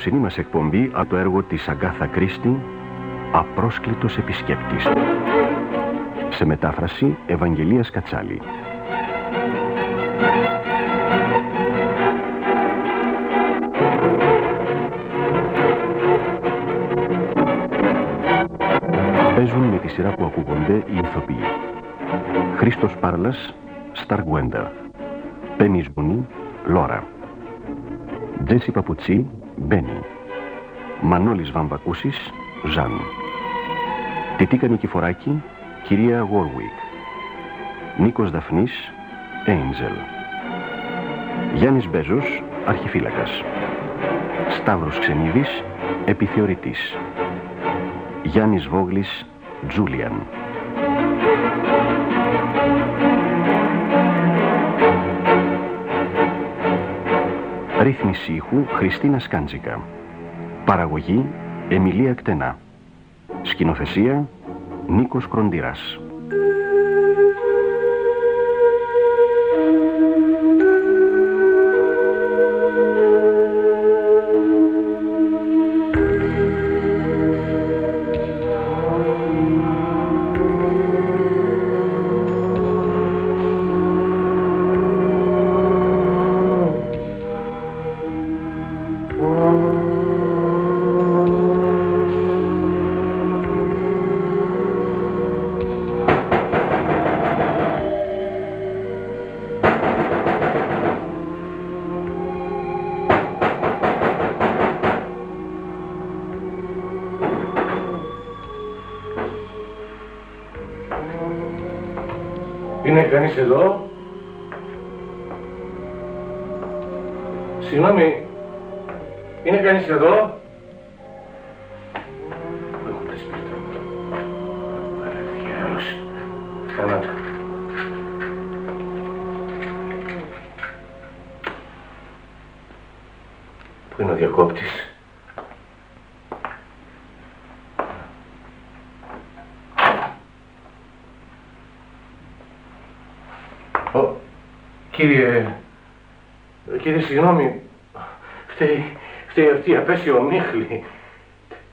Στην αποψινή μας εκπομπή από το έργο της Αγκάθα Κρίστη «Απρόσκλητος επισκέπτης». Σε μετάφραση Ευαγγελίας Κατσάλη. Παίζουν με τη σειρά που ακούγονται οι ηθοποιοί. Χρήστος Πάρλας, Σταργουέντα. Πένις Μπουνή, Λόρα. Τζέσι Παπουτσί, Μπένι. Μανώλης Βαμβακούσης, Ζαν. Τιτίκα Νικηφοράκη, κυρία Γόρουικ. Νίκος Δαφνής, Έιντζελ. Γιάννης Μπέζος, αρχιφύλακας. Σταύρος Ξενίδης, επιθεωρητής. Γιάννης Βόγλης, Τζούλιαν. Ρύθμιση ήχου Χριστίνα Σκάντζικα. Παραγωγή Εμιλία Κτενά. Σκηνοθεσία Νίκος Κροντήρας. Συγγνώμη, φταίει, φταίει αυτή η απέσιο μίχλη.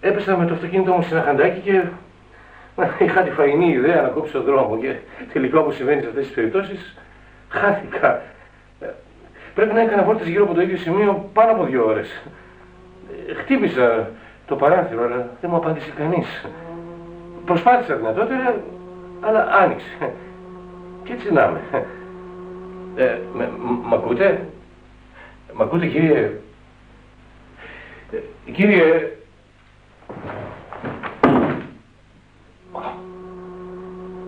Έπεσα με το αυτοκίνητο μου σε ένα χαντάκι και είχα τη φαϊνή ιδέα να κόψω δρόμο και τελικά όπως συμβαίνει σε αυτές τις περιπτώσεις, χάθηκα. Πρέπει να έκανα βόλτες γύρω από το ίδιο σημείο πάνω από δύο ώρες. Χτύπησα το παράθυρο, αλλά δεν μου απάντησε κανείς. Προσπάθησα δυνατότερα, αλλά άνοιξε. Και έτσι να είμαι. Ε, με, μ' ακούτε; Μ' ακούτε κύριε; Ε, κύριε... Ω,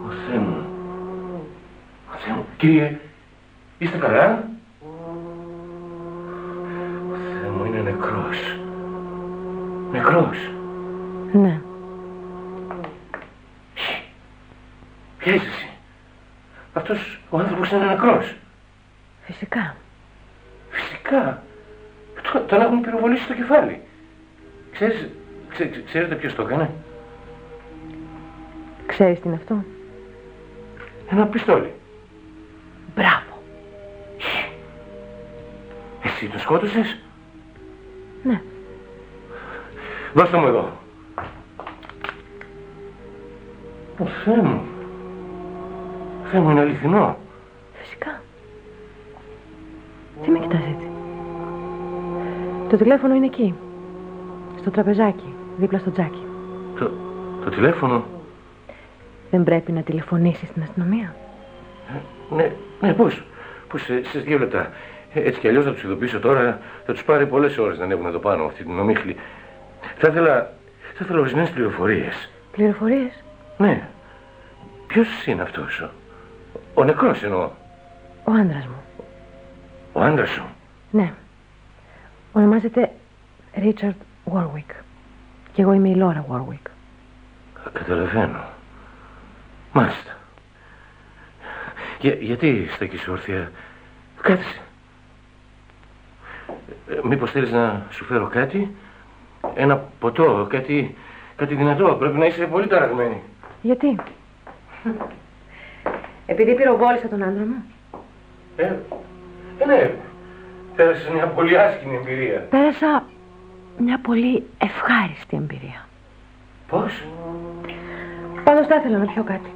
ο Θεέ μου. Ο Θεέ μου. Κύριε, είστε καλά; Ο Θεέ μου είναι νεκρός. Νεκρός. Ναι. Ποια είσαι εσύ; Αυτός ο άνθρωπος είναι νεκρός. Φυσικά. Φυσικά. Τον, τον έχουν πυροβολήσει στο κεφάλι. Ξέρεις, ξέ, ξέ- ξέρετε ποιος το έκανε; Ξέρεις τι είναι αυτό; Ένα πιστόλι. Μπράβο. Εσύ τον σκότωσες; Ναι. Δώστε μου εδώ. Ο Θεέ μου. Θεέ μου είναι αληθινό. Φυσικά. Τι με κοιτάς έτσι; Το τηλέφωνο είναι εκεί. Στο τραπεζάκι, δίπλα στο τζάκι. Το, το τηλέφωνο; Δεν πρέπει να τηλεφωνήσεις στην αστυνομία. Ναι, ναι, πώς. Πώς, σε, σε δύο λεπτά. Ε, Έτσι κι αλλιώς θα τους ειδοποιήσω τώρα. Θα τους πάρει πολλές ώρες να ανέβουν εδώ πάνω αυτή την ομίχλη. Θα ήθελα, θα ήθελα ορισμένες πληροφορίες. Πληροφορίες; Ναι. Ποιος είναι αυτός. Ο, ο νεκρός εννοώ; Ο άντρας μου. Ο άντρας σου; Ναι. Ονομάζεται Ρίτσαρντ Warwick. Και εγώ είμαι η Λόρα Warwick. Καταλαβαίνω. Μάλιστα. Για, γιατί στέκεις όρθια; Κάθισε. Ε, μήπως θέλεις να σου φέρω κάτι; Ένα ποτό, κάτι, κάτι δυνατό. Πρέπει να είσαι πολύ ταραγμένη. Γιατί; Επειδή πυροβόλησα τον άντρα μου. Ε, ε ναι. Πέρασες μια πολύ άσχημη εμπειρία. Πέρασα μια πολύ ευχάριστη εμπειρία. Πώς; Πάντως θα ήθελα να πιω κάτι.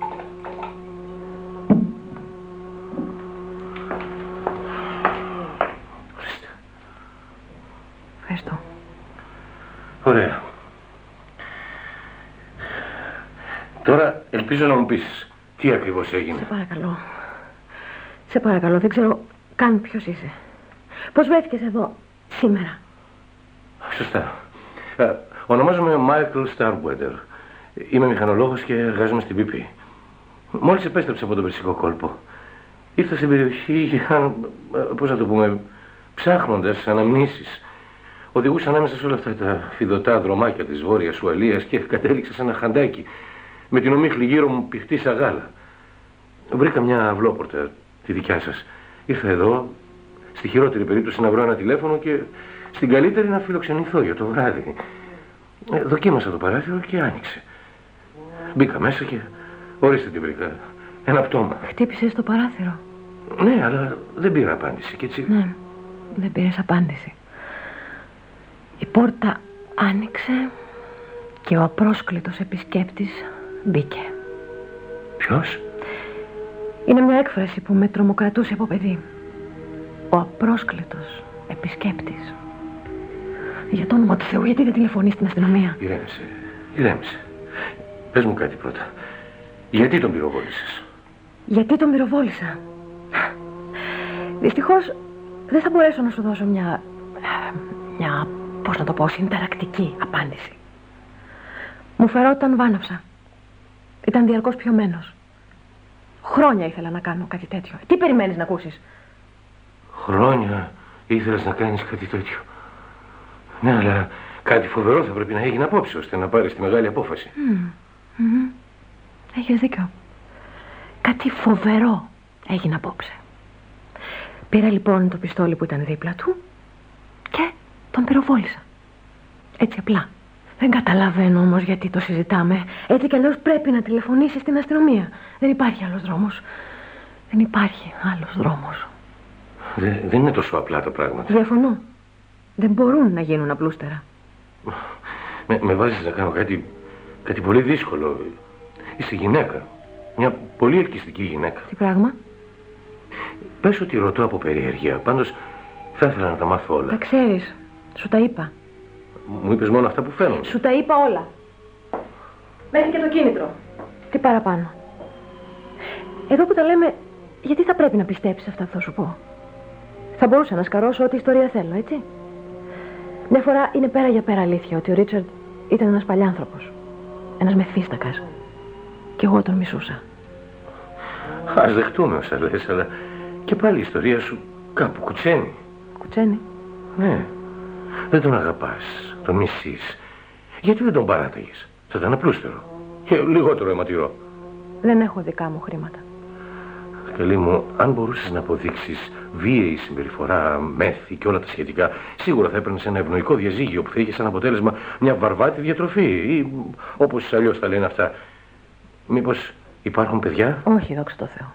Ευχαριστώ. Ωραία. Τώρα ελπίζω να μου πεις τι ακριβώς Σε έγινε. παρακαλώ. Σε παρακαλώ, δεν ξέρω καν ποιος είσαι. Πώς βρέθηκες εδώ σήμερα; Σωστά. Ε, ονομάζομαι Michael Starweather. Είμαι μηχανολόγος και εργάζομαι στην BP. Μόλις επέστρεψα από τον Περσικό κόλπο. Ήρθα στην περιοχή για, ε, πώς να το πούμε, ψάχνοντας αναμνήσεις. Οδηγούσα ανάμεσα σε όλα αυτά τα φιδωτά δρομάκια της Βόρειας Ουαλίας και κατέληξα σε ένα χαντάκι με την ομίχλη γύρω μου πηχτή σαν γάλα. Βρήκα μια αυλόπορτα, τη δικιά σας. Ήρθα εδώ, στη χειρότερη περίπτωση να βρω ένα τηλέφωνο και στην καλύτερη να φιλοξενηθώ για το βράδυ. Ε, δοκίμασα το παράθυρο και άνοιξε. Μπήκα μέσα και ορίστε τι βρήκα. Ένα πτώμα. Χτύπησες το παράθυρο. Ναι, αλλά δεν πήρα απάντηση και έτσι... Ναι, δεν πήρες απάντηση. Η πόρτα άνοιξε και ο απρόσκλητος επισκέπτης μπήκε. Ποιος; Είναι μια έκφραση που με τρομοκρατούσε από παιδί. Ο απρόσκλητος επισκέπτης. Για το όνομα του Θεού, γιατί δεν τηλεφωνείς στην αστυνομία; Ηρέμησε, ηρέμησε. Πες μου κάτι πρώτα. Γιατί τον πυροβόλησες; Γιατί τον πυροβόλησα; Δυστυχώς δεν θα μπορέσω να σου δώσω μια... μια, πώς να το πω, συνταρακτική απάντηση. Μου φερόταν βάναυσα. Ήταν διαρκώς πιωμένος. Χρόνια ήθελα να κάνω κάτι τέτοιο. Τι περιμένεις να ακούσεις; Χρόνια ήθελες να κάνεις κάτι τέτοιο. Ναι, αλλά κάτι φοβερό θα πρέπει να έγινε απόψε ώστε να πάρεις τη μεγάλη απόφαση. Έχεις δίκιο. Κάτι φοβερό έγινε απόψε. Πήρα λοιπόν το πιστόλι που ήταν δίπλα του και τον πυροβόλησα. Έτσι απλά. Δεν καταλαβαίνω όμως γιατί το συζητάμε. Έτσι κι αλλιώς πρέπει να τηλεφωνήσει στην αστυνομία. Δεν υπάρχει άλλος δρόμος. Δεν υπάρχει άλλος δρόμος. Δε- δεν είναι τόσο απλά τα πράγματα. Διαφωνώ. Δεν μπορούν να γίνουν απλούστερα. Με, με βάζεις να κάνω κάτι, κάτι πολύ δύσκολο. Είσαι γυναίκα. Μια πολύ ελκυστική γυναίκα. Τι πράγμα; Πες ότι ρωτώ από περιέργεια. Πάντως θα ήθελα να τα μάθω όλα. Τα ξέρεις. Σου τα είπα. Μου είπες μόνο αυτά που φαίνονται. Σου τα είπα όλα. Μέχρι και το κίνητρο. Τι παραπάνω. Εδώ που τα λέμε, γιατί θα πρέπει να πιστέψεις αυτά που θα σου πω; Θα μπορούσα να σκαρώσω ό,τι ιστορία θέλω, έτσι. Μια φορά είναι πέρα για πέρα αλήθεια ότι ο Ρίτσαρντ ήταν ένας παλιάνθρωπος. Ένας μεθύστακας. Και εγώ τον μισούσα. Ας δεχτούμε όσα λες, αλλά και πάλι η ιστορία σου κάπου κουτσένει. Κουτσένει. Ναι. Δεν τον αγαπάς, τον μισείς. Γιατί δεν τον παράταγες; Θα ήταν απλούστερο. Και λιγότερο αιματηρό. Δεν έχω δικά μου χρήματα. Καλή μου, αν μπορούσες να αποδείξεις βίαιη συμπεριφορά, μέθη και όλα τα σχετικά, σίγουρα θα έπαιρνες ένα ευνοϊκό διαζύγιο που θα είχε σαν αποτέλεσμα μια βαρβάτη διατροφή ή όπως αλλιώς τα λένε αυτά. Μήπως υπάρχουν παιδιά; Όχι, δόξα τω Θεώ.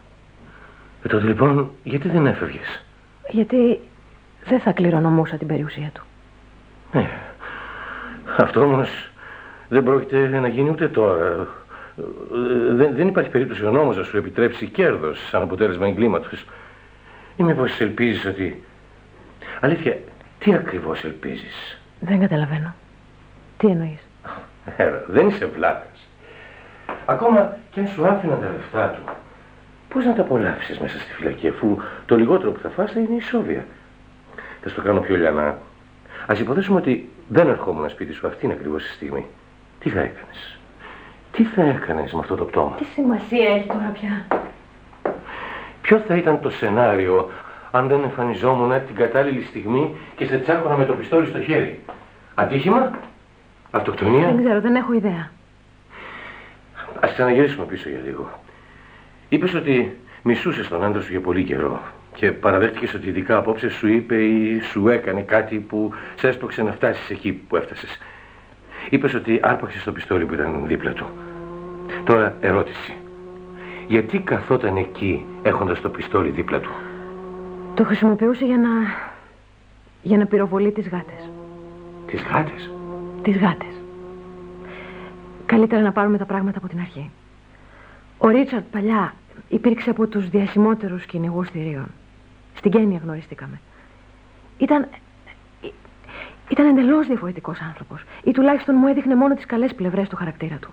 Ε, τότε λοιπόν, γιατί δεν έφευγες; Γιατί δεν θα κληρονομούσα την περιουσία του. Ναι. Αυτό όμως δεν πρόκειται να γίνει ούτε τώρα. Ε, Δεν, δεν υπάρχει περίπτωση ο νόμος να σου επιτρέψει κέρδος σαν αποτέλεσμα εγκλήματος. Ή μήπως ελπίζεις ότι... Αλήθεια, τι ακριβώς ελπίζεις; Δεν καταλαβαίνω. Τι εννοείς; Ε, δεν είσαι βλάκας. Ακόμα και αν σου άφηναν τα λεφτά του, πώς να τα απολαύσεις μέσα στη φυλακή, αφού το λιγότερο που θα φας θα είναι η σόβια. Θα στο κάνω πιο λιανά. Ας υποθέσουμε ότι δεν ερχόμουν σπίτι σου αυτήν ακριβώς τη στιγμή. Τι θα έκανες; Τι θα έκανες με αυτό το πτώμα; Τι σημασία έχει τώρα πια; Ποιο θα ήταν το σενάριο αν δεν εμφανιζόμουν την κατάλληλη στιγμή και σε τσάκωνα με το πιστόλι στο χέρι; Ατύχημα; Αυτοκτονία; Δεν ξέρω, δεν έχω ιδέα. Ας ξαναγυρίσουμε πίσω για λίγο. Είπες ότι μισούσες τον άντρα σου για πολύ καιρό και παραδέχτηκες ότι ειδικά απόψε σου είπε ή σου έκανε κάτι που σε έσπρωξε να φτάσεις εκεί που έφτασες. Είπες ότι άρπαξες το πιστόλι που ήταν δίπλα του. Τώρα ερώτηση. Γιατί καθόταν εκεί έχοντας το πιστόλι δίπλα του; Το χρησιμοποιούσε για να... για να πυροβολεί τις γάτες. Τις γάτες; Τις γάτες. Καλύτερα να πάρουμε τα πράγματα από την αρχή. Ο Ρίτσαρτ παλιά υπήρξε από τους διασημότερους κυνηγούς θηρίων. Στην Κένια γνωριστήκαμε. Ήταν... Ήταν εντελώς διαφορετικός άνθρωπος. Ή τουλάχιστον μου έδειχνε μόνο τις καλές πλευρές του χαρακτήρα του.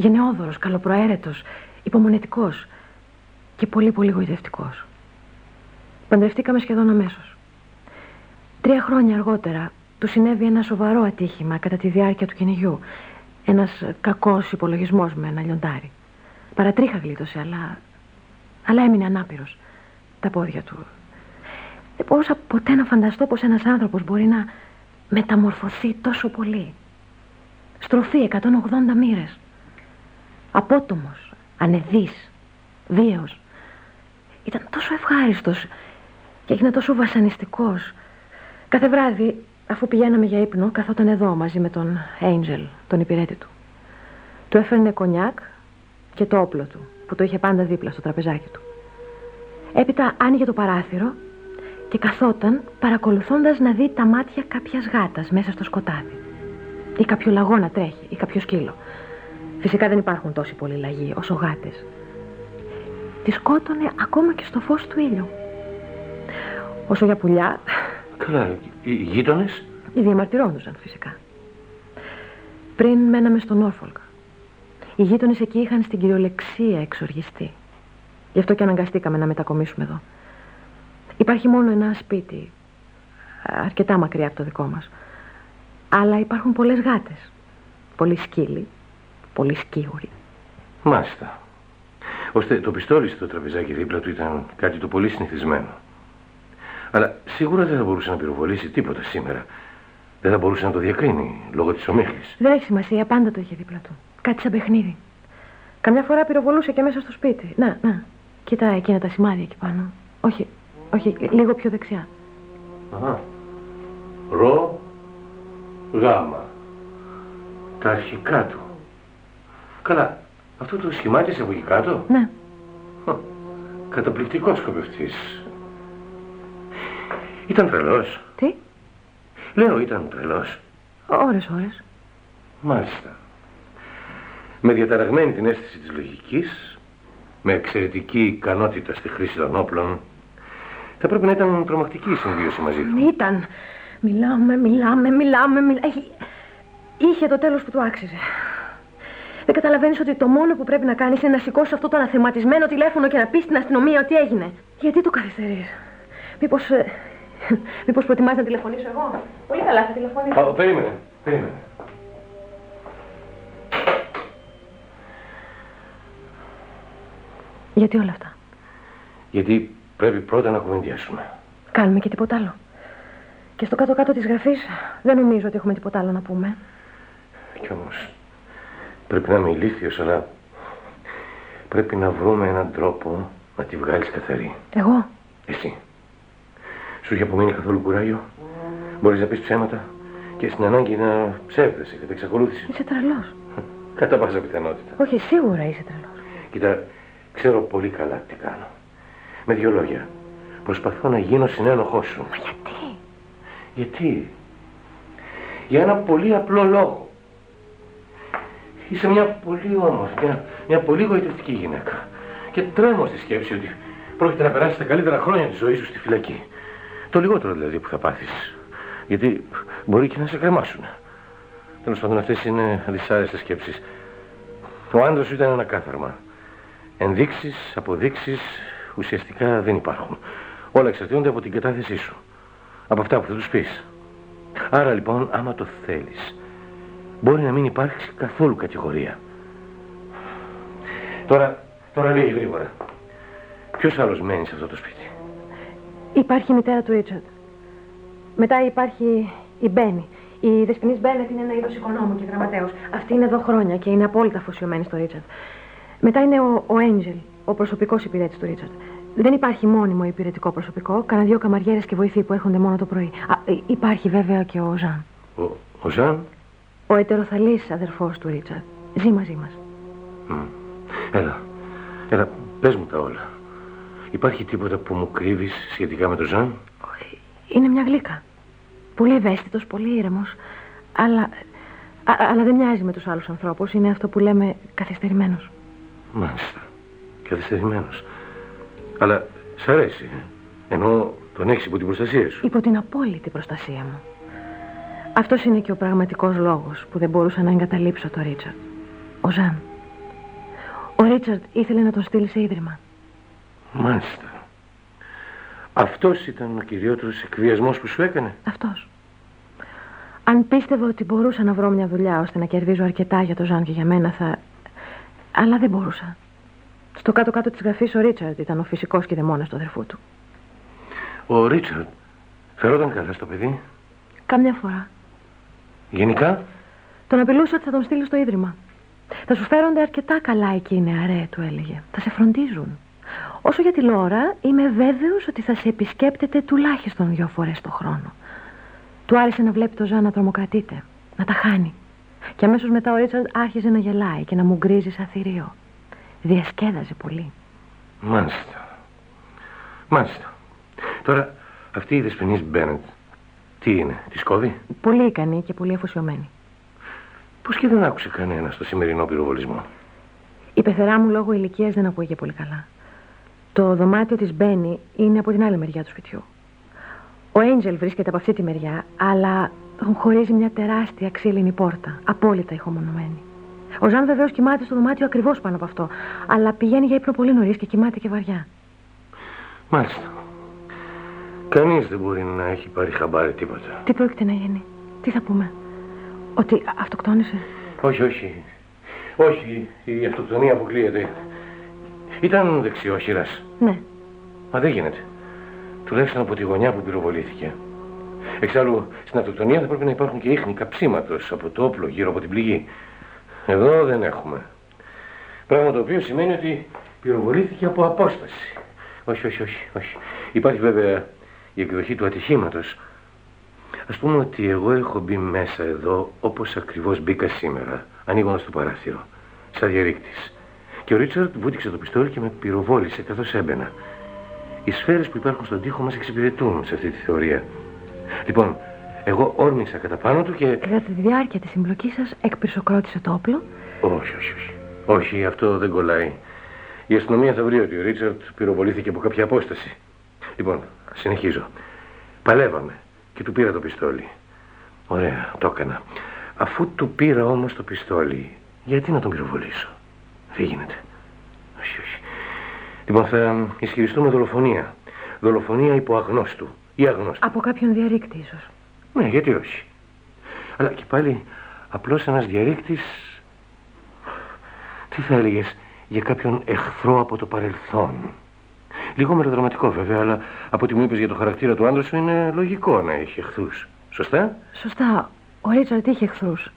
Γενναιόδωρος, καλοπροαίρετος, υπομονετικός και πολύ πολύ γοητευτικός. Παντρευτήκαμε σχεδόν αμέσως. Τρία χρόνια αργότερα του συνέβη ένα σοβαρό ατύχημα κατά τη διάρκεια του κυνηγιού. Ένας κακός υπολογισμός με ένα λιοντάρι. Παρατρίχα γλίτωσε, αλλά, αλλά έμεινε ανάπηρος. Τα πόδια του. Δεν μπορούσα ποτέ να φανταστώ πως ένας άνθρωπος μπορεί να μεταμορφωθεί τόσο πολύ. Στροφή 180 μοίρες. Απότομος, ανεδής, βίαιος. Ήταν τόσο ευχάριστος και έγινε τόσο βασανιστικός. Κάθε βράδυ, αφού πηγαίναμε για ύπνο, καθόταν εδώ μαζί με τον Angel, τον υπηρέτη του. Του έφερνε κονιάκ και το όπλο του, που το είχε πάντα δίπλα στο τραπεζάκι του. Έπειτα άνοιγε το παράθυρο και καθόταν παρακολουθώντας να δει τα μάτια κάποιας γάτας μέσα στο σκοτάδι. Ή κάποιο λαγό να τρέχει, ή κάποιο σκύλο. Φυσικά δεν υπάρχουν τόσοι πολλοί λαγοί όσο γάτες. Τη σκότωνε ακόμα και στο φως του ήλιου. Όσο για πουλιά... Καλά, οι γείτονες; Οι διαμαρτυρόντουσαν φυσικά. Πριν μέναμε στο Νόρφολκ. Οι γείτονες εκεί είχαν στην κυριολεξία εξοργιστεί. Γι' αυτό και αναγκαστήκαμε να μετακομίσουμε εδώ. Υπάρχει μόνο ένα σπίτι, αρκετά μακριά από το δικό μας. Αλλά υπάρχουν πολλές γάτες. Πολλοί σκύλοι, πολλοί σκύουροι. Μάλιστα. Ώστε το πιστόλι στο τραπεζάκι δίπλα του ήταν κάτι το πολύ συνηθισμένο. Αλλά σίγουρα δεν θα μπορούσε να πυροβολήσει τίποτα σήμερα. Δεν θα μπορούσε να το διακρίνει λόγω της ομίχλης. Δεν έχει σημασία, πάντα το είχε δίπλα του. Κάτι σαν παιχνίδι. Καμιά φορά πυροβολούσε και μέσα στο σπίτι. Να, να. Κοίτα εκείνα τα σημάδια εκεί πάνω. Όχι, όχι, λίγο πιο δεξιά. Α, ρο, γάμα. Τα αρχικά του. Καλά, αυτό το σχημάτισε από εκεί κάτω; Ναι. Καταπληκτικός σκοπευτής. Ήταν τρελός. Τι; Λέω ήταν τρελός. Ώρες, ώρες. Μάλιστα. Με διαταραγμένη την αίσθηση της λογικής, με εξαιρετική ικανότητα στη χρήση των όπλων, θα πρέπει να ήταν τρομακτική η συμβίωση μαζί του. Ήταν. Μιλάμε, μιλάμε, μιλάμε, μιλάμε. Είχε το τέλος που του άξιζε. Δεν καταλαβαίνεις ότι το μόνο που πρέπει να κάνεις είναι να σηκώσεις αυτό το αναθεματισμένο τηλέφωνο και να πεις στην αστυνομία ότι έγινε. Γιατί το καθυστερείς; Μήπως... Ε, μήπως προτιμάς να τηλεφωνήσω εγώ; Πολύ καλά θα τηλεφωνήσω. Α, περίμενε, περίμενε. Γιατί όλα αυτά; Γιατί πρέπει πρώτα να κουβεντιάσουμε. Κάνουμε και τίποτα άλλο. Και στο κάτω-κάτω της γραφής δεν νομίζω ότι έχουμε τίποτα άλλο να πούμε. Κι όμως πρέπει να είμαι ηλίθιος, αλλά πρέπει να βρούμε έναν τρόπο να τη βγάλεις καθαρή. Εγώ; Εσύ. Σου είχε απομείνει καθόλου κουράγιο; Μπορείς να πεις ψέματα; Και στην ανάγκη να ψεύδεσαι κατά εξακολούθηση. Είσαι τρελός. Κατά πάσα πιθανότητα. Όχι, σίγουρα είσαι τρελός. Κοίτα, ξέρω πολύ καλά τι κάνω. Με δύο λόγια. Προσπαθώ να γίνω συνένοχός σου. Μα γιατί; Γιατί; Για ένα πολύ απλό λόγο. Είσαι μια πολύ όμορφη, μια, μια πολύ γοητευτική γυναίκα. Και τρέμω στη σκέψη ότι πρόκειται να περάσει τα καλύτερα χρόνια της ζωής σου στη φυλακή. Το λιγότερο δηλαδή που θα πάθεις. Γιατί μπορεί και να σε κρεμάσουν. Τέλος πάντων αυτές είναι δυσάρεστες σκέψεις. Ο άντρας σου ήταν ένα κάθαρμα. Ενδείξεις, αποδείξεις, ουσιαστικά δεν υπάρχουν. Όλα εξαρτώνται από την κατάθεσή σου. Από αυτά που θα τους πεις. Άρα λοιπόν, άμα το θέλεις, μπορεί να μην υπάρξει καθόλου κατηγορία. Τώρα, τώρα λίγη γρήγορα. Ποιος άλλος μένει σε αυτό το σπίτι; Υπάρχει η μητέρα του Ρίτσαρντ. Μετά υπάρχει η Μπένι. Η Δεσποινής Μπένετ είναι ένα είδος οικονόμου και γραμματέο. Αυτή είναι εδώ χρόνια και είναι απόλυτα αφοσιωμένη στο Ρίτσαρντ. Μετά είναι ο, ο Έντζελ, ο προσωπικός υπηρέτης του Ρίτσαρντ. Δεν υπάρχει μόνιμο υπηρετικό προσωπικό. Κάνα δύο καμαριέρες και βοηθοί που έρχονται μόνο το πρωί. Α, ε, υπάρχει βέβαια και ο Ζαν. Ο, ο Ζαν; Ο ετεροθαλής αδερφός του Ρίτσαρντ. Ζει μαζί μας. Έλα, έλα, πες μου τα όλα. Υπάρχει τίποτα που μου κρύβεις σχετικά με τον Ζαν; Είναι μια γλύκα. Πολύ ευαίσθητος, πολύ ήρεμος. Αλλά, α, αλλά δεν μοιάζει με τους άλλους ανθρώπους. Είναι αυτό που λέμε καθυστερημένος. Μάλιστα. Καθυστερημένος. Αλλά σ' αρέσει. ε; Ενώ τον έχεις υπό την προστασία σου. Υπό την απόλυτη προστασία μου. Αυτός είναι και ο πραγματικός λόγος που δεν μπορούσα να εγκαταλείψω τον Ρίτσαρντ. Ο Ζαν. Ο Ρίτσαρντ ήθελε να τον στείλει σε ίδρυμα. Μάλιστα. Αυτός ήταν ο κυριότερος εκβιασμός που σου έκανε; Αυτός. Αν πίστευα ότι μπορούσα να βρω μια δουλειά ώστε να κερδίζω αρκετά για τον Ζαν και για μένα θα... Αλλά δεν μπορούσα. Στο κάτω-κάτω της γραφής ο Ρίτσαρντ ήταν ο φυσικός και δαιμόνας του αδερφού του. Ο Ρίτσαρντ φερόταν καλά στο παιδί; Κάμια φορά. Γενικά. Τον απειλούσε ότι θα τον στείλει στο ίδρυμα. Θα σου φέρονται αρκετά καλά εκεί οι νεαρέ, του έλεγε. Θα σε φροντίζουν. Όσο για τη Λόρα, είμαι βέβαιος ότι θα σε επισκέπτεται τουλάχιστον δύο φορές το χρόνο. Του άρεσε να βλέπει το Ζαν να τρομοκρατείται, να τα χάνει. Και αμέσως μετά ο Ρίτσαρντ άρχιζε να γελάει και να μου γκρίζει σαν θηρίο. Διασκέδαζε πολύ. Μάλιστα. Μάλιστα. Τώρα, αυτή η δεσποινής Μπένετ, τι είναι, τη κόβει. Πολύ ικανή και πολύ αφοσιωμένη. Πώς και δεν άκουσε κανένα στο σημερινό πυροβολισμό; Η πεθερά μου λόγω ηλικίας δεν ακούγε πολύ καλά. Το δωμάτιο της Μπένι είναι από την άλλη μεριά του σπιτιού. Ο Έντζελ βρίσκεται από αυτή τη μεριά, αλλά τον χωρίζει μια τεράστια ξύλινη πόρτα, απόλυτα ηχομονωμένη. Ο Ζαν βεβαίως κοιμάται στο δωμάτιο ακριβώς πάνω από αυτό, αλλά πηγαίνει για ύπνο πολύ νωρίς και κοιμάται και βαριά. Μάλιστα. Κανείς δεν μπορεί να έχει πάρει χαμπάρι τίποτα. Τι πρόκειται να γίνει, τι θα πούμε, Ότι αυτοκτόνησε; Όχι, όχι. Όχι, η αυτοκτονία αποκλείεται. Ήταν δεξιόχειρας. Ναι, Μα δεν γίνεται. Τουλάχιστον από τη γωνιά που πυροβολήθηκε. Εξάλλου, στην αυτοκτονία θα πρέπει να υπάρχουν και ίχνη καψίματος από το όπλο γύρω από την πληγή. Εδώ δεν έχουμε. Πράγμα το οποίο σημαίνει ότι πυροβολήθηκε από απόσταση. Όχι, όχι, όχι. όχι. Υπάρχει βέβαια η εκδοχή του ατυχήματος. Α πούμε ότι εγώ έχω μπει μέσα εδώ όπως ακριβώς μπήκα σήμερα, ανοίγοντας το παράθυρο, σαν διαρρήκτης. Και ο Ρίτσαρτ βούτυξε το πιστόλι και με πυροβόλησε καθώς έμπαινα. Οι σφαίρες που υπάρχουν στον τοίχο μας εξυπηρετούν σε αυτή τη θεωρία. Λοιπόν, εγώ όρμησα κατά πάνω του και... κατά τη διάρκεια της συμπλοκής σας εκπυρσοκρότησε το όπλο. Όχι, όχι, όχι. Όχι, αυτό δεν κολλάει. Η αστυνομία θα βρει ότι ο Ρίτσαρτ πυροβολήθηκε από κάποια απόσταση. Λοιπόν, συνεχίζω. Παλεύαμε και του πήρα το πιστόλι. Ωραία, το έκανα. Αφού του πήρα όμως το πιστόλι, γιατί να τον πυροβολήσω; Δεν γίνεται. Όχι, όχι. Λοιπόν, θα ισχυριστούμε δολοφονία. Δολοφονία υπό αγνώστου ή αγνώστου. Από κάποιον διαρρήκτη ίσως. Ναι, γιατί όχι. Αλλά και πάλι απλώς ένας διαρρήκτης... Τι θα έλεγες για κάποιον εχθρό από το παρελθόν; Λίγο μελοδραματικό βέβαια, αλλά από ό,τι μου είπες για το χαρακτήρα του άντρας σου είναι λογικό να έχει εχθρούς. Σωστά; Σωστά, ο Ρίτσαρτ είχε εχθρούς.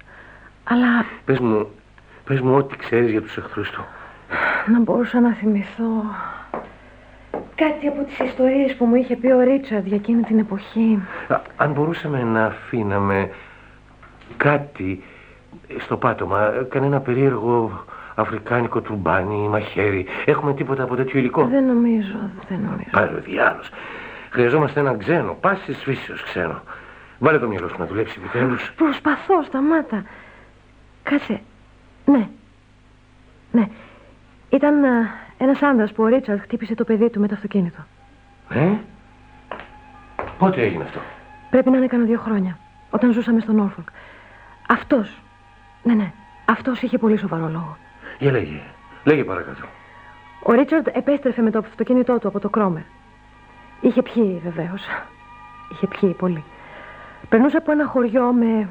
Αλλά Πες μου, πες μου ό,τι ξέρεις για τους εχθρούς του. να μπορούσα να θυμηθώ... Κάτι από τις ιστορίες που μου είχε πει ο Ρίτσαρντ για εκείνη την εποχή. Α, αν μπορούσαμε να αφήναμε κάτι στο πάτωμα, κανένα περίεργο αφρικάνικο τουρμπάνι, μαχαίρι. Έχουμε τίποτα από τέτοιο υλικό; Δεν νομίζω, δεν νομίζω. Πάρε ο διάλος. Χρειαζόμαστε έναν ξένο, πάσης φύσεως ξένο. Βάλε το μυαλό σου να δουλέψει επιτέλους. Προσπαθώ, σταμάτα. Κάτσε. Ναι. Ναι. Ήταν α, ένας άντρας που ο Ρίτσαρντ χτύπησε το παιδί του με το αυτοκίνητο. Ε; Πότε έγινε αυτό; Πρέπει να είναι κανένα δύο χρόνια. Όταν ζούσαμε στο Νόρφολκ. Αυτός. Ναι, ναι. Αυτός είχε πολύ σοβαρό λόγο. Για λέγε. Λέγε παρακάτω. Ο Ρίτσαρντ επέστρεφε με το αυτοκίνητό του από το Κρόμερ. Είχε πιει βεβαίως. Είχε πιει πολύ. Περνούσε από ένα χωριό με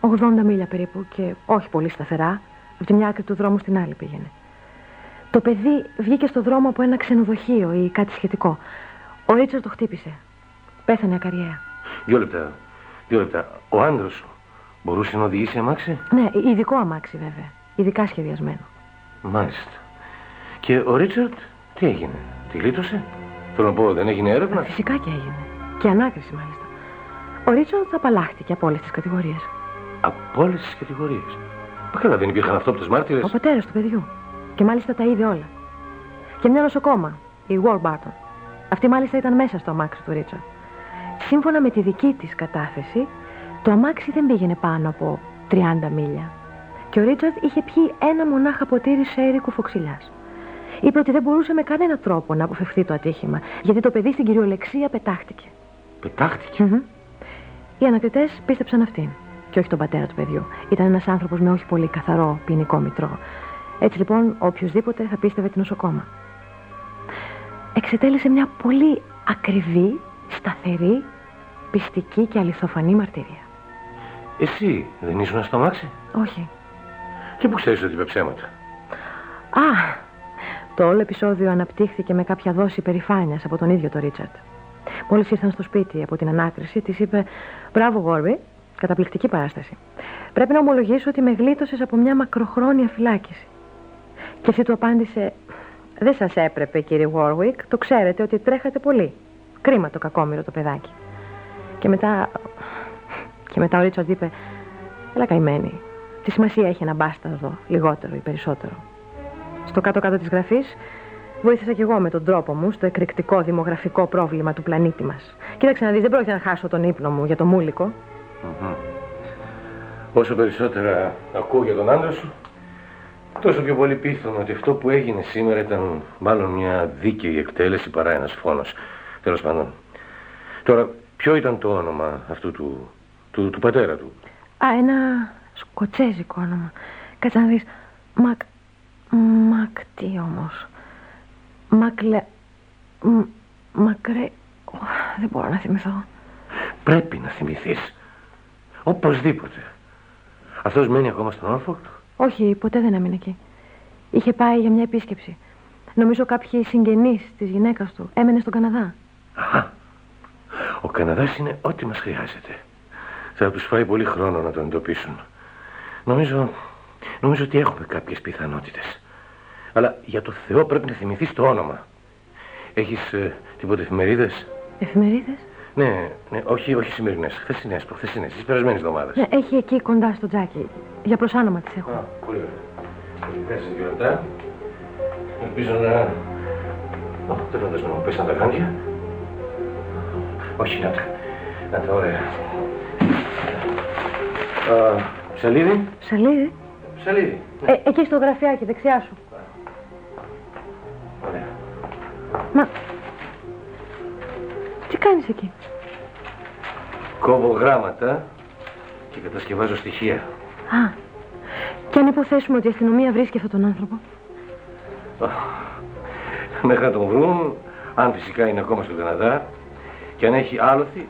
80 μίλια περίπου και όχι πολύ σταθερά. Από τη μια άκρη του δρόμου στην άλλη πήγαινε. Το παιδί βγήκε στο δρόμο από ένα ξενοδοχείο ή κάτι σχετικό. Ο Ρίτσαρντ το χτύπησε. Πέθανε ακαριέα. Δύο λεπτά. Δύο λεπτά. Ο άντρας σου μπορούσε να οδηγήσει αμάξι; Ναι, ειδικό αμάξι βέβαια. Ειδικά σχεδιασμένο. Μάλιστα. Και ο Ρίτσαρτ τι έγινε. Τη γλίτωσε; Θέλω να πω δεν έγινε έρευνα; Φυσικά και έγινε. Και ανάκριση μάλιστα. Ο Ρίτσαρντ απαλλάχτηκε από όλες τις κατηγορίες. Από όλες τις κατηγορίες. Μα καλά δεν υπήρχαν αυτόπτε μάρτυρες. Ο πατέρας του παιδιού. Και μάλιστα τα είδε όλα. Και μια νοσοκόμα, η Warburton. Αυτή μάλιστα ήταν μέσα στο αμάξι του Ρίτσαρντ. σύμφωνα με τη δική της κατάθεση, το αμάξι δεν πήγαινε πάνω από 30 μίλια. Και ο Ρίτσαρτ είχε πιει ένα μονάχα ποτήρι σέρι κουφοξιλιάς. Είπε ότι δεν μπορούσε με κανένα τρόπο να αποφευθεί το ατύχημα, γιατί το παιδί στην κυριολεξία πετάχτηκε. Πετάχτηκε; Μμμ. Οι ανακριτές πίστεψαν αυτήν και όχι τον πατέρα του παιδιού. Ήταν ένας άνθρωπος με όχι πολύ καθαρό ποινικό μητρό. Έτσι λοιπόν, οποιοδήποτε θα πίστευε την νοσοκόμα. Εξετέλεσε μια πολύ ακριβή, σταθερή, πιστική και αληθοφανή μαρτυρία. Εσύ δεν ήσουν στο αμάξι. Όχι. Και πού ξέρεις ότι είπε ψέματα; Α, το όλο επεισόδιο αναπτύχθηκε με κάποια δόση περηφάνειας από τον ίδιο τον Ρίτσαρτ. Μόλις ήρθαν στο σπίτι από την ανάκριση, της είπε: Μπράβο, Γόρμπι, καταπληκτική παράσταση. Πρέπει να ομολογήσω ότι με γλίτωσες από μια μακροχρόνια φυλάκιση. Και αυτή του απάντησε: Δεν σας έπρεπε, κύριε Γόρουικ, το ξέρετε ότι τρέχατε πολύ. Κρίμα το κακόμοιρο το παιδάκι. Και μετά. Και μετά ο Ρίτσαρντ είπε: Έλα καημένη. Τι σημασία έχει ένα μπάσταρδο, λιγότερο ή περισσότερο; Στο κάτω-κάτω της γραφής βοήθησα κι εγώ με τον τρόπο μου στο εκρηκτικό δημογραφικό πρόβλημα του πλανήτη μας. Κοίταξε να δεις, δεν πρόκειται να χάσω τον ύπνο μου για το μούλικο. Μμμ. Όσο περισσότερα ακούω για τον άντρα σου, τόσο πιο πολύ πείθομαι ότι αυτό που έγινε σήμερα ήταν μάλλον μια δίκαιη εκτέλεση παρά ένας φόνος. Τέλος πάντων. Τώρα, ποιο ήταν το όνομα αυτού του, του, του πατέρα του; Α, ένα σκοτσέζικο όνομα. Κάτσε να δεις. Μακ... Μακ τι όμως. Μακλε... Μ- Μακρέ... Ω, Δεν μπορώ να θυμηθώ. Πρέπει να θυμηθείς. Οπωσδήποτε. Αυτός μένει ακόμα στον Όρφοκτ. Όχι, ποτέ δεν έμεινε εκεί. Είχε πάει για μια επίσκεψη. Νομίζω κάποιοι συγγενείς της γυναίκας του έμενε στον Καναδά. Αχα. Ο Καναδάς είναι ό,τι μας χρειάζεται. Θα τους φάει πολύ χρόνο να τον εντοπίσουν. Νομίζω, νομίζω ότι έχουμε κάποιες πιθανότητες. Αλλά για το Θεό πρέπει να θυμηθείς το όνομα. Έχεις ε, τίποτε εφημερίδες; Εφημερίδες; Ναι, ναι, όχι, όχι σημερινές. Χθεσινές, προχθεσινές, τις περασμένες εβδομάδες. Ναι, έχει εκεί κοντά στο τζάκι. Για προσάνομα της έχω. Α, πολύ ωραία. Κάτσε δύο λεπτά. Ελπίζω να... Ω, δεν φαντάζομαι να μου πέσαν τα γάντια. Όχι, να τα. Να τα, ωραία. Α, ψαλίδι. Σαλίδι. Ψαλίδι. Ναι, Ε, εκεί στο γραφιάκι, δεξιά σου. ωραία. Μα... Τι κάνεις εκεί; Κόβω γράμματα και κατασκευάζω στοιχεία. Α, και αν υποθέσουμε ότι η αστυνομία βρίσκει αυτόν τον άνθρωπο; Μέχρι να τον βρουν, αν φυσικά είναι ακόμα στον Καναδά και αν έχει άλοθη,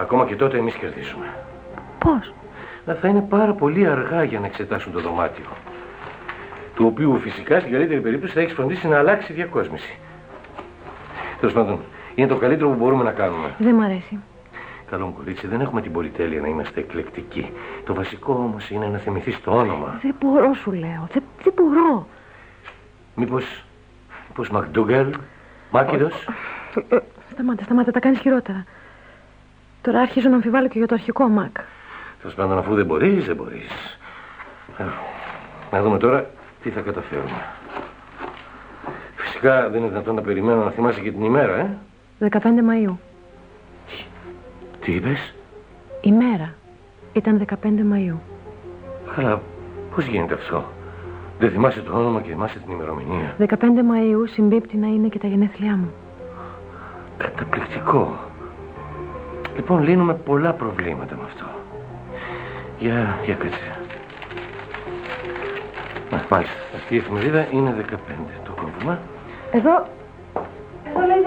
ακόμα και τότε εμείς κερδίσουμε. Πώς; Αλλά θα είναι πάρα πολύ αργά για να εξετάσουν το δωμάτιο. Του οποίου φυσικά στην καλύτερη περίπτωση θα έχει φροντίσει να αλλάξει διακόσμηση. Τέλος πάντων, είναι το καλύτερο που μπορούμε να κάνουμε. Δεν μ' αρέσει. Καλό μου κορίτσι, δεν έχουμε την πολυτέλεια να είμαστε εκλεκτικοί. Το βασικό όμως είναι να θυμηθείς το όνομα. Δεν μπορώ, σου λέω. Δεν, δεν μπορώ. Μήπως. Μήπως Μακντούγκαλ, Μάκηδος; Ε, σταμάτα, σταμάτα, τα κάνεις χειρότερα. Τώρα αρχίζω να αμφιβάλλω και για το αρχικό Μακ. Τέλος πάντων, αφού δεν μπορείς, δεν μπορείς. Να δούμε τώρα τι θα καταφέρουμε. Φυσικά δεν είναι δυνατόν να περιμένω να θυμάσαι και την ημέρα, ε. 15 Μαΐου. Τι είπες, Η μέρα ήταν 15 Μαΐου. Αλλά πώς γίνεται αυτό; Δεν θυμάσαι το όνομα και θυμάσαι την ημερομηνία. 15 Μαΐου συμπίπτει να είναι και τα γενέθλιά μου. Καταπληκτικό. Λοιπόν, λύνουμε πολλά προβλήματα με αυτό. Για, για κάτσε. Α, μάλιστα, αυτή η εφημερίδα είναι 15. Το κόβουμε. Εδώ, εδώ λέει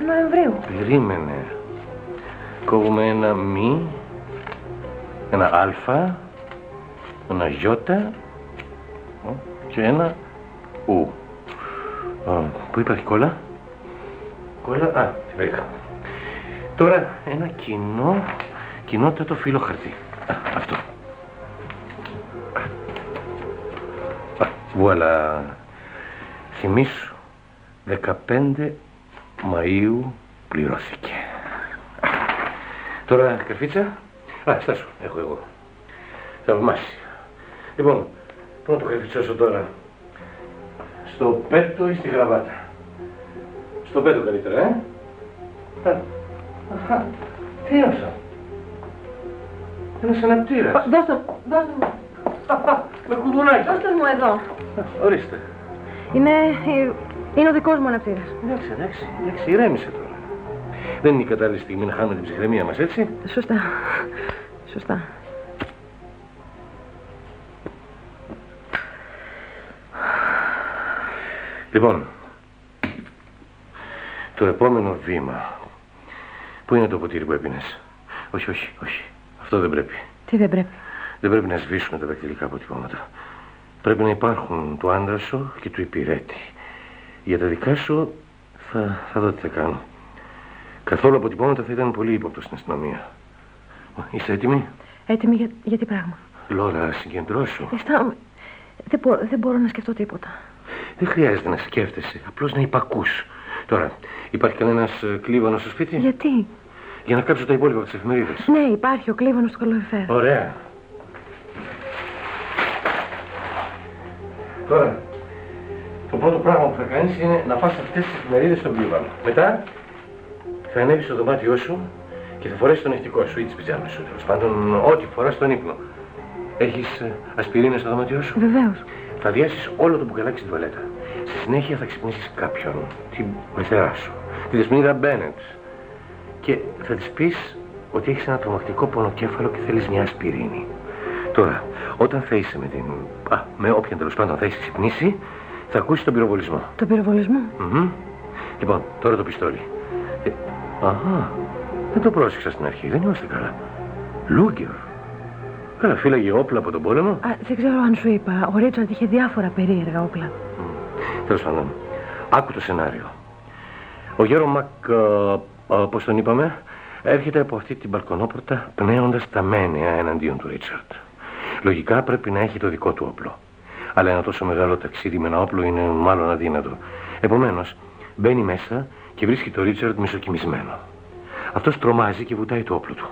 15 Νοεμβρίου. Περίμενε. Κόβουμε ένα μη, ένα αλφα, ένα γιώτα ω, και ένα ου. Α, Πού υπάρχει κόλλα; Κόλλα, α, τη βρήκα. Τώρα ένα κοινό, κοινότατο φύλλο χαρτί. Α, αυτό. Α, βουαλά. Θυμήσου, 15 Μαΐου πληρώθηκε. Τώρα, καρφίτσα. Α, στάσου, έχω εγώ. Θαυμάσια. Λοιπόν, πού να το καρφιτσώσω τώρα. Στο πέτο ή στη γραβάτα; Στο πέτο καλύτερα, ε. Α, Τι είναι αυτό; Ένας αναπτήρας. Δώστε μου, δώστε μου. Με κουδουνάκι. Δώστε μου εδώ. Ορίστε. Είναι, είναι ο δικός μου αναπτήρας. Εντάξει, εντάξει, εντάξει, ηρέμησε τώρα. Δεν είναι η κατάλληλη στιγμή να χάνουμε την ψυχραιμία μας, έτσι; Σωστά. Σωστά. Λοιπόν, το επόμενο βήμα. Πού είναι το ποτήρι που έπινες; Όχι, όχι, όχι. Αυτό δεν πρέπει. Τι δεν πρέπει; Δεν πρέπει να σβήσουμε τα δακτυλικά αποτυπώματα. Πρέπει να υπάρχουν του άντρα σου και του υπηρέτη. Για τα δικά σου θα, θα δω τι θα κάνω. Καθόλου αποτυπώματα θα ήταν πολύ ύποπτο στην αστυνομία. Είσαι έτοιμη; Έτοιμη για, για τι πράγμα; Λόρα, συγκεντρώσου. Αισθάνομαι... Δεν, μπο- δεν μπορώ να σκεφτώ τίποτα. Δεν χρειάζεται να σκέφτεσαι, απλώς να υπακούς. Τώρα, υπάρχει κανένας ε, κλίβανος στο σπίτι; Γιατί; Για να κάψω τα υπόλοιπα από τις εφημερίδες. Ναι, υπάρχει ο κλίβανος του καλοριφέρ. Ωραία. Τώρα, το πρώτο πράγμα που θα κάνεις είναι να πας αυτές τις εφημερίδες στον κλίβανο. Μετά, θα ανέβεις στο δωμάτιό σου και θα φορέσεις τον νυχτικό σου ή τις πιτζάμες σου, τέλος πάντων, ό,τι φοράς στον ύπνο. Έχεις ε, ασπιρίνες στο δωμάτιό σου; Βεβαίως. Θα διάσεις όλο το μπουκαλάκι στην τουαλέτα. Στη συνέχεια θα ξυπνήσεις κάποιον, την πεθερά σου, τη Δεσμήνιδα Μπένετ. Και θα της πεις ότι έχεις ένα τρομακτικό πονοκέφαλο και θέλεις μια ασπιρίνη. Τώρα, όταν θα είσαι με την... Α, με όποιον τέλος πάντων θα έχεις ξυπνήσει, θα ακούσεις τον πυροβολισμό. Το πυροβολισμό; Μμμ. Λοιπόν, τώρα το πιστόλι. Ε, αχα, δεν το πρόσεξα στην αρχή, δεν είμαστε καλά. Λούγκερ. Καλά, φύλαγε όπλα από τον πόλεμο. Α, δεν ξέρω αν σου είπα. Ο Ρίτσαρντ είχε διάφορα περίεργα όπλα. Τέλος πάντων, άκου το σενάριο. Ο Γέρο Μακ, πώ τον είπαμε, έρχεται από αυτή την μπαλκονόπορτα πνέοντας τα μένια εναντίον του Ρίτσαρτ. Λογικά πρέπει να έχει το δικό του όπλο. Αλλά ένα τόσο μεγάλο ταξίδι με ένα όπλο είναι μάλλον αδύνατο. Επομένως, μπαίνει μέσα και βρίσκει τον Ρίτσαρτ μισοκιμισμένο. Αυτός τρομάζει και βουτάει το όπλο του.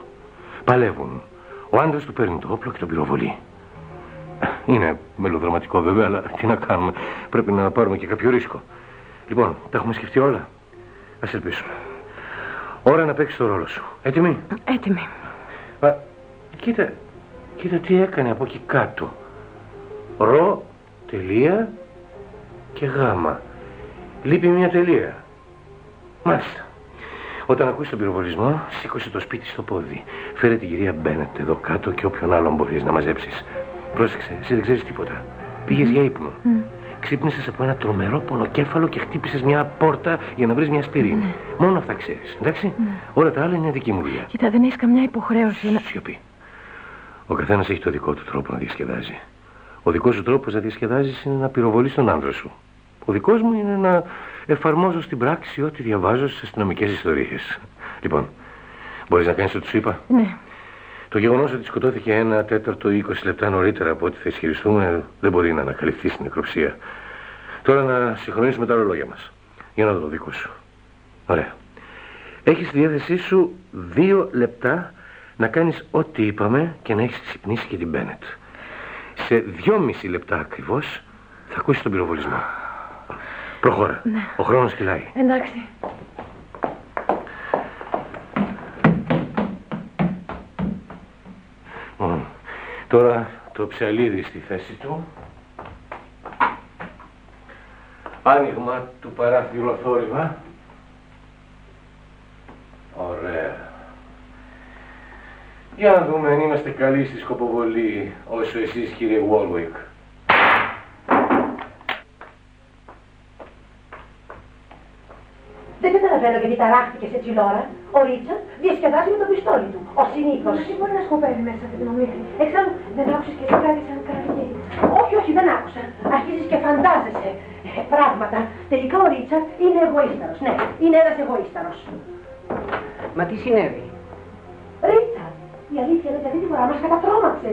Παλεύουν. Ο άντρας του παίρνει το όπλο και τον πυροβολεί. Είναι μελοδραματικό βέβαια, αλλά τι να κάνουμε. Πρέπει να πάρουμε και κάποιο ρίσκο. Λοιπόν, τα έχουμε σκεφτεί όλα. Α ελπίσουμε. Ώρα να παίξεις το ρόλο σου. Έτοιμη; Έτοιμη. Μα, κοίτα, κοίτα τι έκανε από εκεί κάτω. Ρο, τελεία και γάμα. Λείπει μια τελεία. Μάλιστα. Όταν ακούσει τον πυροβολισμό, σήκωσε το σπίτι στο πόδι. Φέρε την κυρία Μπένετ εδώ κάτω και όποιον άλλον μπορείς να μαζέψεις. Πρόσεξε, εσύ δεν ξέρεις τίποτα. Πήγες για ύπνο. Ξύπνησες από ένα τρομερό πονοκέφαλο και χτύπησες μια πόρτα για να βρεις μια σπιρίνη. Μόνο αυτά ξέρεις. Εντάξει; Όλα τα άλλα είναι δική μου δουλειά. Κοίτα, δεν έχεις καμιά υποχρέωση να. Σιωπή. Ο καθένας έχει το δικό του τρόπο να διασκεδάζει. Ο δικός σου τρόπος να διασκεδάζεις είναι να πυροβολείς τον άνδρα σου. Ο δικός μου είναι να εφαρμόζω στην πράξη ό,τι διαβάζω στις αστυνομικές ιστορίες. Λοιπόν, μπορείς να κάνεις ό,τι σου είπα; Ναι. Το γεγονός ότι σκοτώθηκε ένα τέταρτο ή 20 λεπτά νωρίτερα από ό,τι θα ισχυριστούμε δεν μπορεί να ανακαλυφθεί στην νεκροψία. Τώρα να συγχρονίσουμε τα ρολόγια μας. Για να δω το δικό σου. Ωραία. Έχεις στη διάθεσή σου δύο λεπτά να κάνεις ό,τι είπαμε και να έχεις ξυπνήσει και την Μπένετ. Σε δυόμιση λεπτά ακριβώς θα ακούσεις τον πυροβολισμό. Προχώρα. Ο χρόνος κυλάει. Εντάξει. Τώρα το ψαλίδι στη θέση του. Άνοιγμα του παράθυρου θόρυβα. Ωραία. Για να δούμε αν είμαστε καλοί στη σκοποβολή όσο εσείς κύριε Βόλουικ. Δεν καταλαβαίνω γιατί ταράχτηκε έτσι η Λόρα. Ο Ρίτσαρντ διασκεδάζει με το πιστόλι του. Ο συνήθως. Τι μπορεί να σκοπεύει μέσα αυτή την ομίχλη. Εξάλλου δεν άκουσες και εσύ κάτι σαν κραυγή. Όχι, όχι, δεν άκουσα. Αρχίζεις και φαντάζεσαι ε, πράγματα. Τελικά ο Ρίτσαρντ είναι εγωίσταρος. Ναι, είναι ένας εγωίσταρος. Μα τι συνέβη; Ρίτσαρντ, η αλήθεια είναι ότι αυτή τη φορά μας κατατρώμαξε.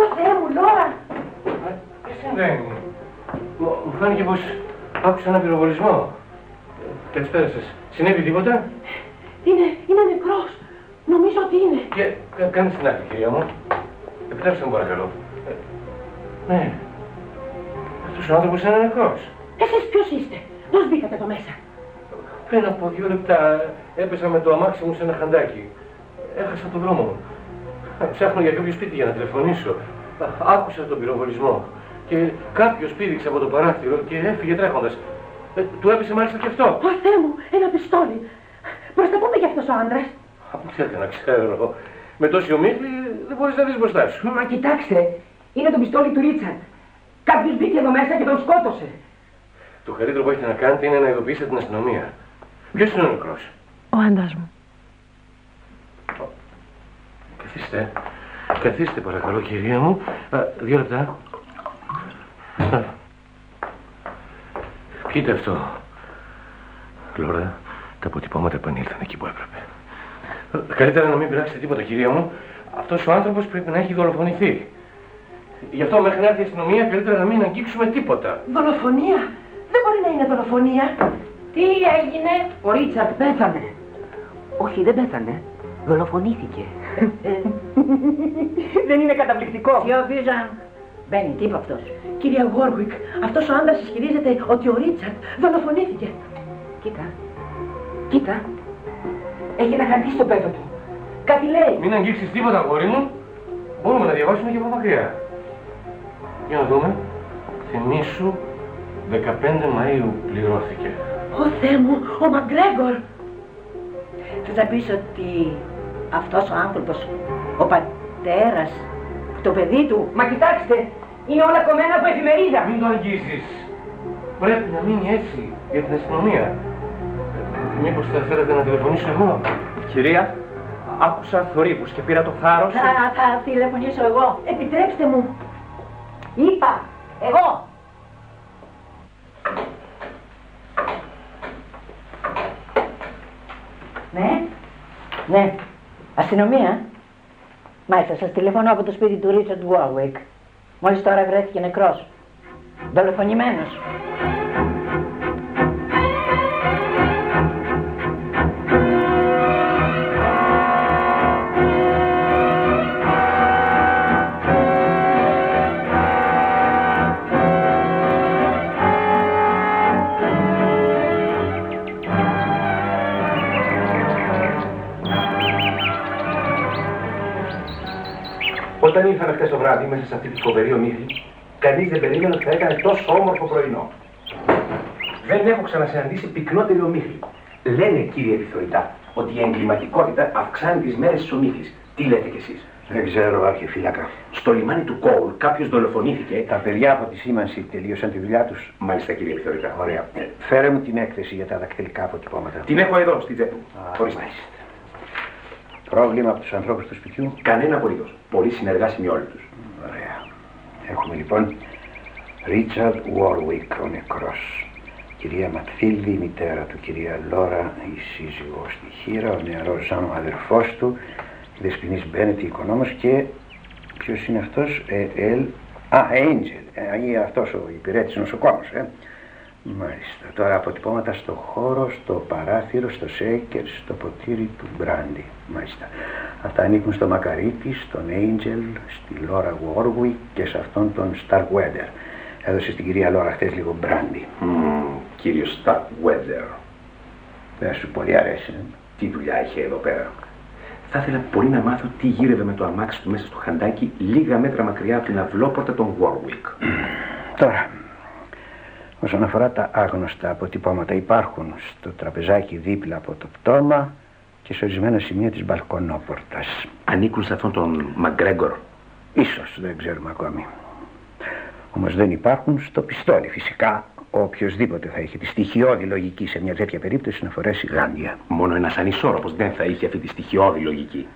Ω Θεέ μου, Λόρα. Τι συμβαίνει. Μου μου φάνηκε πως άκουσα ένα πυροβολισμό. Ε, Καλησπέρα σας. Συνέβη τίποτα; Είναι, είναι νεκρός. Νομίζω ότι είναι. Και κα- κάντε στην άκρη, κυρία μου. Επιτρέψτε μου παρακαλώ. Ε, ναι. Αυτός ο άνθρωπος είναι νεκρός. Εσείς ποιος είστε; Πώς μπήκατε εδώ μέσα; Πριν από δύο λεπτά έπεσα με το αμάξι μου σε ένα χαντάκι. Έχασα τον δρόμο μου. Ψάχνω για κάποιο σπίτι για να τηλεφωνήσω. Άκουσα τον πυροβολισμό. Και κάποιος πήδηξε από το παράθυρο και έφυγε τρέχοντας. Ε, του έπεσε μάλιστα και αυτό. Ω Θεέ μου, ένα πιστόλι. Προς τα πούμε για αυτός ο άντρας. Από θέλετε να ξέρω. Με τόση ομίχλη δεν μπορείς να δεις μπροστά σου. Μα κοιτάξτε, είναι το πιστόλι του Ρίτσαρντ. Κάποιος μπήκε εδώ μέσα και τον σκότωσε. Το καλύτερο που έχετε να κάνετε είναι να ειδοποιήσετε την αστυνομία. Ποιος είναι ο νεκρός; Ο άντρας μου. Καθίστε. Καθίστε παρακαλώ κυρία μου. Α, δύο λεπτά. Α. Κοίτα αυτό. Λόρα, τα αποτυπώματα επανήλθαν εκεί που έπρεπε. Ε, Καλύτερα να μην πειράξετε τίποτα κυρία μου. Αυτός ο άνθρωπος πρέπει να έχει δολοφονηθεί. Γι' αυτό μέχρι να έρθει η αστυνομία καλύτερα να μην αγγίξουμε τίποτα. Δολοφονία; Δεν μπορεί να είναι δολοφονία. Τι έγινε; Ο Ρίτσαρντ πέθανε. Όχι, δεν πέθανε. Δολοφονήθηκε. δεν είναι καταπληκτικό. Σιωπίζαν. Μπένι, τι είπε αυτός; Κυρία Γόρουικ, αυτός ο άντρας ισχυρίζεται ότι ο Ρίτσαρτ δολοφονήθηκε. Κοίτα. Κοίτα. Έχει ένα χαρτί στο πέτο του. Κάτι λέει. Μην αγγίξεις τίποτα αγόρι μου. Μπορούμε να διαβάσουμε και από μακριά. Για να δούμε. Θυμήσου 15 Μαΐου πληρώθηκε. Ω Θεέ μου, ο Μαγκρέγκορ. Θες να πεις ότι αυτός ο άνθρωπος, ο πατέρας, το παιδί του, Μα κοιτάξτε, είναι όλα κομμένα από εφημερίδα. Μην το αγγίσεις. Πρέπει να μείνει έτσι για την αστυνομία. Ε, Μήπως θα θέλετε να τηλεφωνήσω εγώ; Κυρία, άκουσα θορύβους και πήρα το θάρρος. θα, θα τηλεφωνήσω εγώ. Επιτρέψτε μου. Είπα, εγώ. Ναι, ναι. Αστυνομία. Μάλιστα, σας τηλεφωνώ από το σπίτι του Ρίτσαρντ Warwick. Μόλις τώρα βρέθηκε νεκρός. Δολοφονημένος. Όταν ήρθαμε χθες το βράδυ μέσα σε αυτή τη φοβερή ομίχλη, κανείς δεν περίμενε ότι θα έκανε τόσο όμορφο πρωινό. Δεν έχω ξανασυναντήσει πυκνότερη ομίχλη. Λένε, κύριε επιθεωρητά, ότι η εγκληματικότητα αυξάνει τις μέρες της ομίχλη. Τι λέτε κι εσείς; Δεν ξέρω, αρχιφύλακα. Στο λιμάνι του Κόουλ κάποιος δολοφονήθηκε. Τα παιδιά από τη σήμανση τελείωσαν τη δουλειά τους. Μάλιστα, κύριε επιθεωρητά. Ωραία. Ε, Φέρε μου την έκθεση για τα δακτυλικά αποτυπώματα. Την έχω εδώ, στη τσέπη μου. Α, Ορίστε. μάλιστα. Πρόβλημα από τους ανθρώπους του σπιτιού; Κανένα απολύτως. Πολύ συνεργάσιμοι όλοι τους. Ωραία. Έχουμε λοιπόν Ρίτσαρντ Βόρουικ, ο νεκρός. Κυρία Ματθίλδη, η μητέρα του. Κυρία Λόρα, η σύζυγος στη χήρα. Ο νεαρός Ζαν, ο αδερφός του. Η δεσποινίς Μπένετ, η οικονόμος. Και ποιος είναι αυτός, ε, Ελ... Α, Έιντζελ. Ε, ή αυτός ο υπηρέτης νοσοκόμος, ε. Μάλιστα. Τώρα αποτυπώματα στο χώρο, στο παράθυρο, στο σέικερ, στο ποτήρι του μπράντι. Μάλιστα. Αυτά ανήκουν στο Μακαρίτη, στον Έιντζελ, στη Λόρα Γουόρουι και σε αυτόν τον Σταρκουέντερ. Έδωσε στην κυρία Λόρα χθες λίγο μπράντι. Κύριο Starkweather. Δεν σου πολύ αρέσει. ε; Τι δουλειά είχε εδώ πέρα; Θα ήθελα πολύ να μάθω τι γύρευε με το αμάξι του μέσα στο χαντάκι λίγα μέτρα μακριά από την αυλόπορτα των Warwick. Τώρα, όσον αφορά τα άγνωστα αποτυπώματα, υπάρχουν στο τραπεζάκι δίπλα από το πτώμα και σε ορισμένα σημεία της μπαλκονόπορτας. Ανήκουν σε αυτόν τον Μαγκρέγκορ. Ίσως δεν ξέρουμε ακόμη. Όμως δεν υπάρχουν στο πιστόλι φυσικά. Οποιοδήποτε θα έχει τη στοιχειώδη λογική σε μια τέτοια περίπτωση να φορέσει γάντια. Μόνο ένας ανισόρροπος δεν θα είχε αυτή τη στοιχειώδη λογική.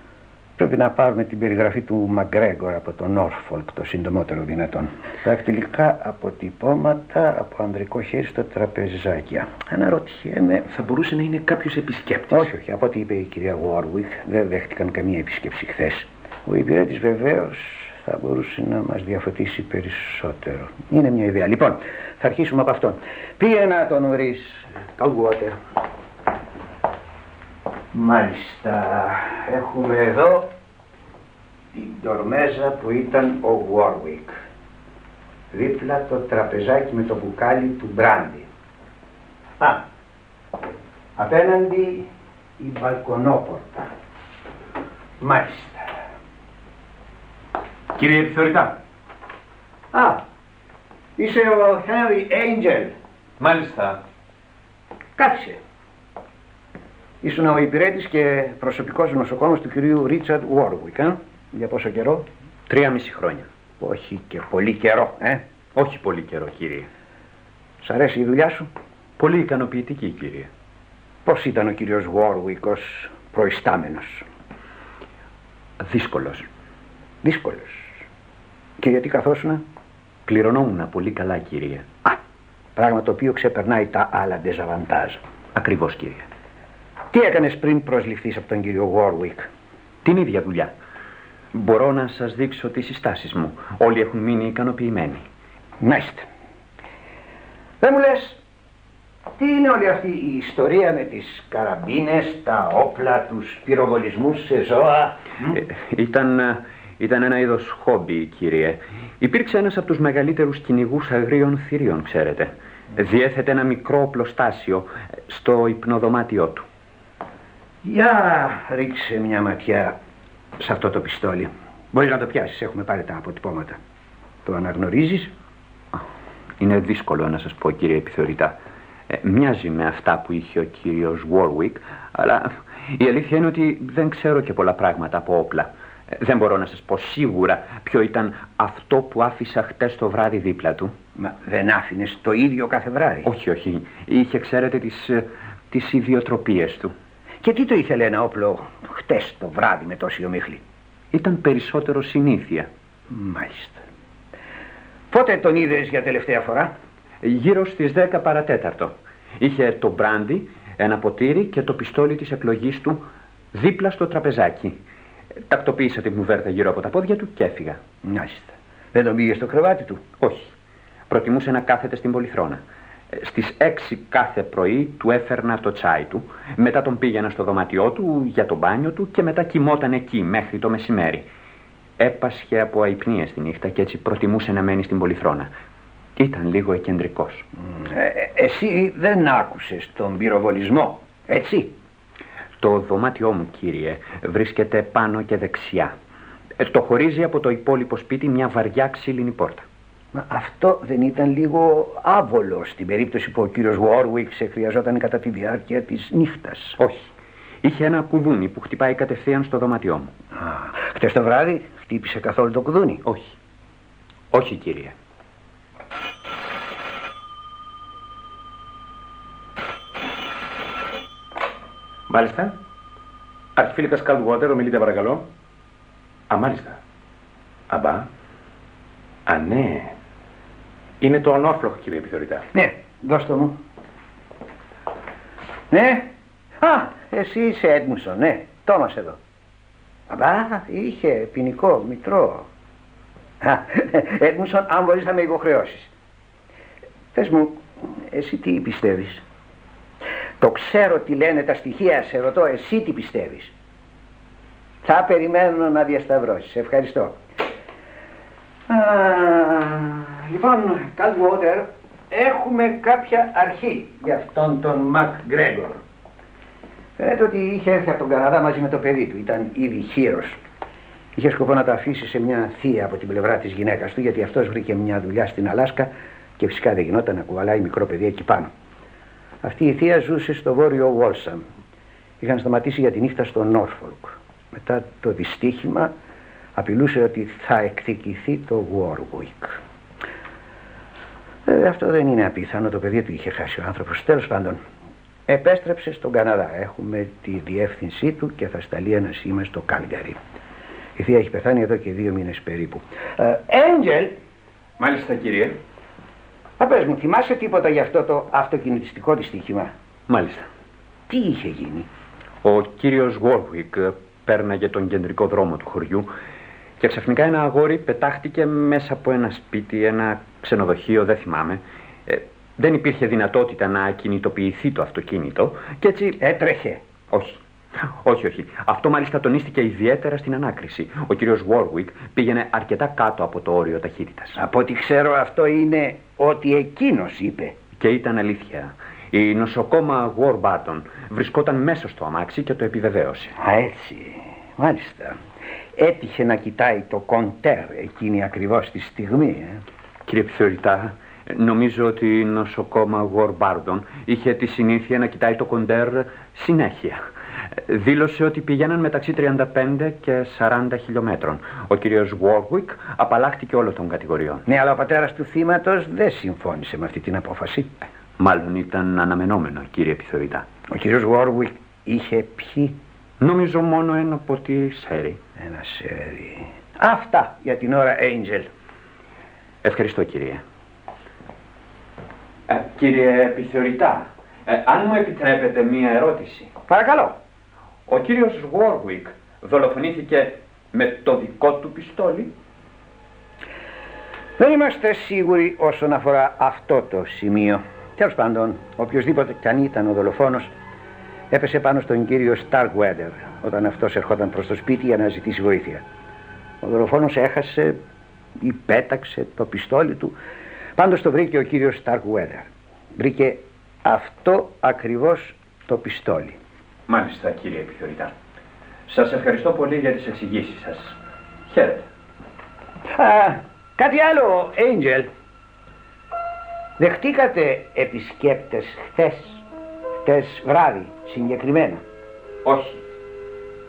Πρέπει να πάρουμε την περιγραφή του Μαγκρέγκορ από τον Νόρφολκ το συντομότερο δυνατόν. Δακτυλικά αποτυπώματα από ανδρικό χέρι στο τραπεζάκι. Αναρωτιέμαι. Θα μπορούσε να είναι κάποιος επισκέπτης; Όχι, όχι. Από ό,τι είπε η κυρία Γουόρουικ, δεν δέχτηκαν καμία επίσκεψη χθες. Ο υπηρέτη βεβαίως θα μπορούσε να μας διαφωτίσει περισσότερο. Είναι μια ιδέα. Λοιπόν, θα αρχίσουμε από αυτόν. Πήγε να τον βρεις. Καλγουότερ. Μάλιστα. Έχουμε εδώ την τορμέζα που ήταν ο Warwick. Δίπλα το τραπεζάκι με το μπουκάλι του Μπράντι. Α, Απέναντι η μπαλκονόπορτα. Μάλιστα. Κύριε επιθεωρητά. Α, είσαι ο Henry Angel. Μάλιστα. Κάθισε. Ήσουν ο υπηρέτης και προσωπικός νοσοκόμος του κυρίου Ρίτσαρντ Βόρουικ, ε; Για πόσο καιρό; Τρία μισή χρόνια. Όχι και πολύ καιρό, ε; Όχι πολύ καιρό, κύριε. Σ' αρέσει η δουλειά σου; Πολύ ικανοποιητική, κύριε. Πώς ήταν ο κύριος Βόρουικ ως προϊστάμενος; Δύσκολος. Δύσκολος. Και γιατί καθόσουνα; Πληρωνόμουν πολύ καλά, κύριε. Α, πράγμα το οποίο ξεπερνάει τα άλλα ντεζαβαντάζ. Ακριβώς, κύριε. Τι έκανες πριν προσληφθείς από τον κύριο Βόρουικ; Την ίδια δουλειά. Μπορώ να σας δείξω τις συστάσεις μου. Όλοι έχουν μείνει ικανοποιημένοι. Μάλιστα. Δεν μου λες, τι είναι όλη αυτή η ιστορία με τις καραμπίνες, τα όπλα, τους πυροβολισμούς σε ζώα; Ε, ήταν, ε, ήταν ένα είδος χόμπι, κύριε. Υπήρξε ένας από τους μεγαλύτερους κυνηγούς αγρίων θηρίων, ξέρετε. Διέθετε ένα μικρό οπλοστάσιο ε, στο υπνοδωμάτιό του. Για ρίξε μια ματιά σε αυτό το πιστόλι. Μπορείς να το πιάσεις, έχουμε πάρει τα αποτυπώματα. Το αναγνωρίζεις; Είναι δύσκολο να σας πω, κύριε επιθεωρητά. Ε, μοιάζει με αυτά που είχε ο κύριος Warwick, αλλά η αλήθεια είναι ότι δεν ξέρω και πολλά πράγματα από όπλα. Ε, δεν μπορώ να σας πω σίγουρα ποιο ήταν αυτό που άφησα χτες το βράδυ δίπλα του. Μα δεν άφηνες το ίδιο κάθε βράδυ; Όχι, όχι. Είχε, ξέρετε, τις, ε, τις ιδιοτροπίες του. Και τι το ήθελε ένα όπλο χτες το βράδυ με τόση ομίχλη. Ήταν περισσότερο συνήθεια. Μάλιστα. Πότε τον είδες για τελευταία φορά; Γύρω στις 10 παρατέταρτο. Είχε το μπράντι, ένα ποτήρι και το πιστόλι της εκλογής του δίπλα στο τραπεζάκι. Τακτοποίησα την κουβέρτα γύρω από τα πόδια του και έφυγα. Μάλιστα. Δεν τον πήγες στο κρεβάτι του; Όχι. Προτιμούσε να κάθεται στην πολυθρόνα. Στις 6 κάθε πρωί του έφερνα το τσάι του, μετά τον πήγαινα στο δωμάτιό του για το μπάνιο του και μετά κοιμόταν εκεί μέχρι το μεσημέρι. Έπασχε από αϊπνίες τη νύχτα και έτσι προτιμούσε να μένει στην πολυθρόνα. Ήταν λίγο εκεντρικός. Ε, εσύ δεν άκουσες τον πυροβολισμό, έτσι; Το δωμάτιό μου, κύριε, βρίσκεται πάνω και δεξιά. Ε, το χωρίζει από το υπόλοιπο σπίτι μια βαριά ξύλινη πόρτα. Μα αυτό δεν ήταν λίγο άβολο στην περίπτωση που ο κύριος Βόρουικ σε χρειαζόταν κατά τη διάρκεια της νύχτας. Όχι. Είχε ένα κουδούνι που χτυπάει κατευθείαν στο δωμάτιό μου. Α, χτες το βράδυ χτύπησε καθόλου το κουδούνι; Όχι. Όχι, κύριε. Μάλιστα. Αρχιφύλακας Καλτουότερ, ομιλείτε παρακαλώ. Α, μάλιστα. Αμπά. Α, ναι. Είναι το Νόρφλοκ, κύριε επιθεωρητά. Ναι, δώστε μου. Ναι. Α, εσύ είσαι Έντμουσον, ναι. Τόμας εδώ. Αμπά, είχε ποινικό, μητρό. Α, Έντμουσον, αν μπορείς να με υποχρεώσεις. Πες μου, εσύ τι πιστεύεις; Το ξέρω τι λένε τα στοιχεία, σε ρωτώ, εσύ τι πιστεύεις; Θα περιμένω να διασταυρώσεις. Ευχαριστώ. Α, λοιπόν, Καλτουότερ, έχουμε κάποια αρχή για αυτόν τον Μακ Γκρέγκορ. Φαίνεται ότι είχε έρθει από τον Καναδά μαζί με το παιδί του. Ήταν ήδη χείρος. Είχε σκοπό να τα αφήσει σε μια θεία από την πλευρά της γυναίκας του, γιατί αυτός βρήκε μια δουλειά στην Αλάσκα και φυσικά δεν γινόταν να κουβαλάει μικρό παιδί εκεί πάνω. Αυτή η θεία ζούσε στο βόρειο Βόλσαμ. Είχαν σταματήσει για τη νύχτα στο Νόρφολκ. Μετά το δυστύχημα απειλούσε ότι θα εκδικηθεί το Warwick. Ε, αυτό δεν είναι απίθανο, το παιδί του είχε χάσει ο άνθρωπος. Τέλος πάντων, επέστρεψε στον Καναδά. Έχουμε τη διεύθυνσή του και θα σταλεί ένα σήμα στο Κάλγκαρι. Η θεία έχει πεθάνει εδώ και δύο μήνες περίπου. Έντζελ, Μάλιστα, κύριε. θα πες μου, θυμάσαι τίποτα για αυτό το αυτοκινητιστικό δυστύχημα. Μάλιστα. Τι είχε γίνει; Ο κύριος Warwick πέρναγε τον κεντρικό δρόμο του χωριού και ξαφνικά ένα αγόρι πετάχτηκε μέσα από ένα σπίτι, ένα ξενοδοχείο, δεν θυμάμαι. Ε, δεν υπήρχε δυνατότητα να κινητοποιηθεί το αυτοκίνητο και έτσι... Έτρεχε. Όχι. Όχι, όχι. Αυτό μάλιστα τονίστηκε ιδιαίτερα στην ανάκριση. Ο κύριος Warwick πήγαινε αρκετά κάτω από το όριο ταχύτητας. Από ό,τι ξέρω αυτό είναι ότι εκείνος είπε. Και ήταν αλήθεια. Η νοσοκόμα Warburton βρισκόταν μέσα στο αμάξι και το επιβεβαίωσε. Α, έτσι. Μάλιστα. Έτυχε να κοιτάει το κοντέρ εκείνη ακριβώς τη στιγμή. Ε. Κύριε επιθεωρητά, νομίζω ότι η νοσοκόμα Warburton είχε τη συνήθεια να κοιτάει το κοντέρ συνέχεια. Δήλωσε ότι πηγαίναν μεταξύ 35 και 40 χιλιόμετρων. Ο κύριος Warwick απαλλάχτηκε όλων των κατηγοριών. Ναι, αλλά ο πατέρας του θύματος δεν συμφώνησε με αυτή την απόφαση. Μάλλον ήταν αναμενόμενο, κύριε επιθεωρητά. Ο κύριος Warwick είχε πιει. Νομίζω μόνο ένα ποτήρι σέρι. Ένα σέρι. Αυτά για την ώρα, Angel. Ευχαριστώ, κύριε. Ε, κύριε επιθεωρητά, ε, αν μου επιτρέπετε μία ερώτηση. Παρακαλώ. Ο κύριος Warwick δολοφονήθηκε με το δικό του πιστόλι; Δεν είμαστε σίγουροι όσον αφορά αυτό το σημείο. Τέλος πάντων, οποιοδήποτε κι αν ήταν ο δολοφόνος έπεσε πάνω στον κύριο Starkweather όταν αυτός ερχόταν προς το σπίτι για να ζητήσει βοήθεια. Ο δολοφόνος έχασε ή πέταξε το πιστόλι του. Πάντως το βρήκε ο κύριος Starkweather. Βρήκε αυτό ακριβώς το πιστόλι. Μάλιστα, κύριε επιθεωρητά. Σας ευχαριστώ πολύ για τις εξηγήσεις σας. Χαίρετε. Α, κάτι άλλο, Angel. Δεχτήκατε επισκέπτες χθες, χθες βράδυ, συγκεκριμένα. Όχι.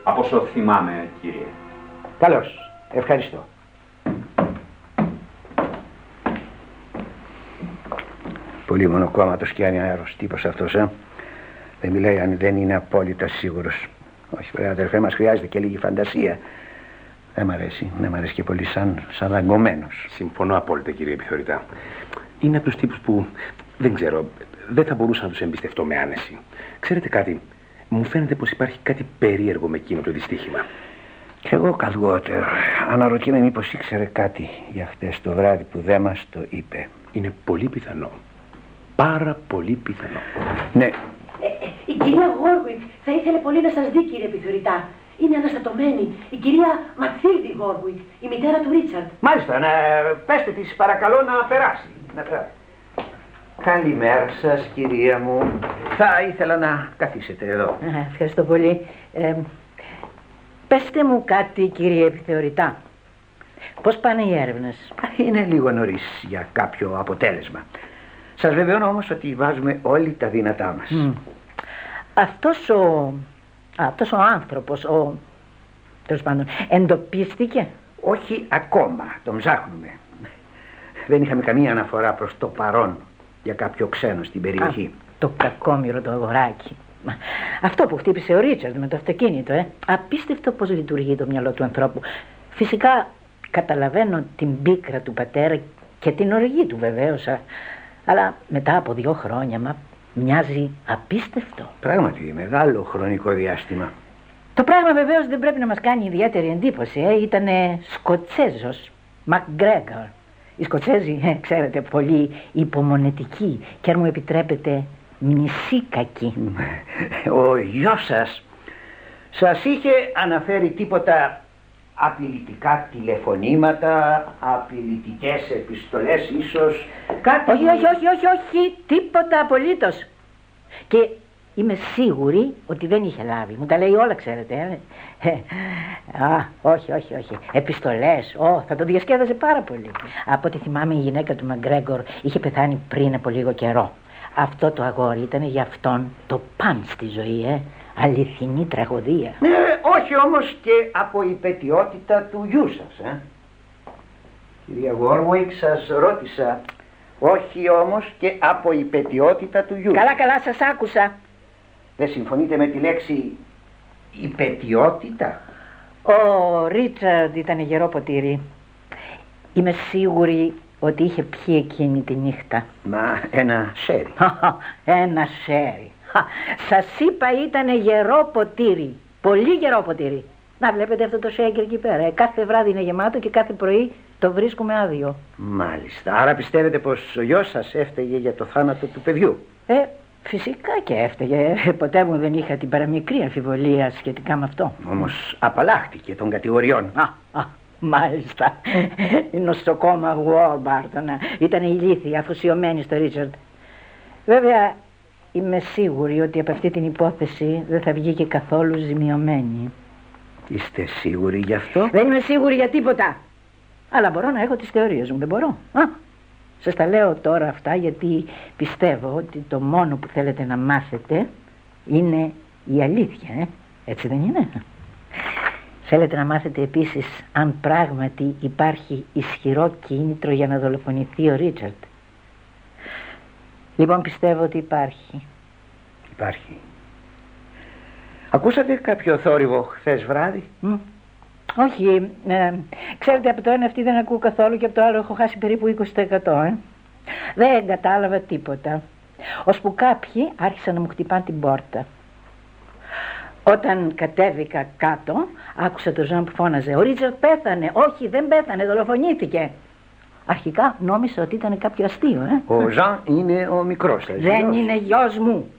Από όσο θυμάμαι, κύριε. Καλώς. Ευχαριστώ. Πολύ μονοκόμματος και ανιαέρος τύπος αυτός, ε. Δεν μιλάει αν δεν είναι απόλυτα σίγουρος. Όχι, βέβαια, αδερφέ μας χρειάζεται και λίγη φαντασία. Δεν μ' αρέσει. Δεν μ' αρέσει και πολύ σαν, σαν δαγκωμένος. Συμφωνώ απόλυτα, κύριε επιθεωρητά. Είναι από τους τύπους που δεν ξέρω, δεν θα μπορούσα να τους εμπιστευτώ με άνεση. Ξέρετε κάτι, μου φαίνεται πως υπάρχει κάτι περίεργο με εκείνο το δυστύχημα. Κι εγώ καλγότερο. Αναρωτιέμαι μήπως ήξερε κάτι για χτες το βράδυ που δεν μας το είπε. Είναι πολύ πιθανό. Πάρα πολύ πιθανό. Ναι. Ε, ε, η κυρία Βόρουικ θα ήθελε πολύ να σας δει κύριε επιθεωρητά. Είναι αναστατωμένη. Η κυρία Ματθίλδη Βόρουικ, η μητέρα του Ρίτσαρντ. Μάλιστα, να πέστε της παρακαλώ να περάσει. Να περάσει. Καλημέρα σας κυρία μου. Θα ήθελα να καθίσετε εδώ. Α, ευχαριστώ πολύ. Ε, πέστε μου κάτι κύριε επιθεωρητά. Πώς πάνε οι έρευνες; Είναι λίγο νωρίς για κάποιο αποτέλεσμα. Σας βεβαιώνω όμως ότι βάζουμε όλοι τα δυνατά μας. Μμ. Αυτός ο... Αυτός ο άνθρωπος, ο... Τέλος πάντων, εντοπίστηκε; Όχι ακόμα, τον ψάχνουμε. Δεν είχαμε καμία αναφορά προς το παρόν για κάποιο ξένο στην περιοχή. Α, το κακόμοιρο το αγοράκι. Μα, Αυτό που χτύπησε ο Ρίτσαρντ με το αυτοκίνητο, ε. Απίστευτο πώς λειτουργεί το μυαλό του ανθρώπου. Φυσικά καταλαβαίνω την πίκρα του πατέρα και την οργή του βεβαίως. α. Αλλά μετά από δύο χρόνια, μα μοιάζει απίστευτο. Πράγματι, μεγάλο χρονικό διάστημα. Το πράγμα βεβαίως δεν πρέπει να μας κάνει ιδιαίτερη εντύπωση. Ε. Ήτανε Σκοτσέζος, Μακγκρέγκορ. Οι Σκοτσέζοι, ε, ξέρετε, πολύ υπομονετικοί και αν μου επιτρέπετε μνησίκακοι. Ο γιος σας σας είχε αναφέρει τίποτα απειλητικά τηλεφωνήματα, απειλητικές επιστολές ίσως, κάτι... Όχι, όχι, όχι, όχι, όχι, τίποτα απολύτως. Και είμαι σίγουρη ότι δεν είχε λάβει. Μου τα λέει όλα, ξέρετε. Ε. Ε, Α, όχι, όχι, όχι. Επιστολές, Ω, θα το διασκέδαζε πάρα πολύ. Από ό,τι θυμάμαι η γυναίκα του Μαγκρέγκορ είχε πεθάνει πριν από λίγο καιρό. Αυτό το αγόρι ήταν για αυτόν το παν στη ζωή, ε. Αληθινή τραγωδία. Ναι, όχι όμως και από υπετιότητα του γιού σας, ε. Κυρία Γόρμουικ, σας ρώτησα, όχι όμως και από υπετιότητα του γιου. Καλά, καλά, σας άκουσα. Δεν συμφωνείτε με τη λέξη υπετιότητα; Ο Ρίτσαρντ ήταν γερό ποτήρι. Είμαι σίγουρη ότι είχε πιει εκείνη τη νύχτα. Μα ένα σέρι. Ένα σέρι. Χα, Σας είπα ήταν γερό ποτήρι. Πολύ γερό ποτήρι. Να βλέπετε αυτό το σέγκερ εκεί πέρα. ε. Κάθε βράδυ είναι γεμάτο και κάθε πρωί το βρίσκουμε άδειο. Μάλιστα. Άρα πιστεύετε πως ο γιος σας έφταιγε για το θάνατο του παιδιού; Ε, φυσικά και έφταιγε. Ε, Ποτέ μου δεν είχα την παραμικρή αμφιβολία σχετικά με αυτό. Όμως απαλλάχτηκε των κατηγοριών. Α, α, μάλιστα. Η νοσοκόμα Warburton ήταν ηλίθια, αφοσιωμένη στο Ρίτσαρντ. Βέβαια, είμαι σίγουρη ότι από αυτή την υπόθεση δεν θα βγει και καθόλου ζημιωμένη. Είστε σίγουροι γι' αυτό; Δεν είμαι σίγουρη για τίποτα. Αλλά μπορώ να έχω τις θεωρίες μου, δεν μπορώ. Α, σας τα λέω τώρα αυτά γιατί πιστεύω ότι το μόνο που θέλετε να μάθετε είναι η αλήθεια, ε; έτσι δεν είναι; Θέλετε να μάθετε επίσης αν πράγματι υπάρχει ισχυρό κίνητρο για να δολοφονηθεί ο Ρίτσαρτ; Λοιπόν πιστεύω ότι υπάρχει. Υπάρχει. Ακούσατε κάποιο θόρυβο χθες βράδυ; Μ. Όχι, ε, ξέρετε από το ένα αυτή δεν ακούω καθόλου και από το άλλο έχω χάσει περίπου 20% ε. Δεν κατάλαβα τίποτα. Ώσπου κάποιοι άρχισαν να μου χτυπάνε την πόρτα. Όταν κατέβηκα κάτω, άκουσα τον Ζαν που φώναζε «Ο Ρίτσαρτ πέθανε, όχι δεν πέθανε, δολοφονήθηκε». Αρχικά νόμισα ότι ήταν κάποιο αστείο, ε. Ο Ζαν είναι ο μικρός σας. Δεν είναι γιος μου.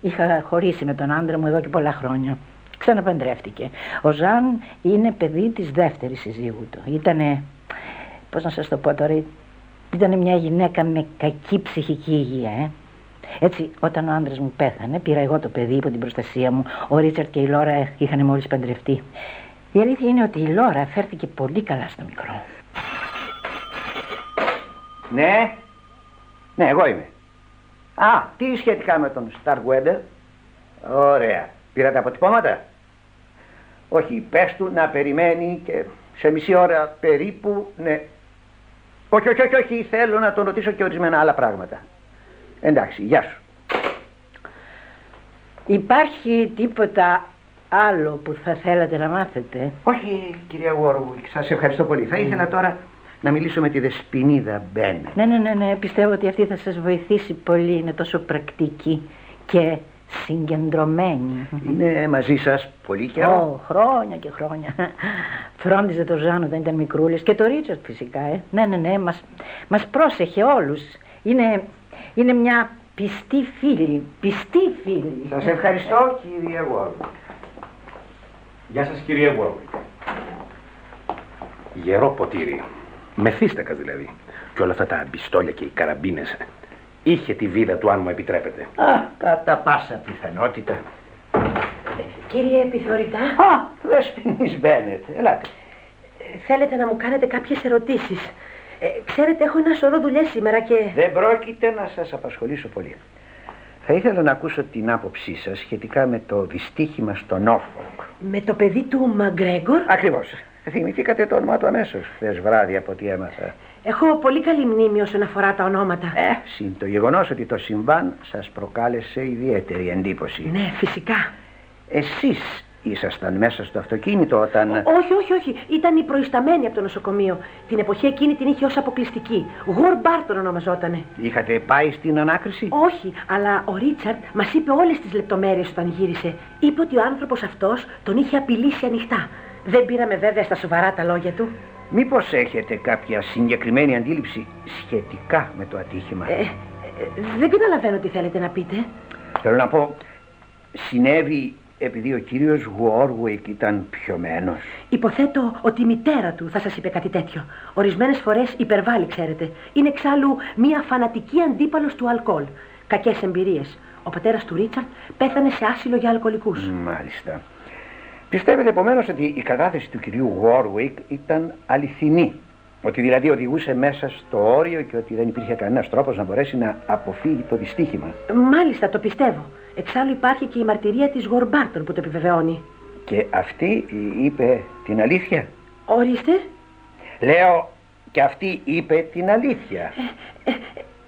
Είχα χωρίσει με τον άντρα μου εδώ και πολλά χρόνια. Ξαναπαντρεύτηκε. Ο Ζαν είναι παιδί της δεύτερης συζύγου του. Ήτανε, πώς να σας το πω τώρα, ήτανε μια γυναίκα με κακή ψυχική υγεία, ε. Έτσι, όταν ο άντρας μου πέθανε, πήρα εγώ το παιδί υπό την προστασία μου. Ο Ρίτσαρτ και η Λόρα είχαν μόλις παντρευτεί. Η αλήθεια είναι ότι η Λόρα φέρθηκε πολύ καλά στο μικρό. Ναι. Ναι, εγώ είμαι. Α, τι σχετικά με τον Starweather. Ωραία. Πήρατε αποτυπώματα; Όχι, πες του να περιμένει και σε μισή ώρα περίπου, ναι. Όχι, όχι, όχι, όχι, θέλω να τον ρωτήσω και ορισμένα άλλα πράγματα. Εντάξει, γεια σου. Υπάρχει τίποτα άλλο που θα θέλατε να μάθετε; Όχι, κυρία Warwick, σας ευχαριστώ πολύ. Θα ήθελα τώρα να μιλήσω με τη Δεσποινίδα Μπένε. Ναι, ναι, ναι, ναι, πιστεύω ότι αυτή θα σας βοηθήσει πολύ. Είναι τόσο πρακτική και συγκεντρωμένη. Είναι μαζί σας πολύ καιρό. Ω, χρόνια και χρόνια. Φρόντιζε το Ζάνο όταν ήταν μικρούλης και το Ρίτσαρτ φυσικά. Ε. Ναι, ναι, ναι, μας, μας πρόσεχε όλους. Είναι, είναι μια πιστή φίλη, πιστή φίλη. Σας ευχαριστώ κυρία Warwick. Γεια σας κυρία Warwick. Γερό ποτήρι. Μεθύστακας δηλαδή. Και όλα αυτά τα πιστόλια και οι καραμπίνες. Είχε τη βίδα του αν μου επιτρέπετε. Α, κατά πάσα πιθανότητα. Κύριε επιθεωρητά, Α, Δεσποινής Μπένετ, ελάτε. θέλετε να μου κάνετε κάποιες ερωτήσεις. Ε, ξέρετε, έχω ένα σωρό δουλειές σήμερα και... Δεν πρόκειται να σας απασχολήσω πολύ. Θα ήθελα να ακούσω την άποψή σας σχετικά με το δυστύχημα στο Νόφολκ. Με το παιδί του Μαγκρέγκορ Ακριβώς. Θυμηθήκατε το όνομά του αμέσως χθες βράδυ από ό,τι έμαθα. Έχω πολύ καλή μνήμη όσον αφορά τα ονόματα. Ε, συν το γεγονός ότι το συμβάν σας προκάλεσε ιδιαίτερη εντύπωση. Ναι, φυσικά. Εσείς ήσασταν μέσα στο αυτοκίνητο όταν... Όχι, όχι, όχι. Ήταν η προϊσταμένη από το νοσοκομείο. Την εποχή εκείνη την είχε ως αποκλειστική. Γουρ Μπάρτον ονομαζότανε. Είχατε πάει στην ανάκριση; Όχι, αλλά ο Ρίτσαρτ μας είπε όλες τις λεπτομέρειες όταν γύρισε. Είπε ότι ο άνθρωπος αυτός τον είχε απειλήσει ανοιχτά. Δεν πήραμε βέβαια στα σοβαρά τα λόγια του. Μήπως έχετε κάποια συγκεκριμένη αντίληψη σχετικά με το ατύχημα; Ε, ε, δεν καταλαβαίνω τι θέλετε να πείτε. Θέλω να πω, συνέβη επειδή ο κύριος Warwick ήταν πιωμένος. Υποθέτω ότι η μητέρα του θα σας είπε κάτι τέτοιο. Ορισμένες φορές υπερβάλλει, ξέρετε. Είναι εξάλλου μία φανατική αντίπαλος του αλκοόλ. Κακές εμπειρίες. Ο πατέρας του Ρίτσαρτ πέθανε σε άσυλο για αλκοολικούς. Μάλιστα. Πιστεύετε επομένως ότι η κατάθεση του κυρίου Warwick ήταν αληθινή; Ότι δηλαδή οδηγούσε μέσα στο όριο και ότι δεν υπήρχε κανένας τρόπος να μπορέσει να αποφύγει το δυστύχημα; Μάλιστα, το πιστεύω. Εξάλλου υπάρχει και η μαρτυρία της Γορμπάρτον που το επιβεβαιώνει. Και αυτή είπε την αλήθεια; Ορίστε. Λέω και αυτή είπε την αλήθεια. Ε,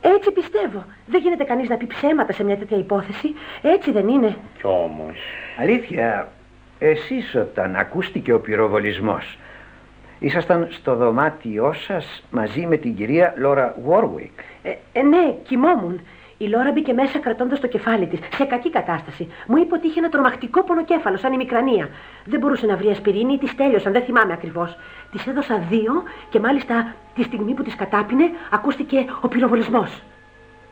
Έτσι πιστεύω. Δεν γίνεται κανείς να πει ψέματα σε μια τέτοια υπόθεση. Έτσι δεν είναι. Κι όμως... Αλήθεια, εσείς όταν ακούστηκε ο πυροβολισμός, ήσασταν στο δωμάτιό σας μαζί με την κυρία Λόρα Warwick. Ε, ε, ναι, κοιμόμουν. Η Λόρα μπήκε μέσα κρατώντας το κεφάλι της, σε κακή κατάσταση. Μου είπε ότι είχε ένα τρομακτικό πονοκέφαλο, σαν η μικρανία. Δεν μπορούσε να βρει ασπιρίνη ή τη τέλειωσαν, δεν θυμάμαι ακριβώς. Της έδωσα δύο και μάλιστα τη στιγμή που της κατάπινε ακούστηκε ο πυροβολισμός.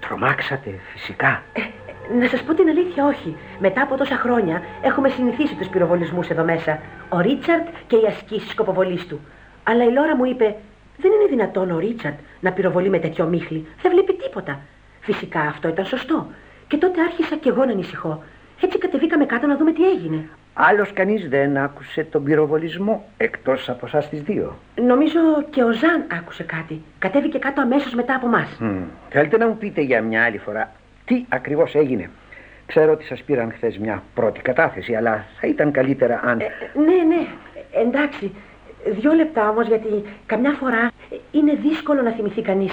Τρομάξατε φυσικά. Να σας πω την αλήθεια, όχι. Μετά από τόσα χρόνια έχουμε συνηθίσει τους πυροβολισμούς εδώ μέσα. Ο Ρίτσαρτ και οι ασκήσεις σκοποβολής του. Αλλά η Λόρα μου είπε: Δεν είναι δυνατόν ο Ρίτσαρτ να πυροβολεί με τέτοιο μίχλι. Δεν βλέπει τίποτα. Φυσικά αυτό ήταν σωστό. Και τότε άρχισα κι εγώ να ανησυχώ. Έτσι κατεβήκαμε κάτω να δούμε τι έγινε. Άλλος κανείς δεν άκουσε τον πυροβολισμό εκτός από εσάς τις δύο. Νομίζω και ο Ζαν άκουσε κάτι. Κατέβηκε κάτω αμέσως μετά από μας. Μμ. Θέλετε να μου πείτε για μια άλλη φορά τι ακριβώς έγινε; Ξέρω ότι σας πήραν χθες μια πρώτη κατάθεση, αλλά θα ήταν καλύτερα αν... Ε, ναι, ναι, εντάξει. Δύο λεπτά όμως, γιατί καμιά φορά είναι δύσκολο να θυμηθεί κανείς.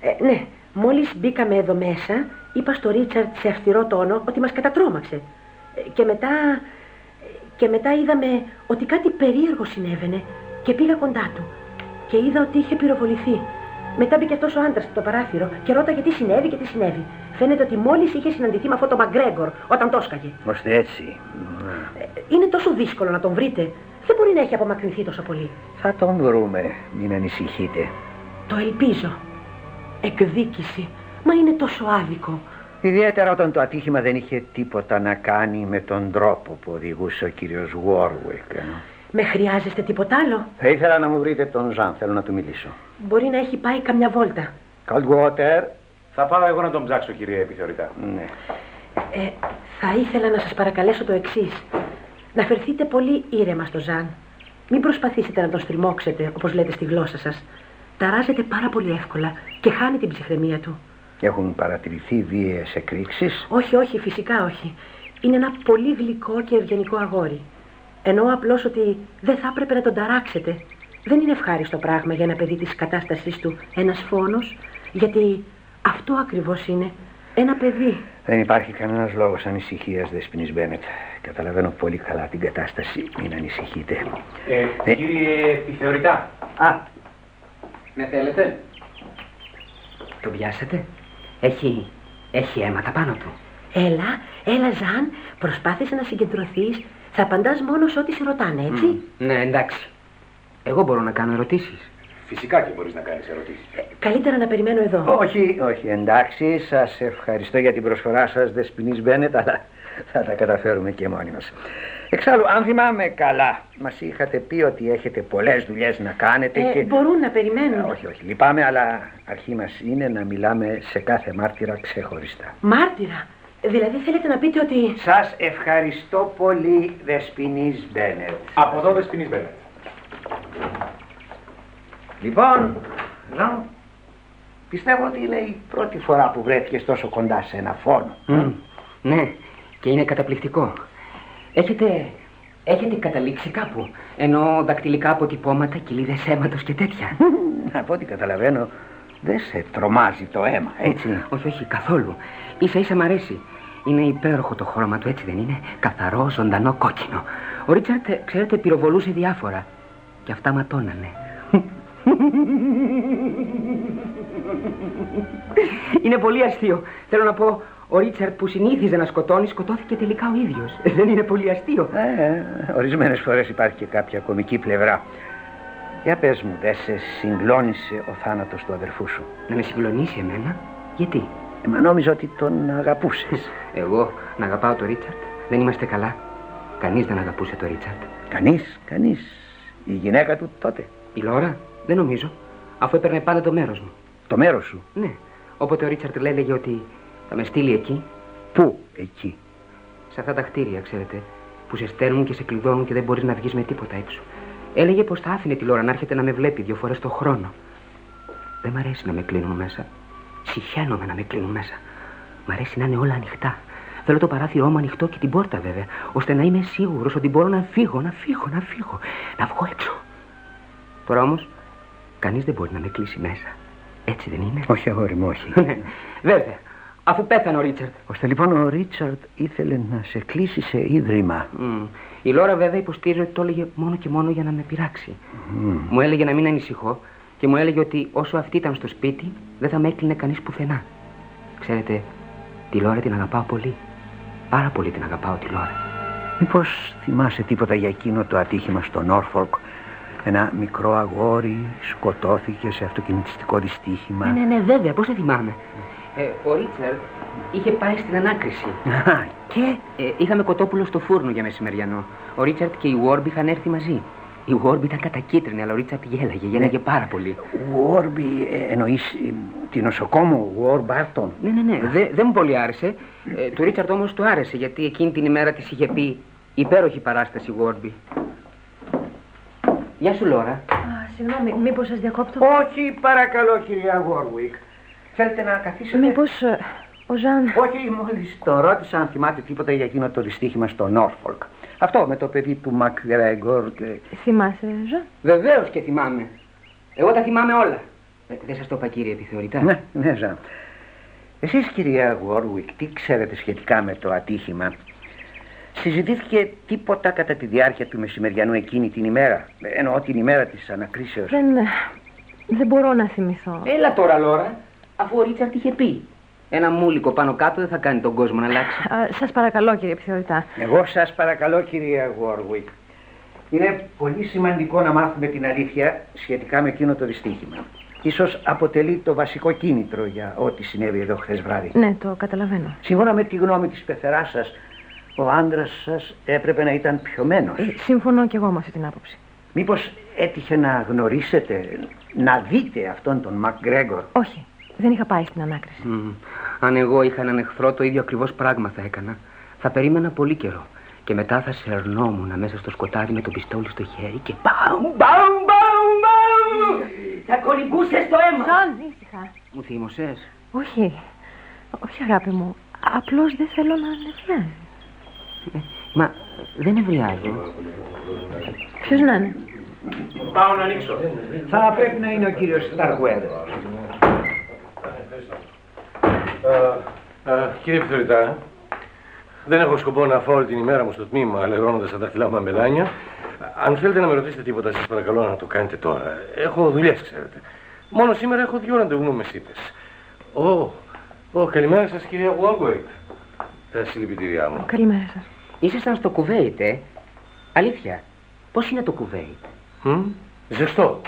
Ε, ναι, μόλις μπήκαμε εδώ μέσα, είπα στο Ρίτσαρτ σε αυστηρό τόνο ότι μας κατατρώμαξε. Ε, Και μετά... Και μετά είδαμε ότι κάτι περίεργο συνέβαινε και πήγα κοντά του. Και είδα ότι είχε πυροβοληθεί. Μετά μπήκε αυτός ο άντρας στο παράθυρο και ρώταγε τι συνέβη και τι συνέβη. Φαίνεται ότι μόλις είχε συναντηθεί με αυτό το Μαγκρέγκορ όταν το έσκαγε. Ώστε έτσι; Ε, Είναι τόσο δύσκολο να τον βρείτε. Δεν μπορεί να έχει απομακρυνθεί τόσο πολύ. Θα τον βρούμε, μην ανησυχείτε. Το ελπίζω. Εκδίκηση. Μα είναι τόσο άδικο. Ιδιαίτερα όταν το ατύχημα δεν είχε τίποτα να κάνει με τον τρόπο που οδηγούσε ο κύριος Warwick. Ε. Με χρειάζεστε τίποτα άλλο; Θα ήθελα να μου βρείτε τον Ζαν, θέλω να του μιλήσω. Μπορεί να έχει πάει καμιά βόλτα. Coldwater. Θα πάω εγώ να τον ψάξω, κυρία επιθεωρητά. Ναι. Ε, θα ήθελα να σας παρακαλέσω το εξής. Να φερθείτε πολύ ήρεμα στο Ζαν. Μην προσπαθήσετε να τον στριμώξετε, όπως λέτε στη γλώσσα σας. Ταράζεται πάρα πολύ εύκολα και χάνει την ψυχραιμία του. Έχουν παρατηρηθεί βίαιες εκρήξεις; Όχι, όχι, φυσικά όχι. Είναι ένα πολύ γλυκό και ευγενικό αγόρι. Εννοώ απλώς ότι δεν θα έπρεπε να τον ταράξετε. Δεν είναι ευχάριστο πράγμα για ένα παιδί της κατάστασής του ένας φόνος, γιατί αυτό ακριβώς είναι. Ένα παιδί. Δεν υπάρχει κανένας λόγος ανησυχίας, Δεσποινής Μπένετ. Καταλαβαίνω πολύ καλά την κατάσταση, μην ανησυχείτε. Ε, Ε. κύριε επιθεωρητά. Α, Ναι, θέλετε; Το πιάσατε. Έχει, έχει αίματα πάνω του. Έλα, έλα Ζαν, προσπάθησε να συγκεντρωθείς. Θα απαντάς μόνος σε ό,τι σε ρωτάνε, έτσι; Ναι, εντάξει. Εγώ μπορώ να κάνω ερωτήσεις. Φυσικά και μπορείς να κάνεις ερωτήσεις. Ε, καλύτερα να περιμένω εδώ. Όχι, όχι, εντάξει, σας ευχαριστώ για την προσφορά σας, Δεσποινής Μπένετ, αλλά θα τα καταφέρουμε και μόνοι μας. Εξάλλου, αν θυμάμαι καλά, μας είχατε πει ότι έχετε πολλές δουλειές να κάνετε Ε, και... Μπορούν να περιμένουν. Ε, όχι, όχι, λυπάμαι, αλλά αρχή μας είναι να μιλάμε σε κάθε μάρτυρα ξεχωριστά. Μάρτυρα; Δηλαδή θέλετε να πείτε ότι... Σας ευχαριστώ πολύ, Δεσποινής Μπένετ. Από εδώ δεσποινής Μπένετ. Λοιπόν, Ζαν, πιστεύω ότι είναι η πρώτη φορά που βρέθηκες τόσο κοντά σε ένα φόνο. Μμ, Ναι, και είναι καταπληκτικό. Έχετε, έχετε καταλήξει κάπου. Ενώ δακτυλικά αποτυπώματα, κοιλίδες αίματος και τέτοια; Από ό,τι καταλαβαίνω, δεν σε τρομάζει το αίμα, έτσι. όχι, όχι, καθόλου. Ίσα ίσα μ' αρέσει. Είναι υπέροχο το χρώμα του, έτσι δεν είναι; Καθαρό, ζωντανό, κόκκινο. Ο Ρίτσαρτ, ξέρετε, πυροβολούσε διάφορα. Και αυτά ματώνανε. Είναι πολύ αστείο. Θέλω να πω, ο Ρίτσαρτ που συνήθιζε να σκοτώνει, σκοτώθηκε τελικά ο ίδιος. Δεν είναι πολύ αστείο. Ε, ορισμένες φορές υπάρχει και κάποια κομική πλευρά. Για πες μου, δεν σε συγκλώνησε ο θάνατος του αδερφού σου; Να με συγκλονίσει εμένα; Γιατί; Ε, μα νόμιζα ότι τον αγαπούσες. Εγώ να αγαπάω τον Ρίτσαρτ. Δεν είμαστε καλά. Κανείς δεν αγαπούσε τον Ρίτσαρτ. κανείς, κανείς. Η γυναίκα του τότε. Η Λόρα, δεν νομίζω. Αφού έπαιρνε πάντα το μέρος μου. Το μέρος σου. Ναι. Όποτε ο Ρίτσαρτ έλεγε ότι θα με στείλει εκεί, Πού, εκεί; σε αυτά τα κτίρια, ξέρετε, που σε στέλνουν και σε κλειδώνουν και δεν μπορείς να βγεις με τίποτα έξω. Έλεγε πως θα άφηνε τη Λόρα να έρχεται να με βλέπει δύο φορές το χρόνο. Δεν μ' αρέσει να με κλείνουν μέσα. Συχαίνομαι να με κλείνουν μέσα. Μ' αρέσει να είναι όλα ανοιχτά. Θέλω το παράθυρό μου ανοιχτό και την πόρτα βέβαια, ώστε να είμαι σίγουρος ότι μπορώ να φύγω, να φύγω, να φύγω, να βγω έξω. Τώρα όμως, κανείς δεν μπορεί να με κλείσει μέσα. Έτσι δεν είναι; Όχι, αγόρι μου, όχι. Ναι, βέβαια. Αφού πέθανε ο Ρίτσαρτ. Ώστε λοιπόν ο Ρίτσαρντ ήθελε να σε κλείσει σε ίδρυμα. Μμ. Η Λόρα βέβαια υποστήριζε ότι το έλεγε μόνο και μόνο για να με πειράξει. Μου έλεγε να μην ανησυχώ και μου έλεγε ότι όσο αυτή ήταν στο σπίτι δεν θα με έκλεινε κανείς πουθενά. Ξέρετε, τη Λόρα την αγαπάω πολύ. Πάρα πολύ την αγαπάω τη Λόρα. Μήπως θυμάσαι τίποτα για εκείνο το ατύχημα στο Νόρφολκ. Ένα μικρό αγόρι σκοτώθηκε σε αυτοκινητιστικό δυστύχημα. Ναι, ναι, ναι, βέβαια, πώς δεν θυμάμαι. Ε, ο Ρίτσαρντ είχε πάει στην ανάκριση. Α, Και; Ε, είχαμε κοτόπουλο στο φούρνο για μεσημεριανό. Ο Ρίτσαρτ και η Βόρμπ είχαν έρθει μαζί. Η Warby ήταν κατακίτρινη, αλλά ο Ρίτσαρτ γέλαγε, γέλαγε πάρα πολύ. Warby, ε, εννοείς ε, τη νοσοκόμο Warburton. Ναι, ναι, ναι, δεν δε μου πολύ άρεσε. Ε, του Ρίτσαρτ όμως του άρεσε, γιατί εκείνη την ημέρα της είχε πει υπέροχη παράσταση Warby. Γεια σου, Λόρα. Α, συγγνώμη, μήπως σας διακόπτω; Όχι, παρακαλώ, κυρία Warwick. Θέλετε να καθίσετε; Μήπως ε, ο Ζαν... Όχι, μόλις τον ρώτησα αν θυμάται τίποτα για εκείνο το δυστύχημα στο Νόρφολκ. Αυτό με το παιδί του Μακγκρέγκορ και... Θυμάσαι, Ζαν. Βεβαίως και θυμάμαι. Εγώ τα θυμάμαι όλα. Ε, δεν σας το είπα, κύριε επιθεωρητά. Ναι, ναι, Ζαν. Εσείς, κυρία Warwick, τι ξέρετε σχετικά με το ατύχημα; Συζητήθηκε τίποτα κατά τη διάρκεια του μεσημεριανού εκείνη την ημέρα; Εννοώ την ημέρα της ανακρίσεως. Δεν... ε, Δεν μπορώ να θυμηθώ. Έλα τώρα, Λόρα, αφού ο Ρίτσαρτ είχε πει. Ένα μούλικο πάνω κάτω δεν θα κάνει τον κόσμο να αλλάξει. Α, σας παρακαλώ, κύριε επιθεωρητά. Εγώ σας παρακαλώ κυρία Warwick. Είναι πολύ σημαντικό να μάθουμε την αλήθεια σχετικά με εκείνο το δυστύχημα. Ίσως αποτελεί το βασικό κίνητρο για ό,τι συνέβη εδώ χθες βράδυ. Ναι, το καταλαβαίνω. Σύμφωνα με τη γνώμη της πεθεράς σας, ο άντρας σας έπρεπε να ήταν πιωμένος. Ε, Συμφωνώ κι εγώ με αυτή την άποψη. Μήπως έτυχε να γνωρίσετε, να δείτε αυτόν τον Μακγκρέγκορ. Όχι, δεν είχα πάει στην ανάκριση. Μμμ. Αν εγώ είχα έναν εχθρό, το ίδιο ακριβώς πράγμα θα έκανα. Θα περίμενα πολύ καιρό. Και μετά θα σερνόμουν μέσα στο σκοτάδι με το πιστόλι στο χέρι και μπαμ, μπαμ, μπαμ, μπαμ! Θα κολυμπούσες στο αίμα. Ζαν, ήσυχα. Μου θύμωσες; Όχι, όχι αγάπη μου. Απλώς δεν θέλω να νευριάζει. Μα δεν νευριάζω. Ποιος να είναι; Πάω να ανοίξω. Θα πρέπει να είναι ο κύριος Σταργουέδερ. Ε, ε, κύριε επιθεωρητά, δεν έχω σκοπό να φάω όλη την ημέρα μου στο τμήμα αλερώνοντας τα δάχτυλά μου με μελάνια. Αν θέλετε να με ρωτήσετε τίποτα, σας παρακαλώ να το κάνετε τώρα. Έχω δουλειές, ξέρετε. Μόνο σήμερα έχω δύο ραντεβού με σύπες. Ω, ω, καλημέρα σας κυρία Warwick. Τα συλληπιτήριά μου. Καλημέρα σας. Ήσασταν στο κουβέιτ, ε; Αλήθεια. Πώς είναι το κουβέιτ; Μμ, Ζεστό.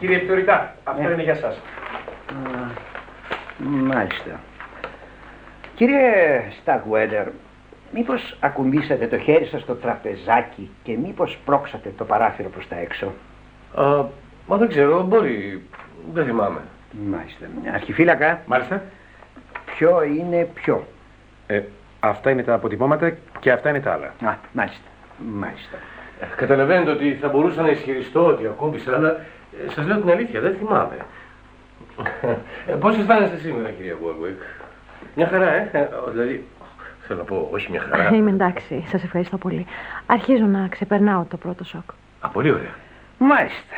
Κύριε επιθεωρητά, αυτό είναι για σας. Μάλιστα. Κύριε Σταγουέντερ, μήπως ακουμπήσατε το χέρι σας στο τραπεζάκι και μήπως πρόξατε το παράθυρο προς τα έξω; Α, μα δεν ξέρω, μπορεί. Δεν θυμάμαι. Μάλιστα. Αρχιφύλακα, Μάλιστα. ποιο είναι ποιο; Ε, αυτά είναι τα αποτυπώματα και αυτά είναι τα άλλα. Α, μάλιστα. Μάλιστα. Ε, Καταλαβαίνετε ότι θα μπορούσα να ισχυριστώ ότι ακούμπησα, αλλά ε, σας λέω την αλήθεια, δεν θυμάμαι. Ε, πώς αισθάνεστε σήμερα, κυρία Warwick; Μια χαρά, ε; ε δηλαδή, θέλω να πω, όχι μια χαρά. Είμαι εντάξει, σας ευχαριστώ πολύ. Αρχίζω να ξεπερνάω το πρώτο σοκ. Α, πολύ ωραία. Μάλιστα.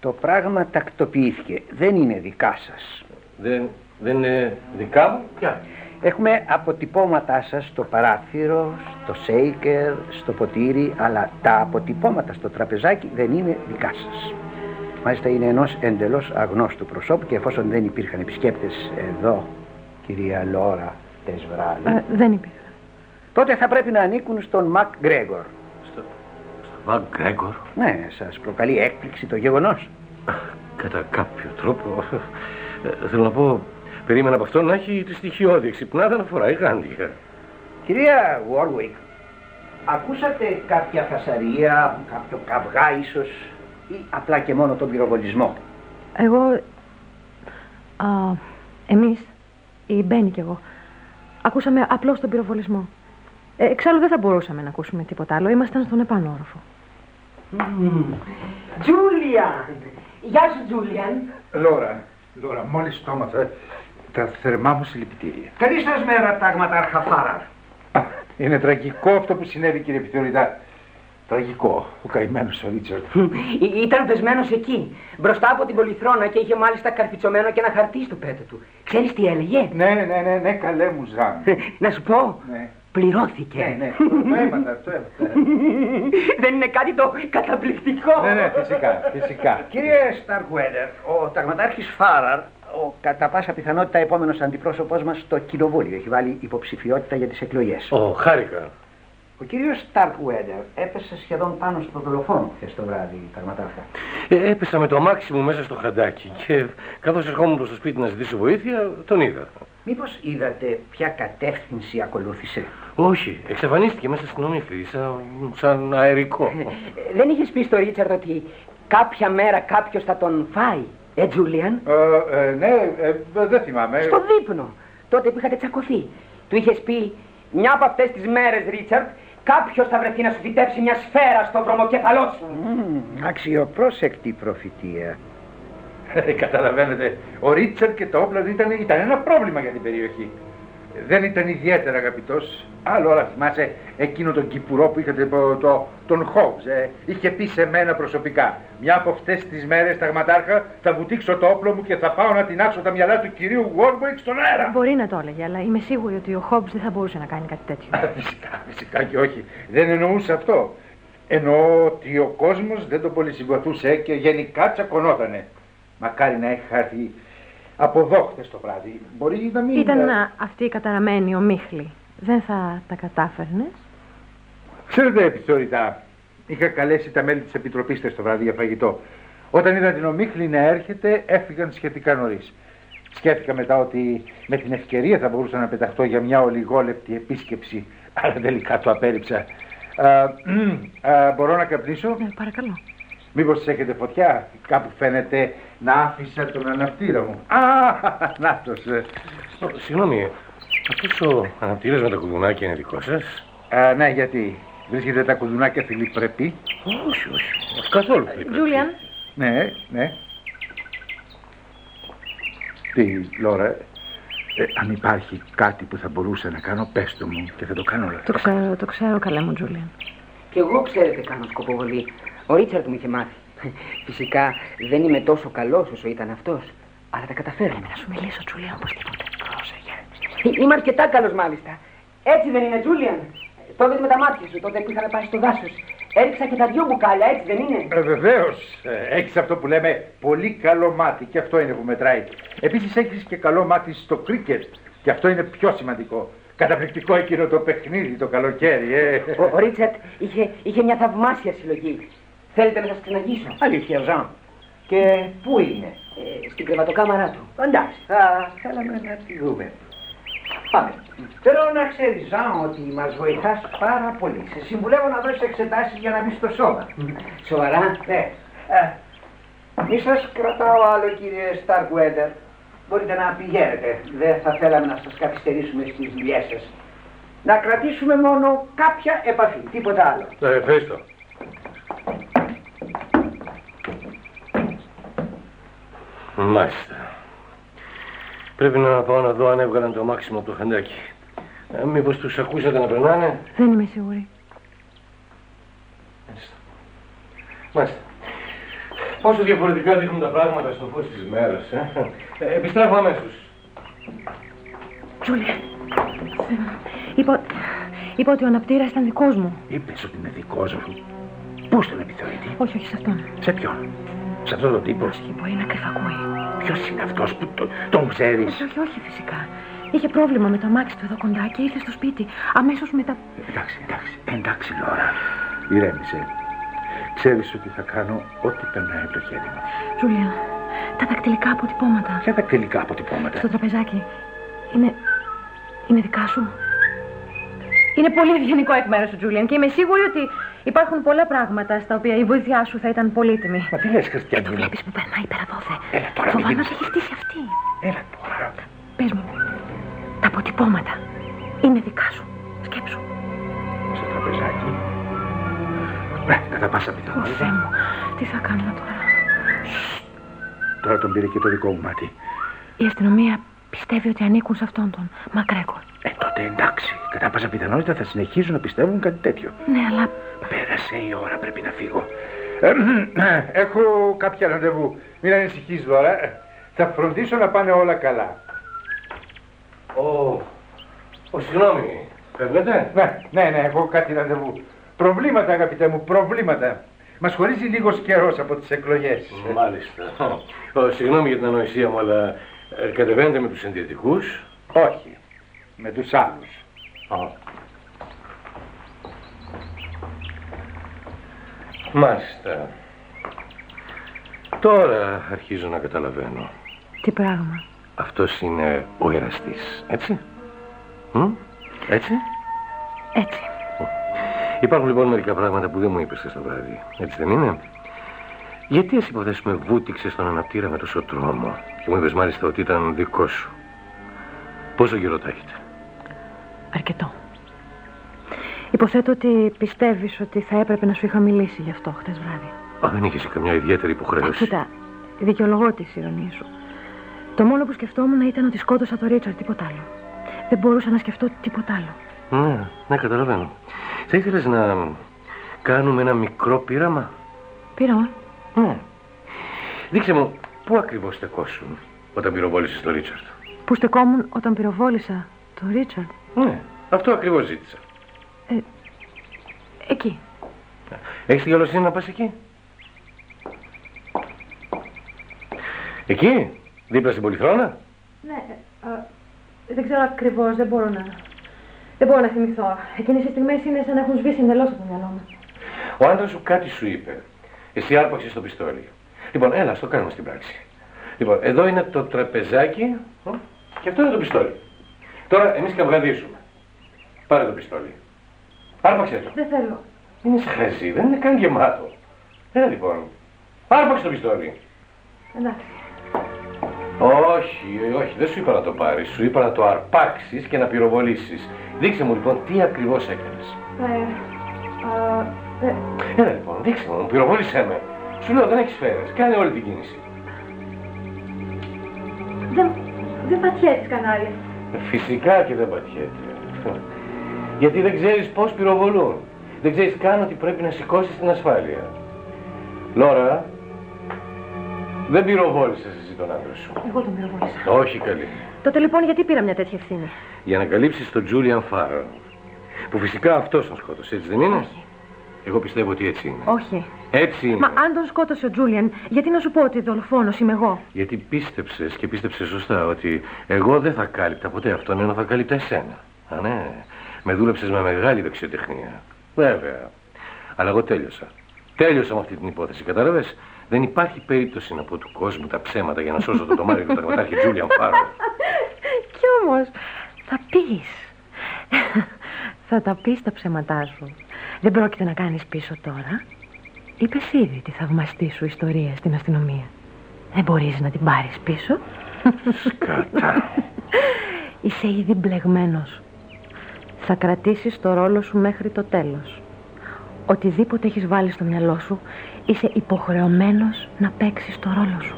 Το πράγμα τακτοποιήθηκε. Δεν είναι δικά σας. Δεν, δεν είναι δικά μου. Ποια. Έχουμε αποτυπώματά σας στο παράθυρο, στο σέικερ, στο ποτήρι, αλλά τα αποτυπώματα στο τραπεζάκι δεν είναι δικά σας. Μάλιστα είναι ενός εντελώς αγνώστου προσώπου και εφόσον δεν υπήρχαν επισκέπτες εδώ, κυρία Λόρα, τες βράδυ, Ε, δεν υπήρχε. τότε θα πρέπει να ανήκουν στον Μακ Γκρέγκορ. Στο, στο Βαγ Γκρέγκορ; Ναι, σας προκαλεί έκπληξη το γεγονός. Κατά κάποιο τρόπο. Ε, θέλω να πω, περίμενα από αυτό να έχει τη στοιχειώδη εξυπνάδα να φοράει γάντια. Κυρία Warwick, ακούσατε κάποια φασαρία, κάποιο καυγά ίσως ή απλά και μόνο τον πυροβολισμό; Εγώ... Α, εμείς, η Μπέννη κι εγώ, ακούσαμε απλώς τον πυροβολισμό. Ε, εξάλλου δεν θα μπορούσαμε να ακούσουμε τίποτα άλλο. Ήμασταν στον επάνω όροφο. Τζούλιαν! Γεια σου, Τζούλιαν. Λόρα, Λόρα, μόλις το έμαθα, τα θερμά μου συλληπιτήρια. Καλή σας μέρα, τάγματα αρχαφάρα. Α, Είναι τραγικό αυτό που συνέβη, κύριε Επιθεωρητά. Τραγικό. Ο καημένος ο Ρίτσαρτ. Ή- Ήταν πεσμένο εκεί, μπροστά από την πολυθρόνα και είχε μάλιστα καρφιτσωμένο και ένα χαρτί στο πέτο του. Ξέρεις τι έλεγε; Ναι, ναι, ναι, ναι, καλέ μου Ζαν. Να σου πω, ναι. πληρώθηκε. Ναι, ναι, το έμαθα, το έμαθα. Δεν είναι κάτι το καταπληκτικό. Ναι, ναι, φυσικά, φυσικά. Κύριε Σταρκουέντερ, ο ταγματάρχης Φάραρ, ο κατά πάσα πιθανότητα επόμενος αντιπρόσωπός μας στο κοινοβούλιο, έχει βάλει υποψηφιότητα για τις εκλογές. Ω, χάρηκα. Ο κύριος Σταρκουέντερ έπεσε σχεδόν πάνω στο δολοφόνο χθες το βράδυ, ταγματάρχα. Ε, έπεσα με το αμάξι μου μέσα στο χαντάκι και καθώς ερχόμουν προς το σπίτι να ζητήσω βοήθεια, τον είδα. Μήπως είδατε ποια κατεύθυνση ακολούθησε; Όχι, εξαφανίστηκε μέσα στην ομίχλη, σαν, σαν αερικό. Ε, δεν είχες πει στο Ρίτσαρντ ότι κάποια μέρα κάποιος θα τον φάει; Ε, Τζούλιαν. Ε, ε, ναι, ε, δεν θυμάμαι. Στο δείπνο. Τότε που είχατε τσακωθεί. Του είχες πει μια από αυτές τις μέρες, Ρίτσαρντ, κάποιος θα βρεθεί να σου φυτέψει μια σφαίρα στο βρωμοκέφαλό σου. Μμμ, αξιοπρόσεκτη προφητεία. Ε, Καταλαβαίνετε, ο Ρίτσαρντ και το όπλο ήταν, ήταν ένα πρόβλημα για την περιοχή. Δεν ήταν ιδιαίτερα αγαπητός. Άλλο όλα θυμάσαι εκείνο τον κυπουρό που είχατε το, το, τον Χόβς. Ε. Είχε πει σε μένα προσωπικά. Μια από αυτές τις μέρες, ταγματάρχα, θα βουτήξω το όπλο μου και θα πάω να τεινάξω τα μυαλά του κυρίου Βόρμποικ στον αέρα. Μπορεί να το έλεγε, αλλά είμαι σίγουρη ότι ο Χόμπς δεν θα μπορούσε να κάνει κάτι τέτοιο. Α, Φυσικά, φυσικά και όχι. Δεν εννοούσα αυτό. Εννοώ ότι ο κόσμος δεν τον πολύ συμπαθούσε και γενικά τσακωνότανε. Μακάρι να έχει χάθει από εδώ χτες το βράδυ. Μπορεί να μην... Ήταν α, αυτή η καταραμένη ομίχλη. Δεν θα τα κατάφερνες; Ξέρετε, επιθεωρητά, είχα καλέσει τα μέλη της Επιτροπής χτες το βράδυ για φαγητό. Όταν είδα την ομίχλη να έρχεται, έφυγαν σχετικά νωρίς. Σκέφτηκα μετά ότι με την ευκαιρία θα μπορούσα να πεταχτώ για μια ολιγόλεπτη επίσκεψη, αλλά τελικά το απέρριψα. Α, μ, α, μπορώ να καπνίσω; Ναι, παρακαλώ. Μήπως έχετε φωτιά, κάπου φαίνεται να άφησα τον αναπτήρα μου. Α, να'τος. ε. Ω, Συγγνώμη, αυτός ο αναπτήρας με τα κουδουνάκια είναι δικό σας; Α, ναι, γιατί βρίσκεται τα κουδουνάκια φιλιππρεπή. Όχι, όχι. Καθόλου. Τζούλιαν, Ναι, ναι. Τι, Λόρα, ε, αν υπάρχει κάτι που θα μπορούσα να κάνω, πες το μου και θα το κάνω όλα. το ξέρω, το ξέρω καλά μου, Τζούλιαν. Κι εγώ ξέρετε κάνω σκοποβολή. Ο Ρίτσαρντ μου είχε μάθει. Φυσικά δεν είμαι τόσο καλός όσο ήταν αυτός. Αλλά τα καταφέρνω. Να σου μιλήσω, Τζούλιαν, οπωσδήποτε. Πρόσεχε. Ε, Είμαι αρκετά καλός μάλιστα. Έτσι δεν είναι, Τζούλιαν. Τότε με τα μάτια σου, τότε που είχαμε πάει στο δάσος. Έριξα και τα δυο μπουκάλια, έτσι δεν είναι; Ε, Βεβαίως. Έχεις αυτό που λέμε πολύ καλό μάτι και αυτό είναι που μετράει. Επίσης έχεις και καλό μάτι στο κρίκετ και αυτό είναι πιο σημαντικό. Καταπληκτικό εκείνο το παιχνίδι το καλοκαίρι, ε. Ο, ο Ρίτσαρτ είχε, είχε μια θαυμάσια συλλογή. Θέλετε να σας ξεναγήσω. Αλήθεια, Ζαν. Και πού είναι; Ε, στην κρεβατοκάμαρά του. Εντάξει, θα θέλαμε να τη δούμε. Πάμε. Θέλω να ξέρεις, Ζαν, ότι μας βοηθάς πάρα πολύ. Σε συμβουλεύω να δώσεις εξετάσεις για να μπεις στο σώμα. Σοβαρά; Ναι. Ε, μη σας κρατάω άλλο, κύριε Starkweather. Μπορείτε να πηγαίνετε. Δεν θα θέλαμε να σας καθυστερήσουμε στις δουλειές σας. Να κρατήσουμε μόνο κάποια επαφή, τίποτα άλλο. Ε, ευχαριστώ. Μάλιστα. Πρέπει να πάω να δω αν έβγαλαν το μάξιμο από το χαντάκι. Ε, μήπως τους ακούσατε να περνάνε; Δεν είμαι σίγουρη. Μάλιστα. Μάλιστα. Πόσο διαφορετικά δείχνουν τα πράγματα στο φως της μέρας, ε. ε επιστρέφω αμέσως. Τζούλιαν. Είπα, είπα ότι ο αναπτήρας ήταν δικός μου. Είπες ότι είναι δικός μου. Πού στον επιθεωρητή. Όχι, όχι σε αυτόν. Σε ποιον; Σε αυτόν τον τύπο. Όχι, μπορεί να κρυφακούει. Ποιος είναι αυτός που το- τον ξέρεις; Όχι, όχι, όχι, φυσικά. Είχε πρόβλημα με το αμάξι του εδώ κοντά και ήρθε στο σπίτι. Αμέσως μετά. Εντάξει, εντάξει, εντάξει, Λόρα. Ηρέμησε. Ξέρεις ότι θα κάνω ό,τι περνάει από το χέρι μου. Τζούλιαν, τα δακτυλικά αποτυπώματα Ποια δακτυλικά αποτυπώματα; στο τραπεζάκι είναι. είναι δικά σου; Είναι πολύ ευγενικό εκ μέρους σου, Τζούλιαν, και είμαι σίγουρη ότι υπάρχουν πολλά πράγματα στα οποία η βοήθειά σου θα ήταν πολύτιμη. Μα τι λες, Χριστιανή μου. Βλέπει που περνάει πέρα δόθε. Έλα τώρα, μην Φοβάμαι γίνεις- ότι έχει στήσει αυτή. Έλα τώρα. Πες μου, τα αποτυπώματα είναι δικά σου. Σκέψου. Στο τραπεζάκι. Ναι, κατά πάσα Ω πιθανότητα. Θεέ μου, τι θα κάνουμε τώρα; Τώρα τον πήρε και το δικό μου μάτι. Η αστυνομία πιστεύει ότι ανήκουν σε αυτόν τον Μακρέκορ. Ε, τότε εντάξει. Κατά πάσα πιθανότητα θα συνεχίζουν να πιστεύουν κάτι τέτοιο. Ναι, αλλά Πέρασε η ώρα, πρέπει να φύγω. Ε, έχω κάποια ραντεβού. Μην ανησυχείς, Λόρα. Ε, Θα φροντίσω να πάνε όλα καλά. Ω, ω, συγγνώμη. Φεύγετε; Ναι, ναι, ναι, έχω κάτι ραντεβού. Προβλήματα, αγαπητέ μου, προβλήματα. Μας χωρίζει λίγος καιρός από τις εκλογές. Μάλιστα. Ω, συγγνώμη για την ανοησία μου, αλλά ε, κατεβαίνετε με τους συντηρητικούς. Όχι, με τους άλλους. Α. Μάλιστα. Τώρα αρχίζω να καταλαβαίνω. τι πράγμα; αυτός είναι ο εραστής, έτσι; Μ; Έτσι; Έτσι. Υπάρχουν λοιπόν μερικά πράγματα που δεν μου είπες το βράδυ. Έτσι δεν είναι; Γιατί εσύ υποθέσουμε βούτυξες στον αναπτήρα με τόσο τρόμο και μου είπες μάλιστα ότι ήταν δικό σου; Πόσο καιρό τα έχετε; Αρκετό. Υποθέτω ότι πιστεύεις ότι θα έπρεπε να σου είχα μιλήσει γι' αυτό χτες βράδυ. Α, δεν είχες καμιά ιδιαίτερη υποχρέωση. Κοίτα, δικαιολογώ τη ηρωνία σου. Το μόνο που σκεφτόμουν ήταν ότι σκότωσα τον Ρίτσαρντ, τίποτα άλλο. Δεν μπορούσα να σκεφτώ τίποτα άλλο. Ναι, ναι, καταλαβαίνω. Θα ήθελες να κάνουμε ένα μικρό πείραμα; Πείραμα; Ναι. Δείξε μου, πού ακριβώς στεκόσουν όταν πυροβόλησες τον Ρίτσαρντ. Που στεκόμουν όταν πυροβόλησα τον Ρίτσαρντ. Ναι, αυτό ακριβώς ζήτησα. Εκεί. Έχεις την καλοσύνη να πας εκεί; Εκεί, δίπλα στην Πολυθρόνα; Ναι, δεν ξέρω ακριβώς, δεν μπορώ να. Δεν μπορώ να θυμηθώ. Εκείνες οι στιγμές είναι σαν να έχουν σβήσει εντελώς από το μυαλό μου. Ο άντρας σου κάτι σου είπε. Εσύ άρπαξε το πιστόλι. Λοιπόν, έλα, στο κάνουμε στην πράξη. Λοιπόν, εδώ είναι το τραπεζάκι μ, και αυτό είναι το πιστόλι. Τώρα εμείς καυγαδίσουμε. Πάρε το πιστόλι. Άρπαξε το. Δεν θέλω. Είναι χαζί, δεν είναι καν γεμάτο. Έλα λοιπόν. Άρπαξε το πιστόλι. Εντάξει. Όχι, όχι, δεν σου είπα να το πάρεις. Σου είπα να το αρπάξεις και να πυροβολήσεις. Δείξε μου λοιπόν τι ακριβώς έκανες. Ε, α, ε, Έλα λοιπόν, δείξε μου, πυροβόλησέ με. Σου λέω δεν έχεις σφαίρε. Κάνε όλη την κίνηση. δεν, δεν πατιέται κανάλι. Ε, Φυσικά και δεν πατιέται. Γιατί δεν ξέρεις πώς πυροβολούν. Δεν ξέρεις καν ότι πρέπει να σηκώσεις την ασφάλεια. Λόρα, δεν πυροβόλησες εσύ τον άντρα σου. Εγώ τον πυροβόλησα. Όχι καλή. Τότε λοιπόν γιατί πήρα μια τέτοια ευθύνη; Για να καλύψεις τον Τζούλιαν Φάρο. Που φυσικά αυτός τον σκότωσε, έτσι δεν είναι; Όχι. Εγώ πιστεύω ότι έτσι είναι. Όχι. Έτσι είναι. Μα αν τον σκότωσε ο Τζούλιαν, γιατί να σου πω ότι δολοφόνος είμαι εγώ; Γιατί πίστεψες και πίστεψες σωστά ότι εγώ δεν θα κάλυπτα ποτέ αυτόν, ενώ θα κάλυπτα εσένα. Α, ναι. Με δούλεψες με μεγάλη δεξιοτεχνία. Βέβαια. Αλλά εγώ τέλειωσα. Τέλειωσα με αυτή την υπόθεση, κατάλαβες; Δεν υπάρχει περίπτωση να πω του κόσμου τα ψέματα για να σώσω το τομάρι του ταγματάρχη Τζούλιαν Φάρο. Κι όμως, θα πεις. Θα τα πεις τα ψέματά σου. Δεν πρόκειται να κάνεις πίσω τώρα. Είπες ήδη τη θαυμαστή σου ιστορία στην αστυνομία. Δεν μπορείς να την πάρεις πίσω. Σκατά. Είσαι ήδη μπλεγμένος. Θα κρατήσεις το ρόλο σου μέχρι το τέλος. Οτιδήποτε έχεις βάλει στο μυαλό σου, είσαι υποχρεωμένος να παίξεις το ρόλο σου.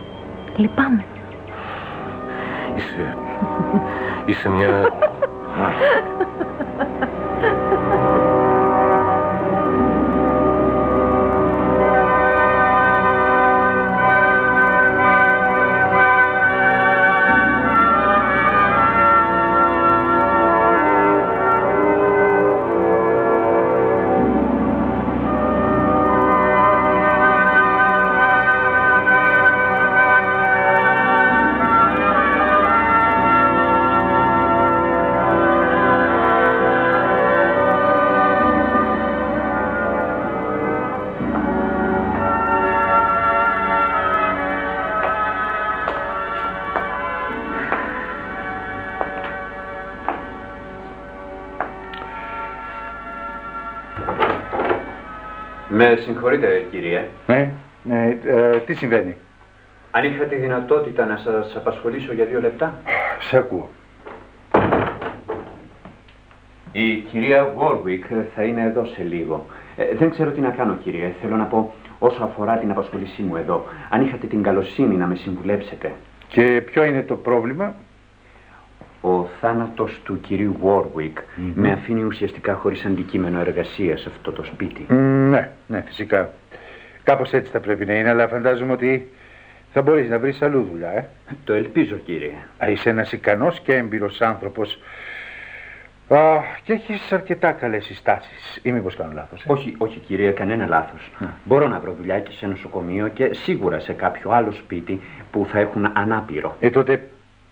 Λυπάμαι. Είσαι. Είσαι μια. συμβαίνει; Αν είχα τη δυνατότητα να σας απασχολήσω για δύο λεπτά. Σε ακούω. Η κυρία Warwick θα είναι εδώ σε λίγο. Ε, δεν ξέρω τι να κάνω, κύριε. Θέλω να πω όσο αφορά την απασχολήσή μου εδώ. Αν είχατε την καλοσύνη να με συμβουλέψετε. Και ποιο είναι το πρόβλημα; Ο θάνατος του κυρίου Warwick με αφήνει ουσιαστικά χωρίς αντικείμενο εργασίας σε αυτό το σπίτι. Μ, ναι, ναι, φυσικά. Κάπως έτσι θα πρέπει να είναι, αλλά φαντάζομαι ότι θα μπορείς να βρεις αλλού δουλειά, ε. Το ελπίζω, κύριε. Α, είσαι ένας ικανός και έμπειρος άνθρωπος. Α, και έχεις αρκετά καλές συστάσεις. Ή μήπως κάνω λάθος. ε; Όχι, όχι, κύριε, κανένα λάθος. Μπορώ να βρω δουλειά και σε νοσοκομείο και σίγουρα σε κάποιο άλλο σπίτι που θα έχουν ανάπηρο. Ε, τότε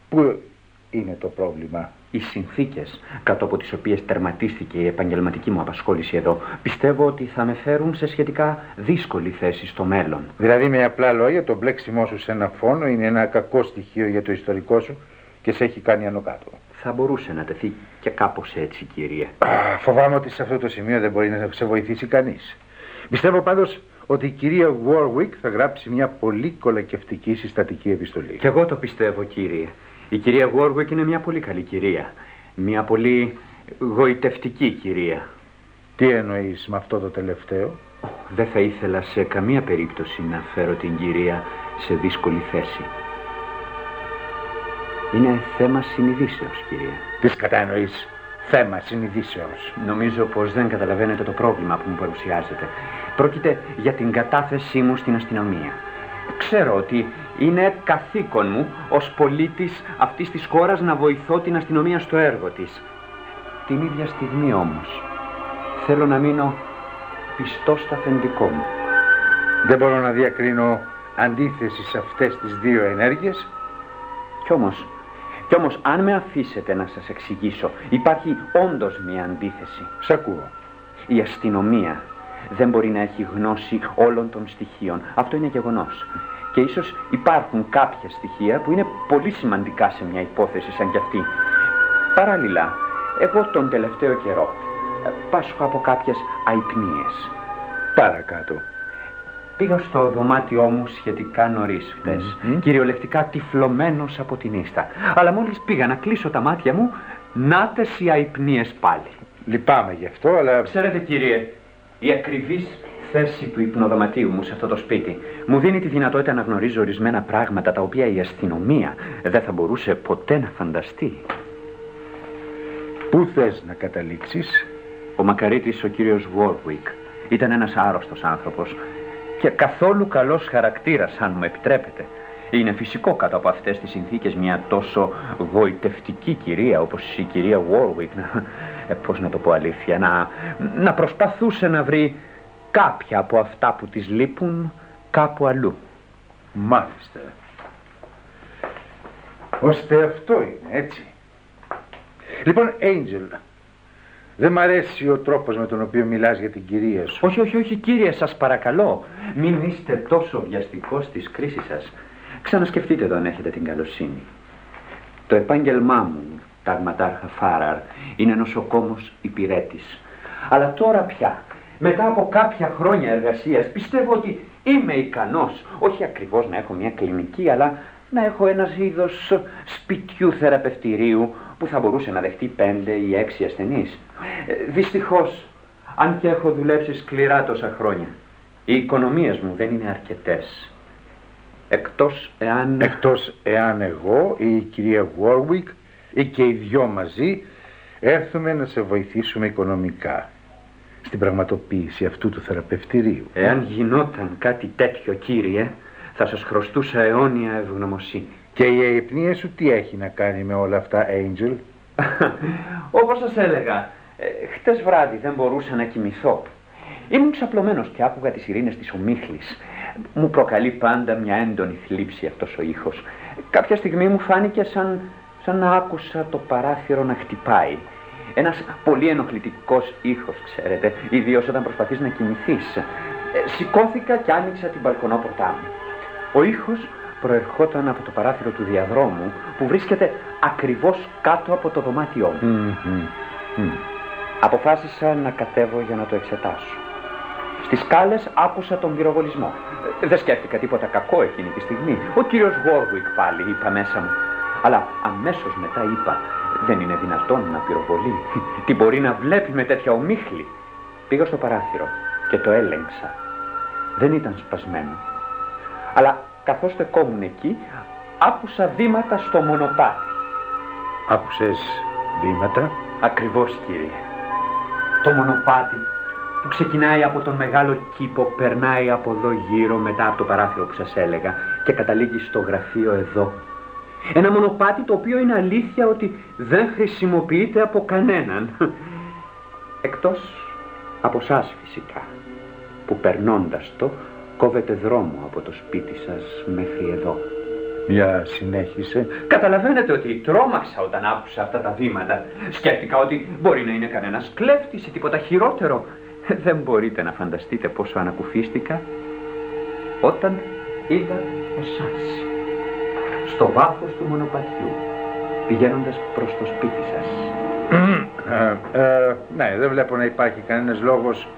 πού είναι το πρόβλημα; Οι συνθήκες κάτω από τις οποίες τερματίστηκε η επαγγελματική μου απασχόληση εδώ πιστεύω ότι θα με φέρουν σε σχετικά δύσκολη θέση στο μέλλον. Δηλαδή με απλά λόγια το μπλέξιμό σου σε ένα φόνο είναι ένα κακό στοιχείο για το ιστορικό σου. και σε έχει κάνει άνω κάτω. Θα μπορούσε να τεθεί και κάπως έτσι, κύριε. Α, φοβάμαι ότι σε αυτό το σημείο δεν μπορεί να σε βοηθήσει κανείς. Πιστεύω πάντως ότι η κυρία Warwick θα γράψει μια πολύ κολακευτική συστατική επιστολή. Και εγώ το πιστεύω, κύριε. Η κυρία Warwick είναι μια πολύ καλή κυρία. Μια πολύ γοητευτική κυρία. Τι εννοείς με αυτό το τελευταίο; Δεν θα ήθελα σε καμία περίπτωση να φέρω την κυρία σε δύσκολη θέση. Είναι θέμα συνειδήσεως, κυρία. Τις κατανοείς θέμα συνειδήσεως. Νομίζω πως δεν καταλαβαίνετε το πρόβλημα που μου παρουσιάζετε. Πρόκειται για την κατάθεσή μου στην αστυνομία. Ξέρω ότι είναι καθήκον μου ως πολίτης αυτής της χώρας να βοηθώ την αστυνομία στο έργο της. Την ίδια στιγμή όμως θέλω να μείνω πιστός στα αφεντικό μου. Δεν μπορώ να διακρίνω αντίθεση σε αυτές τις δύο ενέργειες. Κι όμως, κι όμως αν με αφήσετε να σας εξηγήσω, υπάρχει όντως μια αντίθεση. Σ' ακούω. Η αστυνομία δεν μπορεί να έχει γνώση όλων των στοιχείων. Αυτό είναι γεγονός. Και ίσως υπάρχουν κάποια στοιχεία που είναι πολύ σημαντικά σε μια υπόθεση σαν κι αυτή. Παράλληλα, εγώ τον τελευταίο καιρό ε, πάσχω από κάποιες αϊπνίες. Παρακάτω. Πήγα στο δωμάτιό μου σχετικά νωρίς χτες, κυριολεκτικά τυφλωμένος από την ίστα. Αλλά μόλις πήγα να κλείσω τα μάτια μου, νάτες οι αϊπνίες πάλι. Λυπάμαι γι' αυτό, αλλά... Ξέρετε κύριε, η ακριβής θέση του υπνοδωματίου μου σε αυτό το σπίτι μου δίνει τη δυνατότητα να γνωρίζω ορισμένα πράγματα τα οποία η αστυνομία δεν θα μπορούσε ποτέ να φανταστεί. Πού θες να καταλήξεις; Ο μακαρίτης ο κύριος Warwick ήταν ένας άρρωστος άνθρωπος και καθόλου καλός χαρακτήρας αν μου επιτρέπετε. Είναι φυσικό κάτω από αυτές τις συνθήκες μια τόσο γοητευτική κυρία όπως η κυρία Warwick να, ε, πώς να το πω αλήθεια να, να προσπαθούσε να βρει κάποια από αυτά που της λείπουν κάπου αλλού. Μάλιστα. Ώστε αυτό είναι, έτσι. Λοιπόν, Angel, δεν μ' αρέσει ο τρόπος με τον οποίο μιλάς για την κυρία σου. Όχι, όχι, όχι, κύριε, σας παρακαλώ. Μην είστε τόσο βιαστικός στις κρίσεις σας. Ξανασκεφτείτε το αν έχετε την καλοσύνη. Το επάγγελμά μου, ταγματάρχα Φάραρ, είναι νοσοκόμος υπηρέτης. Αλλά τώρα πια, μετά από κάποια χρόνια εργασίας, πιστεύω ότι είμαι ικανός, όχι ακριβώς να έχω μια κλινική, αλλά να έχω ένας είδος σπιτιού θεραπευτηρίου που θα μπορούσε να δεχτεί πέντε ή έξι ασθενείς. Ε, δυστυχώς, αν και έχω δουλέψει σκληρά τόσα χρόνια, οι οικονομίες μου δεν είναι αρκετές. Εκτός εάν... Εκτός εάν εγώ ή η κυρία Warwick ή και οι δυο μαζί έρθουμε να σε βοηθήσουμε οικονομικά στην πραγματοποίηση αυτού του θεραπευτηρίου. Εάν γινόταν κάτι τέτοιο, κύριε, θα σας χρωστούσα αιώνια ευγνωμοσύνη. Και η αϊπνία σου τι έχει να κάνει με όλα αυτά, Angel? Όπως σας έλεγα, ε, χτες βράδυ δεν μπορούσα να κοιμηθώ. Ήμουν ξαπλωμένος και άκουγα τις ειρήνες της ομίχλης. Μου προκαλεί πάντα μια έντονη θλίψη αυτός ο ήχος. Κάποια στιγμή μου φάνηκε σαν, σαν να άκουσα το παράθυρο να χτυπάει. Ένας πολύ ενοχλητικός ήχος, ξέρετε, ιδίως όταν προσπαθείς να κοιμηθείς. Ε, σηκώθηκα και άνοιξα την μπαλκονόπορτά μου. Ο ήχος προερχόταν από το παράθυρο του διαδρόμου που βρίσκεται ακριβώς κάτω από το δωμάτιό μου. Αποφάσισα να κατέβω για να το εξετάσω. Στις σκάλες άκουσα τον πυροβολισμό. Ε, Δεν σκέφτηκα τίποτα κακό εκείνη τη στιγμή. Ο κύριος Βόρουικ πάλι είπα μέσα μου. Αλλά αμέσως μετά είπα δεν είναι δυνατόν να πυροβολεί. Τι μπορεί να βλέπει με τέτοια ομίχλη. Πήγα στο παράθυρο και το έλεγξα. Δεν ήταν σπασμένο. Αλλά καθώς στεκόμουν εκεί, άκουσα βήματα στο μονοπάτι. Άκουσες βήματα; Ακριβώς κύριε. Το μονοπάτι που ξεκινάει από τον μεγάλο κήπο, περνάει από εδώ γύρω μετά από το παράθυρο που σας έλεγα και καταλήγει στο γραφείο εδώ. Ένα μονοπάτι το οποίο είναι αλήθεια ότι δεν χρησιμοποιείται από κανέναν. Εκτός από σας φυσικά, που περνώντας το κόβετε δρόμο από το σπίτι σας μέχρι εδώ. Για συνέχισε. Καταλαβαίνετε ότι τρόμαξα όταν άκουσα αυτά τα βήματα. Σκέφτηκα ότι μπορεί να είναι κανένας κλέφτης ή τίποτα χειρότερο. Δεν μπορείτε να φανταστείτε πόσο ανακουφίστηκα όταν είδα εσάς στο βάθος του μονοπατιού πηγαίνοντας προς το σπίτι σας. Ε, ε, ναι, δεν βλέπω να υπάρχει κανένας λόγος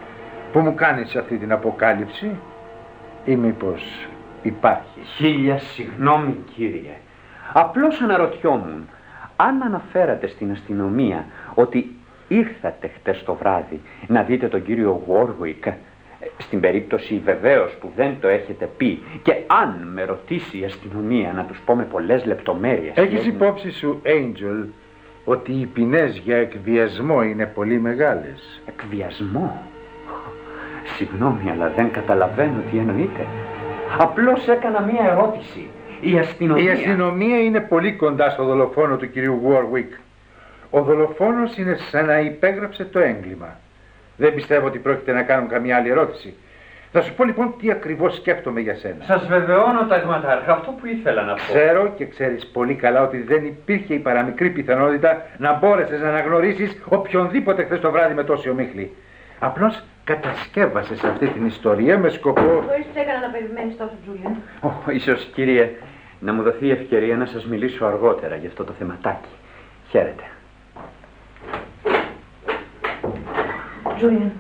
που μου κάνεις αυτή την αποκάλυψη ή μήπως υπάρχει. Χίλια συγγνώμη κύριε. Απλώς αναρωτιόμουν αν αναφέρατε στην αστυνομία ότι ήρθατε χτες το βράδυ να δείτε τον κύριο Warwick στην περίπτωση βεβαίως που δεν το έχετε πει και αν με ρωτήσει η αστυνομία να τους πω με πολλές λεπτομέρειες Έχεις υπόψη σου, Angel, ότι οι ποινές για εκβιασμό είναι πολύ μεγάλες; Εκβιασμό; Συγγνώμη, αλλά δεν καταλαβαίνω τι εννοείτε. Απλώς έκανα μία ερώτηση. Η αστυνομία... Η αστυνομία είναι πολύ κοντά στο δολοφόνο του κυρίου Warwick. Ο δολοφόνος είναι σαν να υπέγραψε το έγκλημα. Δεν πιστεύω ότι πρόκειται να κάνουν καμία άλλη ερώτηση. Θα σου πω λοιπόν τι ακριβώς σκέφτομαι για σένα. Σας βεβαιώνω ταγματάρχα αυτό που ήθελα να πω. Ξέρω και ξέρεις πολύ καλά ότι δεν υπήρχε η παραμικρή πιθανότητα να μπόρεσες να αναγνωρίσεις οποιονδήποτε χθες το βράδυ με τόση ομίχλη. Απλώς κατασκεύασες αυτή την ιστορία με σκοπό... Χωρίς τι έκανα να περιμένεις τόσο, Τζούλιαν. Oh, ίσως κύριε να μου δοθεί η ευκαιρία να σας μιλήσω αργότερα για αυτό το θεματάκι. Χαίρετε. Τζούλιαν.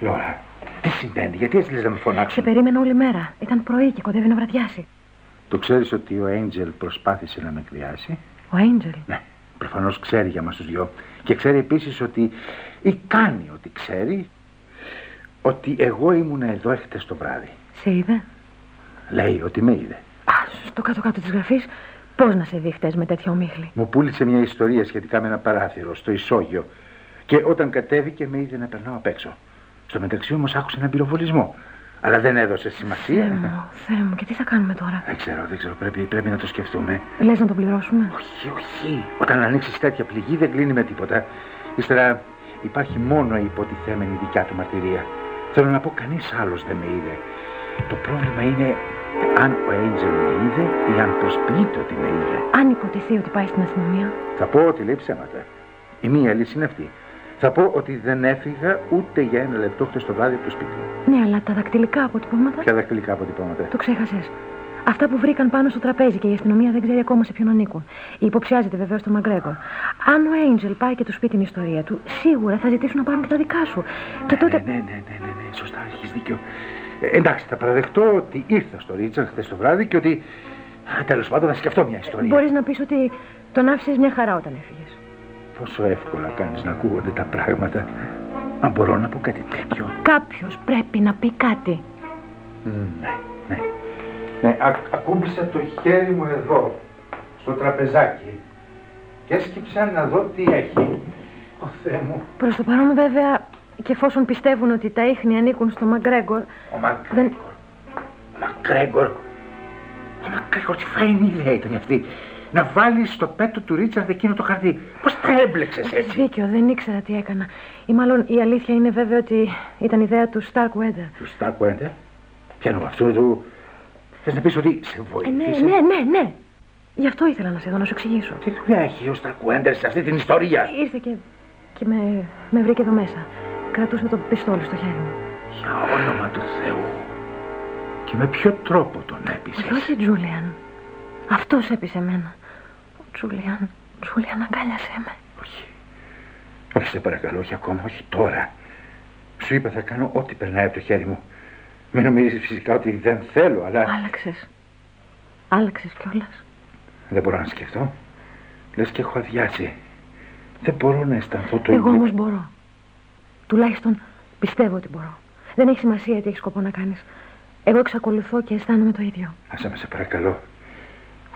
Λόρα, τι συμβαίνει, γιατί έτσι λες να με Σε φωνάξουν. περίμενα όλη μέρα. Ήταν πρωί και κοντεύει να βραδιάσει. Το ξέρεις ότι ο Angel προσπάθησε να με εκβιάσει; Ο Έντζελ. Ναι, προφανώς ξέρει για μας τους δυο. Και ξέρει επίσης ότι, ή κάνει ότι ξέρει, ότι εγώ ήμουν εδώ έχτες το βράδυ. Σε είδε; Λέει ότι με είδε. Α, στο κάτω-κάτω της γραφής. Πώς να σε δει χτες με τέτοια ομίχλη. Μου πούλησε μια ιστορία σχετικά με ένα παράθυρο στο Ισόγειο. Και όταν κατέβηκε με είδε να περνάω απ' έξω. Στο μεταξύ όμως άκουσε έναν πυροβολισμό. Αλλά δεν έδωσε Θεέ σημασία. μου, Θεέ μου, και τι θα κάνουμε τώρα; Δεν ξέρω, δεν ξέρω. Πρέπει, πρέπει να το σκεφτούμε. Λες να το πληρώσουμε; Όχι, όχι. Όταν ανοίξεις τέτοια πληγή δεν κλείνει με τίποτα. Ύστερα υπάρχει μόνο η υποτιθέμενη δικιά του μαρτυρία. Θέλω να πω, κανείς άλλος δεν με είδε. Το πρόβλημα είναι αν ο Έντζελ με είδε ή αν προσποιείται ότι με είδε. Αν υποτιθεί ότι πάει στην αστυνομία. Θα πω ότι λέει ψέματα. Η μία λύση είναι αυτή. Θα πω ότι δεν έφυγα ούτε για ένα λεπτό χτες το βράδυ από το σπίτι. Ναι, αλλά τα δακτυλικά αποτυπώματα. Ποια δακτυλικά αποτυπώματα. Το ξέχασες. Αυτά που βρήκαν πάνω στο τραπέζι και η αστυνομία δεν ξέρει ακόμα σε ποιον ανήκουν. Υποψιάζεται βεβαίως τον Μαγκρέγκορ. Αν ο Έιντζελ πάει και του πει την ιστορία του, σίγουρα θα ζητήσουν να πάρουν και τα δικά σου. Και τότε. Ναι, ναι, ναι, ναι, ναι, ναι, σωστά, έχεις δίκιο. Ε, εντάξει, θα παραδεχτώ ότι ήρθα στο Ρίτσαρντ χθε το βράδυ και ότι. Τέλος πάντων, θα σκεφτώ μια ιστορία. Μπορείς να πεις ότι τον άφησες μια χαρά όταν έφυγες. Πόσο εύκολα κάνεις να ακούγονται τα πράγματα. Αν μπορώ να πω κάτι τέτοιο. Κάποιος πρέπει να πει κάτι. Ναι, ναι. Ναι, α, ακούμπησα το χέρι μου εδώ, στο τραπεζάκι. Και έσκυψα να δω τι έχει. Ω Θεέ μου. Προς το παρόν, βέβαια, και εφόσον πιστεύουν ότι τα ίχνη ανήκουν στο Μαγκρέγκορ. Ο Μακ... Δεν... Ο Μακρέγκορ. Ο Μακρέγκορ, τι φαϊνή ιδέα ήταν αυτή. Να βάλεις στο πέτο του Ρίτσαρντ εκείνο το χαρτί. Πώς τα έμπλεξες Έχεις έτσι. δίκιο, δεν ήξερα τι έκανα. Ή μάλλον η αλήθεια είναι βέβαια ότι ήταν ιδέα του Starkweather. Του Στάκουέντε. Πιάνω αυτό του. Θες να πεις ότι σε Ε, βοήθησε; ναι, ναι, ναι, ναι. Γι' αυτό ήθελα να σε δω, να σου εξηγήσω. Τι δουλειά έχει ο Στακουέντερ σε αυτή την ιστορία; Ήρθε και, και με, με βρήκε εδώ μέσα. Κρατούσε το πιστόλι στο χέρι μου. Για όνομα του Θεού. Και με ποιο τρόπο τον έπεισε; Όχι, όχι, Τζούλιαν. Αυτός έπεισε εμένα. Τζούλιαν, Τζούλιαν, αγκάλιασέ με. Όχι. Όχι, σε παρακαλώ, όχι ακόμα, όχι τώρα. Σου είπα θα κάνω ό,τι περνάει από το χέρι μου. Μην νομίζεις φυσικά ότι δεν θέλω, αλλά Άλλαξες. Άλλαξες κιόλας. δεν μπορώ να σκεφτώ. Λες και έχω αδειάσει. Δεν μπορώ να αισθανθώ το Εγώ ίδιο. όμως μπορώ. Τουλάχιστον πιστεύω ότι μπορώ. Δεν έχει σημασία τι έχεις σκοπό να κάνεις. Εγώ εξακολουθώ και αισθάνομαι το ίδιο. Άσε με σε παρακαλώ.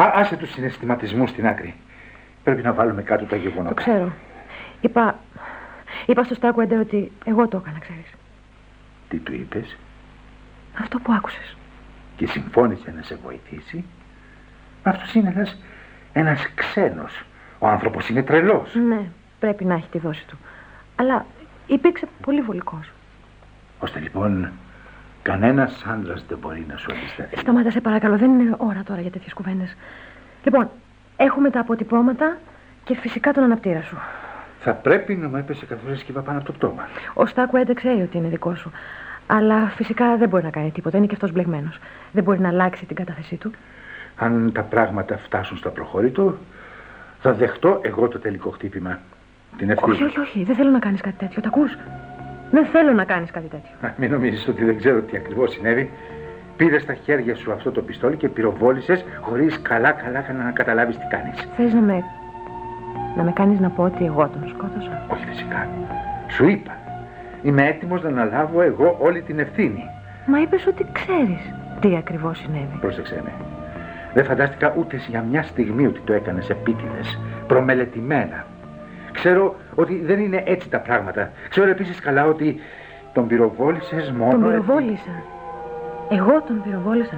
Α, άσε τους συναισθηματισμούς στην άκρη. Πρέπει να βάλουμε κάτω τα γεγονότα. Το ξέρω. Είπα, είπα στο Starkweather ότι εγώ το έκανα, ξέρεις. Τι του είπες; Αυτό που άκουσες. και συμφώνησε να σε βοηθήσει. Αυτός είναι ένας, ένας ξένος. Ο άνθρωπος είναι τρελός. Ναι, πρέπει να έχει τη δόση του. Αλλά υπήρξε πολύ βολικό. Ώστε λοιπόν κανένας άντρας δεν μπορεί να σου αντισταθεί. Σταμάτα, σε παρακαλώ, δεν είναι ώρα τώρα για τέτοιες κουβέντες. Λοιπόν, έχουμε τα αποτυπώματα και φυσικά τον αναπτήρα σου. Θα πρέπει να μου έπεσε καθώς έσκυβα πάνω από το πτώμα. Ο Στάκουέντε ξέρει ότι είναι δικό σου. Αλλά φυσικά δεν μπορεί να κάνει τίποτα. Είναι και αυτός μπλεγμένος. Δεν μπορεί να αλλάξει την κατάθεσή του. Αν τα πράγματα φτάσουν στο προχωρήτο, Θα δεχτώ εγώ το τελικό χτύπημα. Την ευθύνη. Όχι, όχι, όχι. Δεν θέλω να κάνεις κάτι τέτοιο. Τα ακούς; Δεν θέλω να κάνεις κάτι τέτοιο. Α, Μην νομίζεις ότι δεν ξέρω τι ακριβώς συνέβη. Πήρες στα χέρια σου αυτό το πιστόλι και πυροβόλησες χωρίς καλά-καλά να καταλάβεις τι κάνεις. Θες να με... να με κάνεις να πω ότι εγώ τον σκότωσα; Όχι φυσικά. Σου είπα. Είμαι έτοιμος να αναλάβω εγώ όλη την ευθύνη. Μα είπες ότι ξέρεις τι ακριβώς συνέβη. Πρόσεξε με. Δεν φαντάστηκα ούτε για μια στιγμή ότι το έκανες επίτηδες, προμελετημένα. Ξέρω ότι δεν είναι έτσι τα πράγματα. Ξέρω επίσης καλά ότι τον πυροβόλησες μόνο... Τον επειδή- πυροβόλησα. Εγώ τον πυροβόλησα.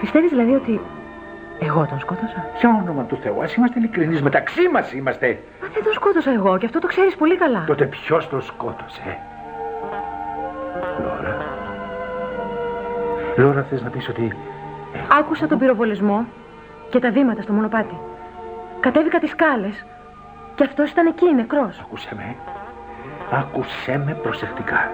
Πιστεύεις δηλαδή ότι εγώ τον σκότωσα; Για όνομα του Θεού, ας είμαστε ειλικρινείς, μεταξύ μας είμαστε. Μα δεν τον σκότωσα εγώ και αυτό το ξέρεις πολύ καλά. Τότε ποιος τον σκότωσε; Λόρα. Λόρα θες να πεις ότι Άκουσα τον πυροβολισμό και τα βήματα στο μονοπάτι. Κατέβηκα τις σκάλες και αυτός ήταν εκεί νεκρός. Άκουσε με. Άκουσέ με προσεκτικά.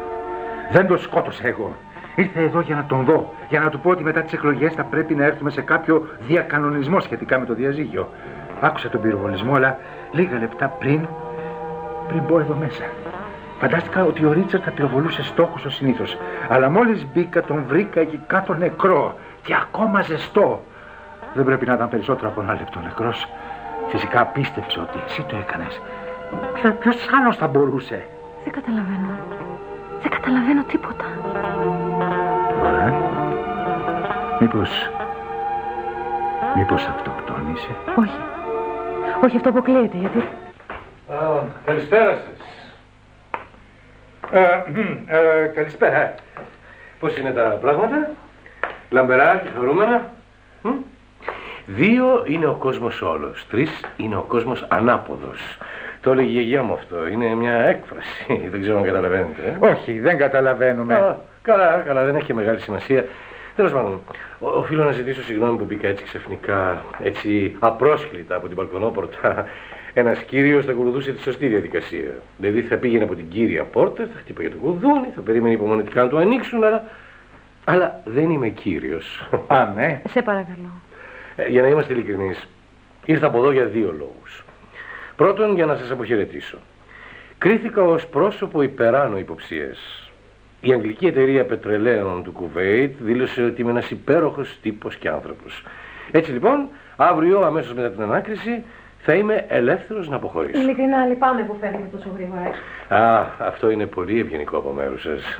Δεν τον σκότωσα εγώ. Ήρθε εδώ για να τον δω. Για να του πω ότι μετά τις εκλογές θα πρέπει να έρθουμε σε κάποιο διακανονισμό σχετικά με το διαζύγιο. Άκουσα τον πυροβολισμό, αλλά λίγα λεπτά πριν, πριν μπω εδώ μέσα. Φαντάστηκα ότι ο Ρίτσαρτ θα πυροβολούσε στόχους ο συνήθως. Αλλά μόλις μπήκα τον βρήκα εκεί κάτω νεκρό και ακόμα ζεστό. Δεν πρέπει να ήταν περισσότερο από ένα λεπτό νεκρός. Φυσικά πίστεψε ότι εσύ το έκανες. Ποιο, ποιος άλλος θα μπορούσε; Δεν καταλαβαίνω. Δεν καταλαβαίνω τίποτα. Ωραία. Μήπως... Μήπως αυτοκτόνησε; Όχι. Όχι, αυτό αποκλείεται γιατί. Α, καλησπέρα σας. Ε, μ, ε, καλησπέρα. Πώς είναι τα πράγματα, λαμπερά και χαρούμενα. Μ; Δύο είναι ο κόσμος όλος, τρεις είναι ο κόσμος ανάποδος. Το έλεγε η γιαγιά μου αυτό, είναι μια έκφραση, δεν ξέρω αν καταλαβαίνετε. ε. Όχι, δεν καταλαβαίνουμε. Α, καλά, καλά, δεν έχει και μεγάλη σημασία. Τέλος πάντων, ο- οφείλω να ζητήσω συγγνώμη που μπήκα έτσι ξαφνικά, έτσι απρόσκλητα από την μπαλκονόπορτα. Ένας κύριος θα ακολουθούσε τη σωστή διαδικασία. Δηλαδή θα πήγαινε από την κύρια πόρτα, θα χτύπαγε το κουδούνι, θα περίμενε υπομονετικά να του ανοίξουν, αλλά. Αλλά δεν είμαι κύριος. Α, ναι. Σε παρακαλώ. Για να είμαστε ειλικρινείς, ήρθα από εδώ για δύο λόγους. Πρώτον, για να σας αποχαιρετήσω. Κρίθηκα ως πρόσωπο υπεράνω υποψίες. Η Αγγλική Εταιρεία Πετρελαίων του Κουβέιτ δήλωσε ότι είμαι ένας υπέροχος τύπος και άνθρωπος. Έτσι λοιπόν, αύριο αμέσως μετά την ανάκριση θα είμαι ελεύθερος να αποχωρήσω. Ειλικρινά λυπάμαι που φεύγετε τόσο γρήγορα. Α, αυτό είναι πολύ ευγενικό από μέρους σας.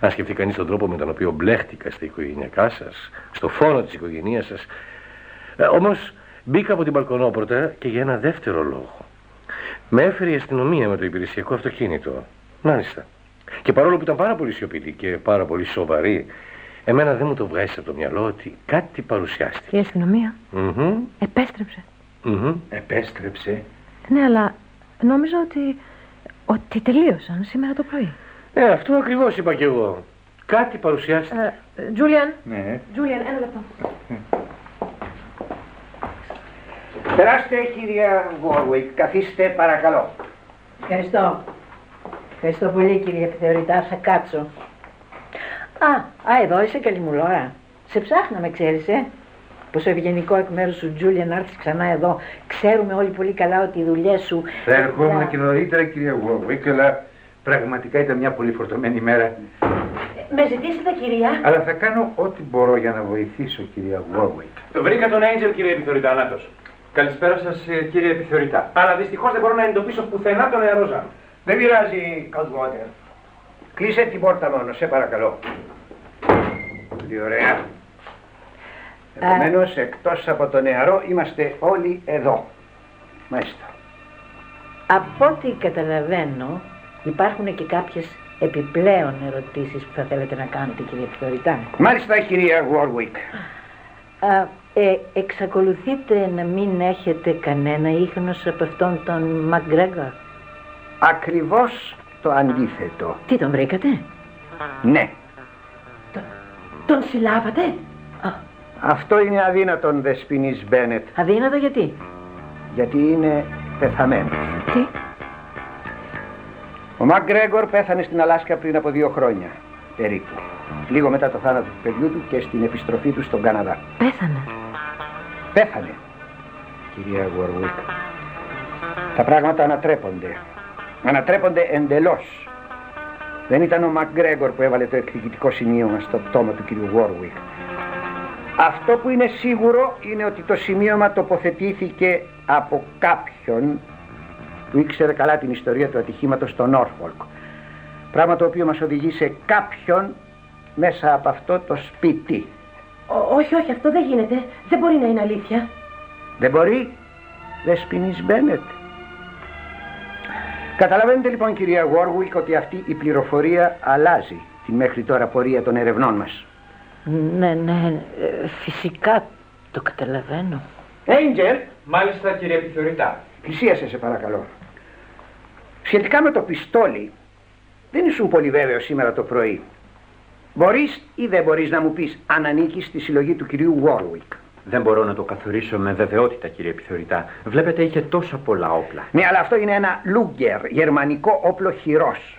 Αν σκεφτεί κανείς τον τρόπο με τον οποίο μπλέχτηκα στα οικογενειακά σας, στο φόνο της οικογένειας σας. Ε, όμως μπήκα από την μπαλκονόπορτα και για ένα δεύτερο λόγο. Με έφερε η αστυνομία με το υπηρεσιακό αυτοκίνητο. Μάλιστα. Και παρόλο που ήταν πάρα πολύ σιωπηλή και πάρα πολύ σοβαρή, εμένα δεν μου το βγάζει από το μυαλό ότι κάτι παρουσιάστηκε. Η αστυνομία; Μμμ, επέστρεψε. μμμ. Επέστρεψε. Ναι, αλλά νόμιζα ότι. ότι τελείωσαν σήμερα το πρωί. Ε, αυτό ακριβώς είπα κι εγώ. Κάτι παρουσιάστηκε. Ε, Τζούλιαν, Ναι. Τζούλιαν, ένα λεπτό. Περάστε κυρία Βόρουικ, καθίστε παρακαλώ. Ευχαριστώ. Ευχαριστώ πολύ κύριε επιθεωρητά, θα κάτσω. Α, α, εδώ είσαι καλή μου Λόρα. Σε ψάχναμε, ξέρεις, ε; Πόσο ευγενικό εκ μέρους σου, Τζούλια, να έρθεις ξανά εδώ. Ξέρουμε όλοι πολύ καλά ότι οι δουλειές σου... Θα ερχόμουν και νωρίτερα, κυρία Warwick, αλλά πραγματικά ήταν μια πολύ φορτωμένη ημέρα. Με ζητήσατε, κυρία; Αλλά θα κάνω ό,τι μπορώ για να βοηθήσω, κυρία Warwick. Το βρήκα τον Angel, κύριε επιθεωρητά, ανάτος. Καλησπέρα σας ε, κύριε επιθεωρητά. Αλλά δυστυχώς δεν μπορώ να εντοπίσω πουθενά τον αεροζάν. Δεν πειράζει, Καλτβότερ. Κλείσε την πόρτα μόνο, σε παρακαλώ. Πολύ ωραία. Επομένως, εκτός από το νεαρό, είμαστε όλοι εδώ. Μάλιστα. Από ό,τι καταλαβαίνω, υπάρχουν και κάποιες επιπλέον ερωτήσεις που θα θέλετε να κάνετε κύριε επιθεωρητά. Μάλιστα, κυρία Warwick. Α, ε, εξακολουθείτε να μην έχετε κανένα ίχνος από αυτόν τον Μακγκρέγκορ; Ακριβώς το αντίθετο. Τι τον βρήκατε; Ναι. Τον συλλάβατε; Αυτό είναι αδύνατον, Δεσποινής Μπένετ, Αδύνατο γιατί; γιατί είναι πεθαμένος. Τι, Ο Μακ Γκρέγκορ πέθανε στην Αλάσκα πριν από δύο χρόνια, περίπου. Λίγο μετά το θάνατο του παιδιού του και στην επιστροφή του στον Καναδά. πέθανε; Πέθανε. κυρία Γουαρουίκ. Τα πράγματα ανατρέπονται. Ανατρέπονται εντελώς. Δεν ήταν ο Μακγκρέγκορ που έβαλε το εκδικητικό σημείωμα στο πτώμα του κυρίου Γουαρουίκ. Αυτό που είναι σίγουρο είναι ότι το σημείωμα τοποθετήθηκε από κάποιον που ήξερε καλά την ιστορία του ατυχήματος στο Νόρφολκ. Πράγμα το οποίο μας οδηγεί σε κάποιον μέσα από αυτό το σπίτι. Ό, όχι, όχι, αυτό δεν γίνεται. Δεν μπορεί να είναι αλήθεια. Δεν μπορεί. Δεσποινής Μπένετ. Καταλαβαίνετε λοιπόν κυρία Γόργουικ ότι αυτή η πληροφορία αλλάζει τη μέχρι τώρα πορεία των ερευνών μας. Ναι, ναι, ε, φυσικά το καταλαβαίνω. Έιντζελ, Μάλιστα κύριε επιθεωρητά. πλησίασες σε παρακαλώ. Σχετικά με το πιστόλι, δεν ήσουν πολύ βέβαιος σήμερα το πρωί. Μπορείς ή δεν μπορείς να μου πεις αν ανήκει στη συλλογή του κυρίου Warwick; Δεν μπορώ να το καθορίσω με βεβαιότητα, κύριε επιθεωρητά. Βλέπετε, είχε τόσα πολλά όπλα. Ναι, αλλά αυτό είναι ένα Λούγκερ, γερμανικό όπλο χειρός.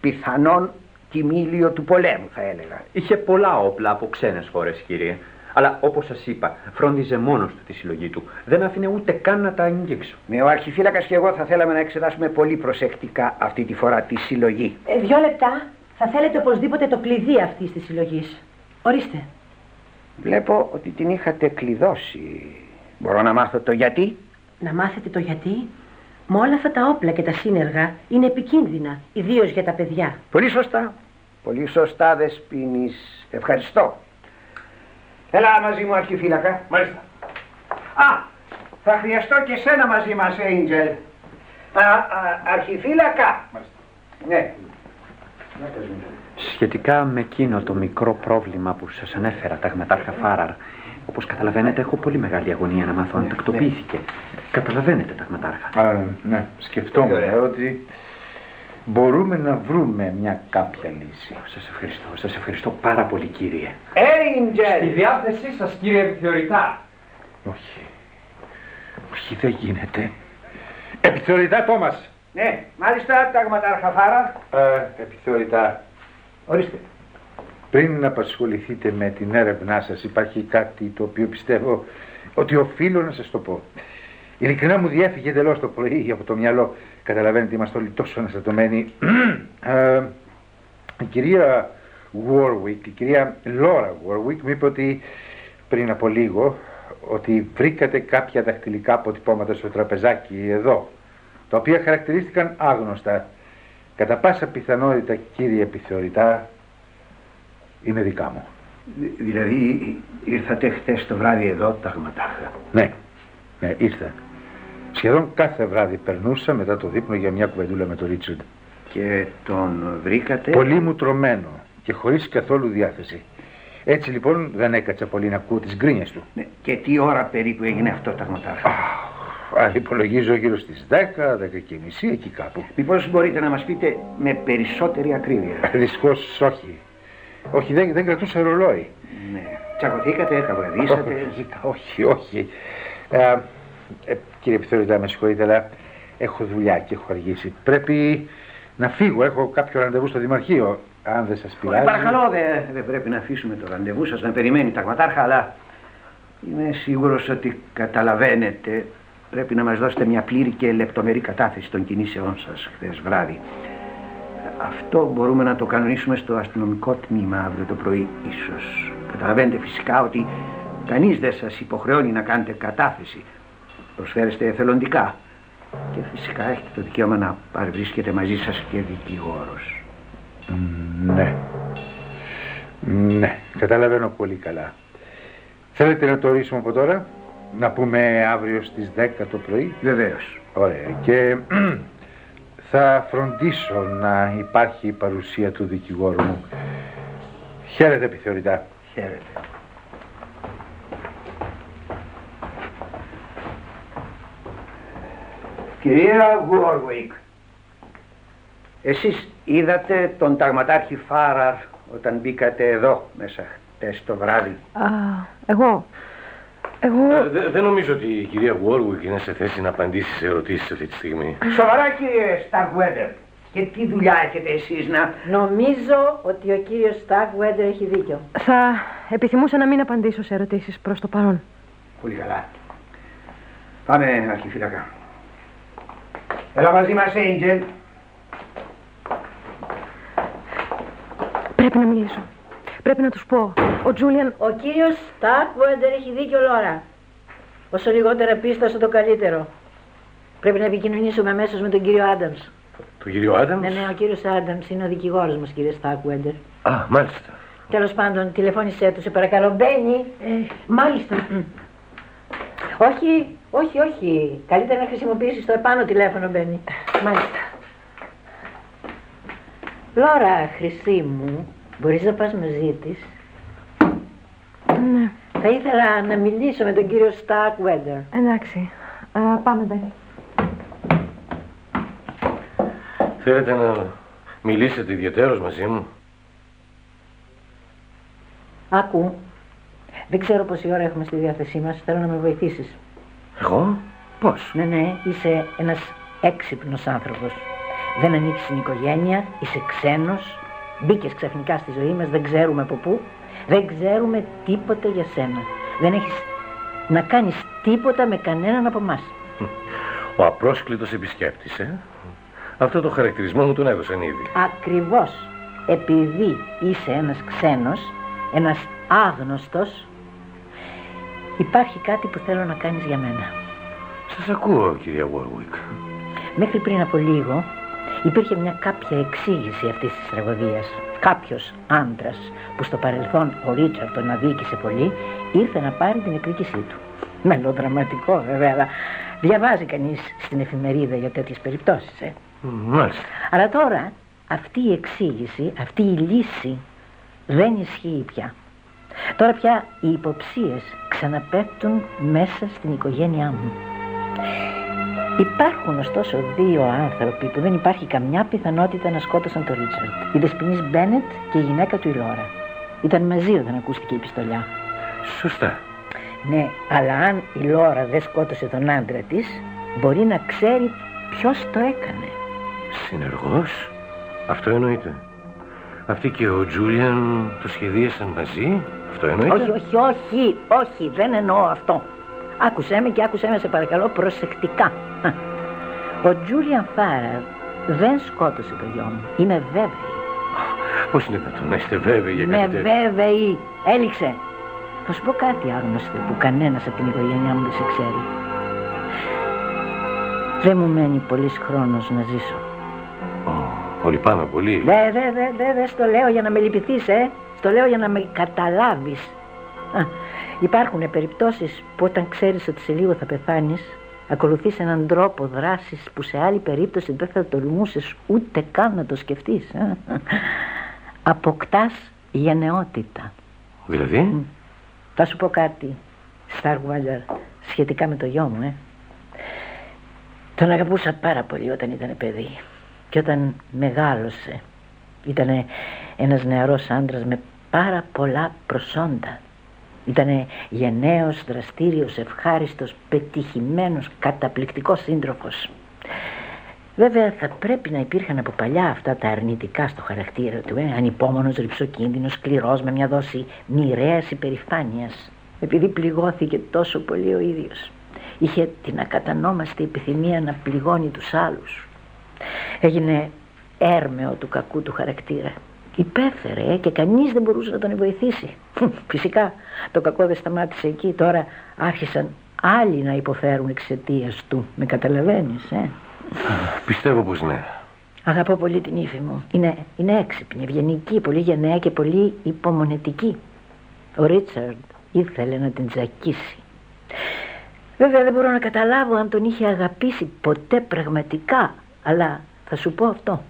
Πιθανόν κοιμήλιο του πολέμου, θα έλεγα. Είχε πολλά όπλα από ξένες χώρες, κύριε. Αλλά όπως σας είπα, φρόντιζε μόνος του τη συλλογή του. Δεν άφηνε ούτε καν να τα αγγίξω. Ναι, ο αρχιφύλακας και εγώ θα θέλαμε να εξετάσουμε πολύ προσεκτικά αυτή τη φορά τη συλλογή. Ε, δυο λεπτά. Θα θέλετε οπωσδήποτε το κλειδί αυτής της συλλογής. Ορίστε. Βλέπω ότι την είχατε κλειδώσει. Μπορώ να μάθω το γιατί; Να μάθετε το γιατί; Με όλα αυτά τα όπλα και τα σύνεργα είναι επικίνδυνα, ιδίως για τα παιδιά. Πολύ σωστά. Πολύ σωστά, Δεσποίνης. Ευχαριστώ. Έλα μαζί μου, αρχιφύλακα. Μάλιστα. Α, θα χρειαστώ και σένα μαζί μας, Έιντζελ. Α, α, αρχιφύλακα. Ναι. Σχετικά με εκείνο το μικρό πρόβλημα που σας ανέφερα, ταγματάρχα Φάραρ, όπως καταλαβαίνετε, έχω πολύ μεγάλη αγωνία να μάθω αν τακτοποιήθηκε. Καταλαβαίνετε, ταγματάρχα. Α, ναι, σκεφτόμουν ότι μπορούμε να βρούμε μια κάποια λύση. Σας ευχαριστώ, σας ευχαριστώ πάρα πολύ, κύριε. Στη Έιντζελ. διάθεσή σας κύριε επιθεωρητά. Όχι. Όχι, δεν γίνεται. Επιθεωρητά, Τόμας. Ναι, μάλιστα, ταγματάρχα Φάρα. Ε, επιθεωρητά. Ορίστε. Πριν απασχοληθείτε με την έρευνά σας υπάρχει κάτι το οποίο πιστεύω ότι οφείλω να σας το πω. Ειλικρινά μου διέφυγε εντελώς το πρωί από το μυαλό. Καταλαβαίνετε, είμαστε όλοι τόσο αναστατωμένοι. ε, η κυρία Warwick, η κυρία Laura Warwick μου είπε ότι πριν από λίγο ότι βρήκατε κάποια δαχτυλικά αποτυπώματα στο τραπεζάκι εδώ, τα οποία χαρακτηρίστηκαν άγνωστα. Κατά πάσα πιθανότητα, κύριε επιθεωρητά, είναι δικά μου. Δηλαδή ήρθατε χτες το βράδυ εδώ, ταγματάχα. Ναι, ναι, ήρθα. Σχεδόν κάθε βράδυ περνούσα μετά το δείπνο για μια κουβεντούλα με τον Ρίτσαρντ. Και τον βρήκατε; Πολύ μου τρομένο και χωρίς καθόλου διάθεση. Έτσι λοιπόν δεν έκατσα πολύ να ακούω τις γκρίνιες του. Ναι, Και τι ώρα περίπου έγινε αυτό, ταγματάχα. Α, υπολογίζω γύρω στις 10, 10 και μισή εκεί κάπου. Μήπως μπορείτε να μας πείτε με περισσότερη ακρίβεια. Δυστυχώς όχι. Όχι, δεν, δεν κρατούσα ρολόι. Ναι. Τσακωθήκατε, καβγαδίσατε. όχι, όχι. Ε, ε, κύριε επιθεωρητά, με συγχωρείτε, αλλά έχω δουλειά και έχω αργήσει. Πρέπει να φύγω, έχω κάποιο ραντεβού στο Δημαρχείο. Αν δεν σας Ε, πειράζει. παρακαλώ, δεν δεν πρέπει να αφήσουμε το ραντεβού σας να περιμένει ταγματάρχα, αλλά είμαι σίγουρος ότι καταλαβαίνετε πρέπει να μας δώσετε μια πλήρη και λεπτομερή κατάθεση των κινήσεών σας χθες βράδυ. Αυτό μπορούμε να το κανονίσουμε στο αστυνομικό τμήμα αύριο το πρωί ίσως. Καταλαβαίνετε φυσικά ότι κανείς δεν σας υποχρεώνει να κάνετε κατάθεση. Προσφέρεστε εθελοντικά. Και φυσικά έχετε το δικαίωμα να παρευρίσκεται μαζί σας και δικηγόρος. Ναι. Ναι, καταλαβαίνω πολύ καλά. Θέλετε να το ορίσουμε από τώρα, να πούμε αύριο στις 10 το πρωί. Βεβαίως. Ωραία. Και θα φροντίσω να υπάρχει η παρουσία του δικηγόρου μου. Χαίρετε επιθεωρητά. Χαίρετε. Κυρία Γουόρουικ, εσείς είδατε τον ταγματάρχη Φάραρ όταν μπήκατε εδώ μέσα χτες το βράδυ; Α, εγώ. Εγώ. Ε, δε- δεν νομίζω ότι η κυρία Warwick είναι σε θέση να απαντήσει σε ερωτήσεις αυτή τη στιγμή. Σοβαρά κύριε Σταρκουέντερ. Και τι δουλειά έχετε εσείς να... Νομίζω ότι ο κύριος Στάκουέντερ έχει δίκιο. Θα επιθυμούσα να μην απαντήσω σε ερωτήσεις προς το παρόν. Πολύ καλά. Πάμε, αρχιφύλακα. Έλα μαζί μας, Angel. Πρέπει να μιλήσω. Πρέπει να τους πω. Ο Τζούλιαν... Ο κύριος Στάκουεντερ έχει δίκιο Λόρα. Όσο λιγότερα πίστα, όσο το καλύτερο. Πρέπει να επικοινωνήσουμε αμέσως με τον κύριο Άνταμς. Τον κύριο Άνταμς; Ναι, ναι, ο κύριος Άνταμς είναι ο δικηγόρος μας, κύριε Στάκουεντερ. Α, μάλιστα. Τέλος πάντων, τηλεφώνησέ του, σε παρακαλώ. Μπαίνει. Ε, μάλιστα. όχι, όχι, όχι. Καλύτερα να χρησιμοποιήσεις το επάνω τηλέφωνο, Μπαίνει. Μάλιστα. Λόρα, χρυσή μου, μπορείς να πας μαζί της. Ναι. Θα ήθελα να μιλήσω με τον κύριο Στάκουεντερ. Εντάξει. Α, πάμε, Μπένι. Θέλετε να μιλήσετε ιδιαίτερος μαζί μου; Άκου. Δεν ξέρω πόση ώρα έχουμε στη διάθεσή μας. Θέλω να με βοηθήσεις. Εγώ, πώς; Ναι, ναι, είσαι ένας έξυπνος άνθρωπος. Δεν ανήκεις στην οικογένεια, είσαι ξένος. Μπήκες ξαφνικά στη ζωή μας, δεν ξέρουμε από πού. Δεν ξέρουμε τίποτε για σένα. Δεν έχεις να κάνεις τίποτα με κανέναν από εμάς. Ο απρόσκλητος επισκέπτης, ε. Αυτό το χαρακτηρισμό μου τον έδωσαν ήδη. Ακριβώς επειδή είσαι ένας ξένος, ένας άγνωστος, υπάρχει κάτι που θέλω να κάνεις για μένα. Σας ακούω, κυρία Warwick. Μέχρι πριν από λίγο υπήρχε μια κάποια εξήγηση αυτής της τραγωδίας. Κάποιος άντρας που στο παρελθόν ο Ρίτσαρντ τον αδίκησε πολύ ήρθε να πάρει την εκδίκησή του. Μελοδραματικό βέβαια, αλλά διαβάζει κανείς στην εφημερίδα για τέτοιες περιπτώσεις. Ε. Μάλιστα. Αλλά τώρα αυτή η εξήγηση, αυτή η λύση δεν ισχύει πια. Τώρα πια οι υποψίες ξαναπέφτουν μέσα στην οικογένειά μου. Υπάρχουν ωστόσο δύο άνθρωποι που δεν υπάρχει καμιά πιθανότητα να σκότωσαν τον Ρίτσαρντ. Η δεσποινής Μπένετ και η γυναίκα του η Λόρα. Ήταν μαζί όταν ακούστηκε η πιστολιά. Σωστά. Ναι, αλλά αν η Λόρα δεν σκότωσε τον άντρα της, μπορεί να ξέρει ποιος το έκανε. Συνεργός. Αυτό εννοείται. Αυτή και ο Τζούλιαν το σχεδίασαν μαζί. Αυτό εννοείται. Όχι, όχι, όχι, όχι, δεν εννοώ αυτό. Άκουσέ με και άκουσέ με σε παρακαλώ προσεκτικά. Ο Τζούλιαν Φάραρ δεν σκότωσε το γιο μου. Είμαι βέβαιη. Πώς είναι δυνατόν να είστε βέβαιοι για Είμαι κάτι τέτοιο; βέβαιη. Έληξε. Θα σου πω κάτι άγνωστο που κανένας από την οικογένειά μου δεν σε ξέρει. Δεν μου μένει πολύς χρόνος να ζήσω. Ω, λυπάμαι πολύ. Δε, δε, δε, δε, δε, στο λέω για να με λυπηθείς, ε. Στο λέω για να με καταλάβεις. Α, υπάρχουν περιπτώσεις που όταν ξέρεις ότι σε λίγο θα πεθάνεις, ακολουθείς έναν τρόπο δράσης που σε άλλη περίπτωση δεν θα τολμούσες ούτε καν να το σκεφτείς. ε. Αποκτάς γενναιότητα. Δηλαδή; Θα σου πω κάτι, Στάργουαλερ, σχετικά με το γιο μου, ε. Τον αγαπούσα πάρα πολύ όταν ήταν παιδί και όταν μεγάλωσε. Ήταν ένας νεαρός άντρας με πάρα πολλά προσόντα. Ήταν γενναίος, δραστήριος, ευχάριστος, πετυχημένος, καταπληκτικός σύντροφος. Βέβαια θα πρέπει να υπήρχαν από παλιά αυτά τα αρνητικά στο χαρακτήρα του, ε; ανυπόμονος, ρηψοκίνδυνος, σκληρός, με μια δόση μοιραίας υπερηφάνειας. Επειδή πληγώθηκε τόσο πολύ ο ίδιος. Είχε την ακατανόμαστη επιθυμία να πληγώνει τους άλλους. Έγινε έρμεο του κακού του χαρακτήρα. Υπέφερε ε, και κανείς δεν μπορούσε να τον βοηθήσει. Φυσικά το κακό δεν σταμάτησε εκεί. Τώρα άρχισαν άλλοι να υποφέρουν εξαιτίας του. Με καταλαβαίνεις, ε; Πιστεύω πως ναι. Αγαπώ πολύ την ύφη μου. Είναι, είναι έξυπνη, ευγενική, πολύ γενναία και πολύ υπομονετική. Ο Ρίτσαρντ ήθελε να την τζακίσει. Βέβαια δεν μπορώ να καταλάβω αν τον είχε αγαπήσει ποτέ πραγματικά, αλλά θα σου πω αυτό.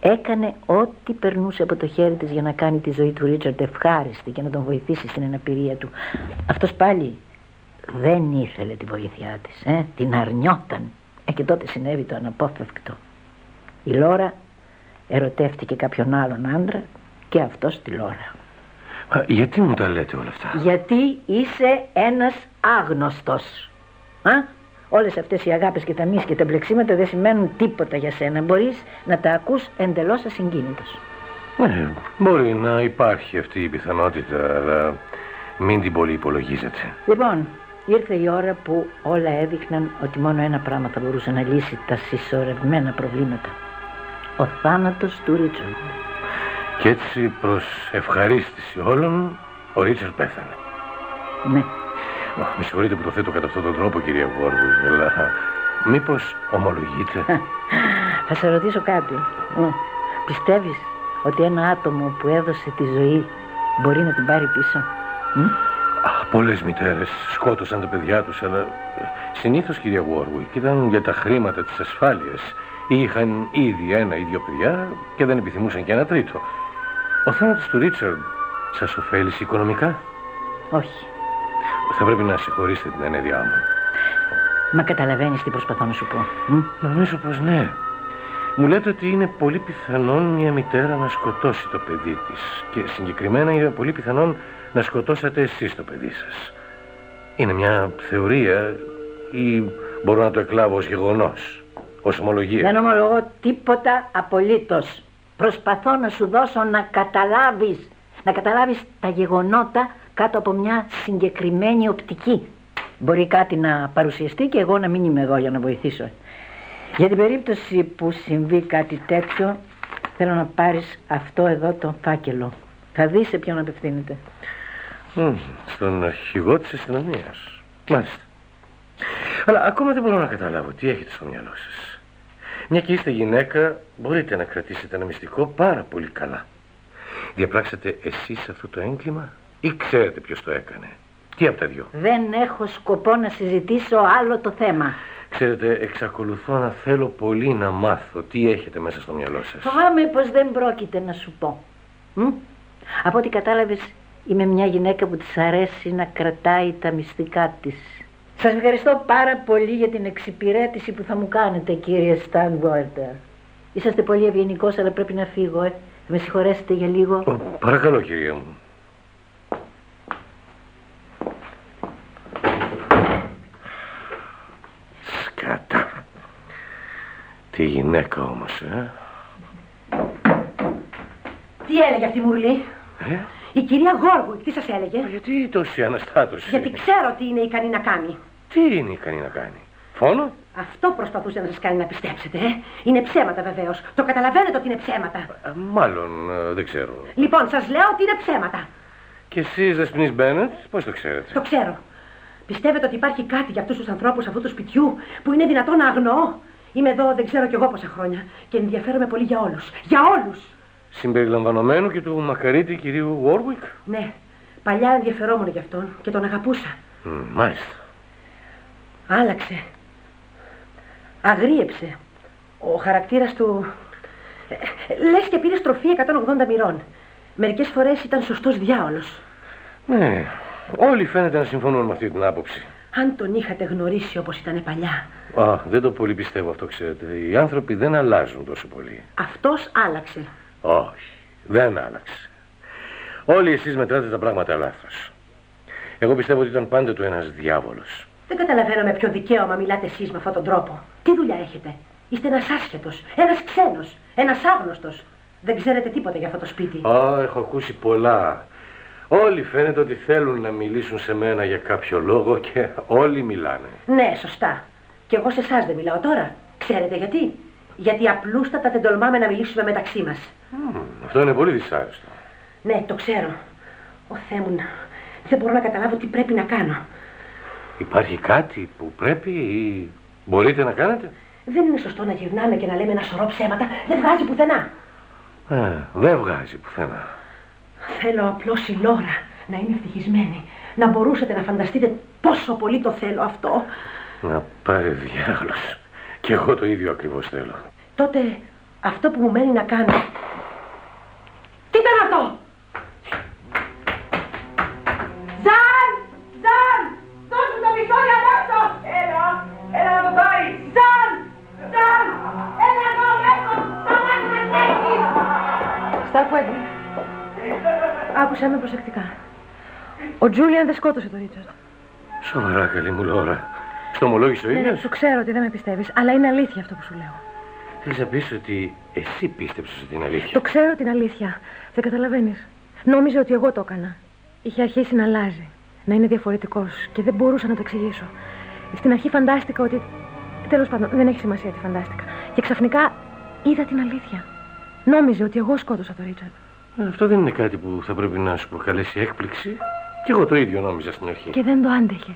Έκανε ό,τι περνούσε από το χέρι της για να κάνει τη ζωή του Ρίτσαρντ ευχάριστη και να τον βοηθήσει στην αναπηρία του. Αυτός πάλι δεν ήθελε τη βοήθειά της, ε; την αρνιόταν. Ε, και τότε συνέβη το αναπόφευκτο. Η Λόρα ερωτεύτηκε κάποιον άλλον άντρα και αυτός τη Λόρα. Μα γιατί μου τα λέτε όλα αυτά; Γιατί είσαι ένας άγνωστος. Α; Όλες αυτές οι αγάπες και τα μίς και τα μπλεξίματα δεν σημαίνουν τίποτα για σένα. Μπορείς να τα ακούς εντελώς ασυγκίνητος. Ναι, μπορεί να υπάρχει αυτή η πιθανότητα, αλλά μην την πολύ υπολογίζετε. Λοιπόν, ήρθε η ώρα που όλα έδειχναν ότι μόνο ένα πράγμα θα μπορούσε να λύσει τα συσσωρευμένα προβλήματα. Ο θάνατος του Ρίτσαρντ. Και έτσι προς ευχαρίστηση όλων, ο Ρίτσαρντ πέθανε. Ναι. Ω, Με συγχωρείτε που το θέτω κατά αυτόν τον τρόπο, κυρία Βόρβουλ, αλλά μήπως ομολογείτε; Θα σε ρωτήσω κάτι. Ε, Πιστεύεις ότι ένα άτομο που έδωσε τη ζωή μπορεί να την πάρει πίσω; Μ; Αχ, πολλές μητέρες σκότωσαν τα παιδιά τους, αλλά συνήθως, κυρία Βόρβουλ, ήταν για τα χρήματα της ασφάλειας. Ή Είχαν ήδη ένα ή δύο παιδιά και δεν επιθυμούσαν και ένα τρίτο. Ο θάνατος του Ρίτσαρντ σας ωφέλησε οικονομικά; Όχι. Θα πρέπει να συγχωρήσετε την ενέδειά μου. Μα καταλαβαίνεις τι προσπαθώ να σου πω. Μ; Νομίζω πως ναι. Μου λέτε ότι είναι πολύ πιθανόν μια μητέρα να σκοτώσει το παιδί της και συγκεκριμένα είναι πολύ πιθανόν να σκοτώσατε εσείς το παιδί σας. Είναι μια θεωρία ή μπορώ να το εκλάβω ως γεγονός, ως ομολογία; Δεν ομολογώ τίποτα απολύτως. Προσπαθώ να σου δώσω να καταλάβεις, να καταλάβεις τα γεγονότα κάτω από μια συγκεκριμένη οπτική. Μπορεί κάτι να παρουσιαστεί και εγώ να μην είμαι εδώ για να βοηθήσω. Για την περίπτωση που συμβεί κάτι τέτοιο, θέλω να πάρεις αυτό εδώ τον φάκελο. Θα δεις σε ποιον απευθύνεται. Μμμ, στον αρχηγό της αστυνομίας. Μάλιστα. Αλλά ακόμα δεν μπορώ να καταλάβω τι έχετε στο μυαλό σας. Μια και είστε γυναίκα, μπορείτε να κρατήσετε ένα μυστικό πάρα πολύ καλά. Διαπράξατε εσείς αυτό το έγκλημα; Ή ξέρετε ποιος το έκανε; Τι από τα δυο; Δεν έχω σκοπό να συζητήσω άλλο το θέμα. Ξέρετε, εξακολουθώ να θέλω πολύ να μάθω τι έχετε μέσα στο μυαλό σας. Φοβάμαι πως δεν πρόκειται να σου πω. Μ; Από ό,τι κατάλαβες, είμαι μια γυναίκα που της αρέσει να κρατάει τα μυστικά της. Σας ευχαριστώ πάρα πολύ για την εξυπηρέτηση που θα μου κάνετε, κύριε Στάνγουαρντερ. Είσαστε πολύ ευγενικός, αλλά πρέπει να φύγω, ε. Θα με συγχωρέσετε για λίγο. Ω, παρακαλώ, κυρία μου. Τι γυναίκα όμως, ε. Τι έλεγε αυτή η Μουρλή; ε; Η κυρία Γόργου, τι σας έλεγε; Γιατί τόση αναστάτωση. Γιατί ξέρω τι είναι ικανή να κάνει. Τι είναι ικανή να κάνει; Φόνο; Αυτό προσπαθούσε να σας κάνει να πιστέψετε. Ε. Είναι ψέματα βεβαίως. Το καταλαβαίνετε ότι είναι ψέματα. Ε, Μάλλον ε, δεν ξέρω. Λοιπόν, σας λέω ότι είναι ψέματα. Και εσείς Δεσποινής Μπένετ, πώς το ξέρετε; Το ξέρω. Πιστεύετε ότι υπάρχει κάτι για αυτούς τους ανθρώπους αυτού του σπιτιού που είναι δυνατόν να αγνοώ; Είμαι εδώ δεν ξέρω κι εγώ πόσα χρόνια και ενδιαφέρομαι πολύ για όλους. Για όλους! Συμπεριλαμβανομένου και του μακαρίτη κυρίου Βόρουικ. Ναι, παλιά ενδιαφερόμουν για αυτόν και τον αγαπούσα. Μάλιστα. Άλλαξε. Αγρίεψε. Ο χαρακτήρας του... ε, Λες και πήρε στροφή 180 μοιρών. Μερικές φορές ήταν σωστός διάολος. Ναι, όλοι φαίνεται να συμφωνούν με αυτή την άποψη. Αν τον είχατε γνωρίσει όπως ήταν παλιά. Α, δεν το πολύ πιστεύω αυτό, ξέρετε. Οι άνθρωποι δεν αλλάζουν τόσο πολύ. Αυτός άλλαξε. Όχι, δεν άλλαξε. Όλοι εσείς μετράτε τα πράγματα λάθος. Εγώ πιστεύω ότι ήταν πάντοτε ένας διάβολος. Δεν καταλαβαίνω με ποιο δικαίωμα μιλάτε εσείς με αυτόν τον τρόπο. Τι δουλειά έχετε; Είστε ένας άσχετος, ένας ξένος, ένας άγνωστος. Δεν ξέρετε τίποτα για αυτό το σπίτι. Α, έχω ακούσει πολλά. Όλοι φαίνεται ότι θέλουν να μιλήσουν σε μένα για κάποιο λόγο και όλοι μιλάνε. Ναι, σωστά. Και εγώ σε εσάς δεν μιλάω τώρα. Ξέρετε γιατί; Γιατί απλούστατα δεν τολμάμε να μιλήσουμε μεταξύ μας. Μμμ, αυτό είναι πολύ δυσάρεστο. Ναι, το ξέρω. Ο Θεέ μου, δεν μπορώ να καταλάβω τι πρέπει να κάνω. Υπάρχει κάτι που πρέπει ή μπορείτε να κάνετε; Δεν είναι σωστό να γυρνάμε και να λέμε ένα σωρό ψέματα. Δεν βγάζει πουθενά. Ε, δεν βγάζει πουθενά. Θέλω απλώς η Λόρα να είναι ευτυχισμένη. Να μπορούσατε να φανταστείτε πόσο πολύ το θέλω αυτό. Να πάρει διάολος. Και εγώ το ίδιο ακριβώς θέλω. Τότε αυτό που μου μένει να κάνω... Τι ήταν αυτό! Ζαν! Ζαν! Δώσ' μου το πιστόλι αμέσως! Έλα! Έλα να το πάρει! Ζαν! Ζαν! Έλα εδώ αμέσως! Σταμάτα να τρέχεις! Σταρκουέντε. Άκουσα με προσεκτικά. Ο Τζούλιαν δεν σκότωσε τον Ρίτσαρντ. Σοβαρά, καλή μου Λόρα. Στο ομολόγησε ο Ναι, ίδιος; σου ξέρω ότι δεν με πιστεύεις, αλλά είναι αλήθεια αυτό που σου λέω. Θέλεις να πεις ότι εσύ πίστεψες ότι είναι αλήθεια; Το ξέρω την αλήθεια. Δεν καταλαβαίνεις. Νόμιζε ότι εγώ το έκανα. Είχε αρχίσει να αλλάζει. να είναι διαφορετικός και δεν μπορούσα να το εξηγήσω. Στην αρχή φαντάστηκα ότι... Τέλος πάντων, δεν έχει σημασία τι φαντάστηκα. Και ξαφνικά είδα την αλήθεια. Νόμιζε ότι εγώ σκότωσα τον Ρίτσαρντ. Ε, Αυτό δεν είναι κάτι που θα πρέπει να σου προκαλέσει έκπληξη. Και εγώ το ίδιο νόμιζα στην αρχή. Και δεν το άντεχε.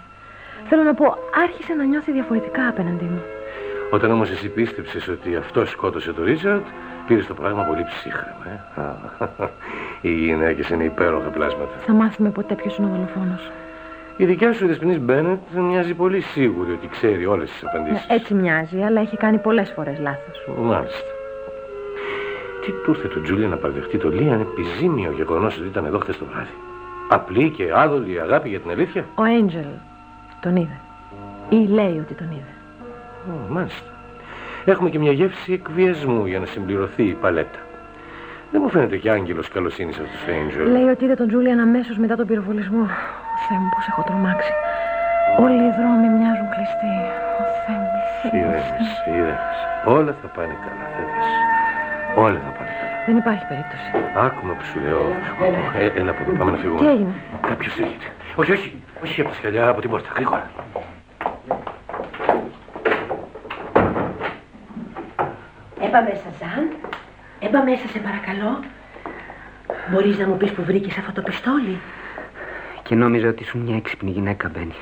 Θέλω να πω, άρχισε να νιώθει διαφορετικά απέναντί μου. Όταν όμως εσύ πίστεψες ότι αυτό σκότωσε τον Ρίτσαρτ, πήρες το πράγμα πολύ ψύχρεμα. Ε. Α, Οι γυναίκες είναι υπέροχα πλάσματα. Θα μάθουμε ποτέ ποιος είναι ο δολοφόνος. Η δικιά σου δεσποινής Μπένετ μοιάζει πολύ σίγουρη ότι ξέρει όλες τις απαντήσεις. Ναι, έτσι μοιάζει, αλλά έχει κάνει πολλές φορές λάθος. Μάλιστα. Τι του ήρθε του Τζούλια να παραδεχτεί το Λίαν επιζήμιο γεγονός ότι ήταν εδώ χθες το βράδυ; Απλή και άδολη αγάπη για την αλήθεια; Ο Έντζελ τον είδε. Ή λέει ότι τον είδε. Ω, μάλιστα. Έχουμε και μια γεύση εκβιασμού για να συμπληρωθεί η παλέτα. Δεν μου φαίνεται και άγγελος καλοσύνης αυτός ο Angel. Λέει ότι είδε τον Τζούλιαν αμέσως μετά τον πυροβολισμό. Ο Θεέ μου, πώς έχω τρομάξει. Όλοι οι δρόμοι μοιάζουν κλειστοί. Ο Θεέ μου, Θεέ μου, Ηρέμησε, Θεέ μου. ηρέμησε. Όλα θα πάνε καλά, θα δεις. Όλα θα πάνε καλά. Δεν υπάρχει περίπτωση. Άκουμα που σου λέω. Ε, έλα από εδώ, πάμε να φύγουμε. Τι έγινε; Κάποιος έρχεται. Όχι, όχι, όχι από τα σκαλιά, από την πόρτα. Γρήγορα. Έμπα μέσα, Ζαν. Έμπα μέσα, σε παρακαλώ. Μπορείς να μου πεις που βρήκες αυτό το πιστόλι; Και νόμιζα ότι ήσουν μια έξυπνη γυναίκα, Μπένι.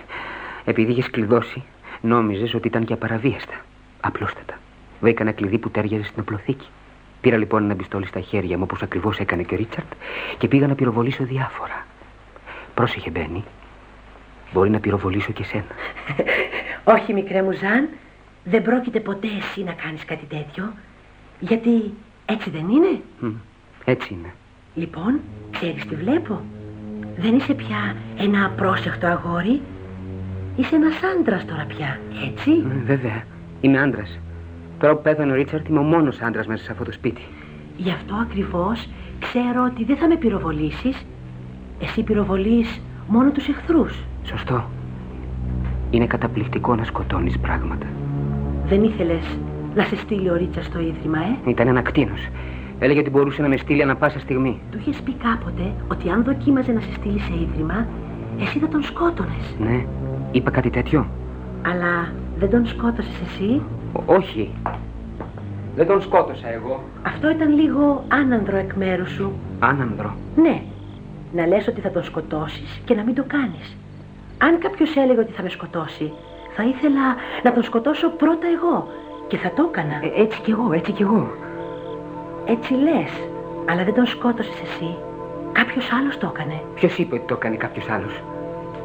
Επειδή είχες κλειδώσει, νόμιζες ότι ήταν και απαραβίαστα. Απλούστατα. Βρήκα ένα κλειδί που τέριαζε στην οπλοθήκη. Πήρα λοιπόν ένα πιστόλι στα χέρια μου, όπως ακριβώς έκανε και ο Ρίτσαρτ, και πήγα να πυροβολήσω διάφορα. Πρόσεχε, Μπένι. Μπορεί να πυροβολήσω και σένα. Όχι, μικρέ μου Ζαν. Δεν πρόκειται ποτέ εσύ να κάνεις κάτι τέτοιο. Γιατί έτσι δεν είναι; Μμ, Έτσι είναι. Λοιπόν, ξέρεις τι βλέπω; Δεν είσαι πια ένα απρόσεχτο αγόρι. Είσαι ένας άντρας τώρα πια, έτσι; Ε, Βέβαια. Είμαι άντρας. Τώρα που πέθανε ο Ρίτσαρτ, είμαι ο μόνος άντρας μέσα σε αυτό το σπίτι. Γι' αυτό ακριβώς ξέρω ότι δεν θα με πυροβολήσεις. Εσύ πυροβολείς μόνο τους εχθρούς. Σωστό. Είναι καταπληκτικό να σκοτώνεις πράγματα. Δεν ήθελες να σε στείλει ο Ρίτσας στο ίδρυμα, ε; Ήταν ένα κτίνος. Έλεγε ότι μπορούσε να με στείλει ανα πάσα στιγμή. Του είχες πει κάποτε ότι αν δοκίμαζε να σε στείλει σε ίδρυμα, εσύ θα τον σκότωνες. Ναι, είπα κάτι τέτοιο. Αλλά δεν τον σκότωσες εσύ; Ο- όχι. Δεν τον σκότωσα εγώ. Αυτό ήταν λίγο άνανδρο εκ μέρους σου. Άνανδρο. Ναι, να λες ότι θα τον σκοτώσεις και να μην το κάνεις. Αν κάποιος έλεγε ότι θα με σκοτώσει, θα ήθελα να τον σκοτώσω πρώτα εγώ και θα το έκανα. Ε, έτσι κι εγώ, έτσι κι εγώ. Έτσι λες, αλλά δεν τον σκότωσες εσύ. Κάποιος άλλος το έκανε. Ποιος είπε ότι το έκανε κάποιος άλλος;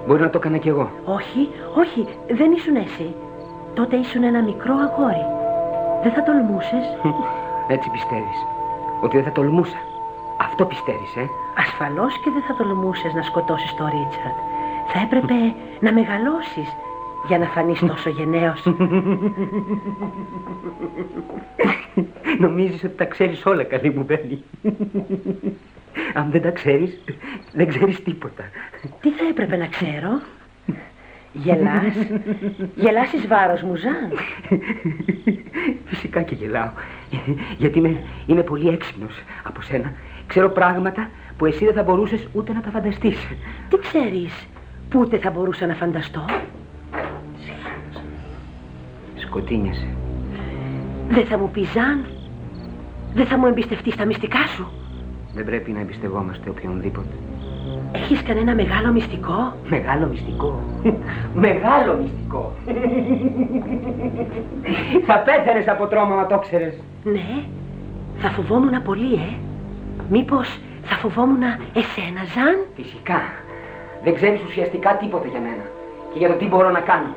Μπορεί να το έκανα κι εγώ. Όχι, όχι, δεν ήσουν εσύ. Τότε ήσουν ένα μικρό αγόρι. Δεν θα τολμούσες. Έτσι πιστεύεις. Ότι δεν θα τολμούσα. Αυτό πιστεύεις, ε; Ασφαλώς και δεν θα τολμούσες να σκοτώσεις τον Ρίτσαρντ. Θα έπρεπε να μεγαλώσεις για να φανείς τόσο γενναίος. Νομίζεις ότι τα ξέρεις όλα, καλή μου Μπέλη. Αν δεν τα ξέρεις, δεν ξέρεις τίποτα. Τι θα έπρεπε να ξέρω; Γελάς. Γελάς εις βάρος μου, Ζαν. Φυσικά και γελάω. Γιατί είμαι, είμαι πολύ έξυπνος από σένα. Ξέρω πράγματα που εσύ δεν θα μπορούσες ούτε να τα φανταστείς. Τι ξέρεις; Που ούτε θα μπορούσα να φανταστώ; Σκοτίνιασε. Δεν θα μου πεις Ζαν. Δεν θα μου εμπιστευτείς τα μυστικά σου; Δεν πρέπει να εμπιστευόμαστε οποιονδήποτε. Έχεις κανένα μεγάλο μυστικό; Μεγάλο μυστικό. Μεγάλο μυστικό. θα πέθανες από τρόμα, μα το ξέρεις. Ναι, θα φοβόμουν πολύ, ε. Μήπως θα φοβόμουν εσένα, Ζαν; Φυσικά. Δεν ξέρεις ουσιαστικά τίποτα για μένα. Και για το τι μπορώ να κάνω.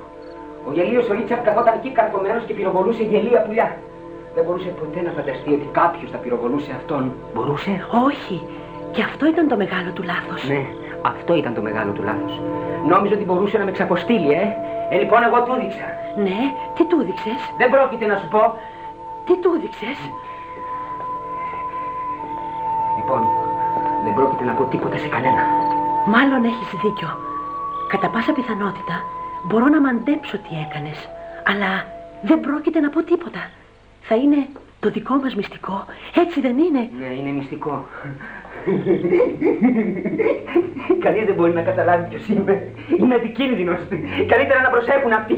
Ο γελίος ο Ρίτσαρτ καθόταν εκεί καρφωμένος και πυροβολούσε γελία πουλιά. Δεν μπορούσε ποτέ να φανταστεί ότι κάποιος θα πυροβολούσε αυτόν. Μπορούσε; Όχι, και αυτό ήταν το μεγάλο του λάθος. Ναι, αυτό ήταν το μεγάλο του λάθος. Νόμιζε ότι μπορούσε να με ξαποστείλει, ε. Ε, λοιπόν, εγώ του έδειξα. Ναι, τι του έδειξες. Δεν πρόκειται να σου πω. Τι του έδειξες. Λοιπόν, δεν πρόκειται να πω τίποτα σε κανένα. Μάλλον έχεις δίκιο. Κατά πάσα πιθανότητα μπορώ να μαντέψω τι έκανες. Αλλά δεν πρόκειται να πω τίποτα. Θα είναι Το δικό μας μυστικό. Έτσι δεν είναι; Ναι, είναι μυστικό. Κανείς δεν μπορεί να καταλάβει ποιος είμαι. Είμαι επικίνδυνος. Καλύτερα να προσέχουν αυτοί.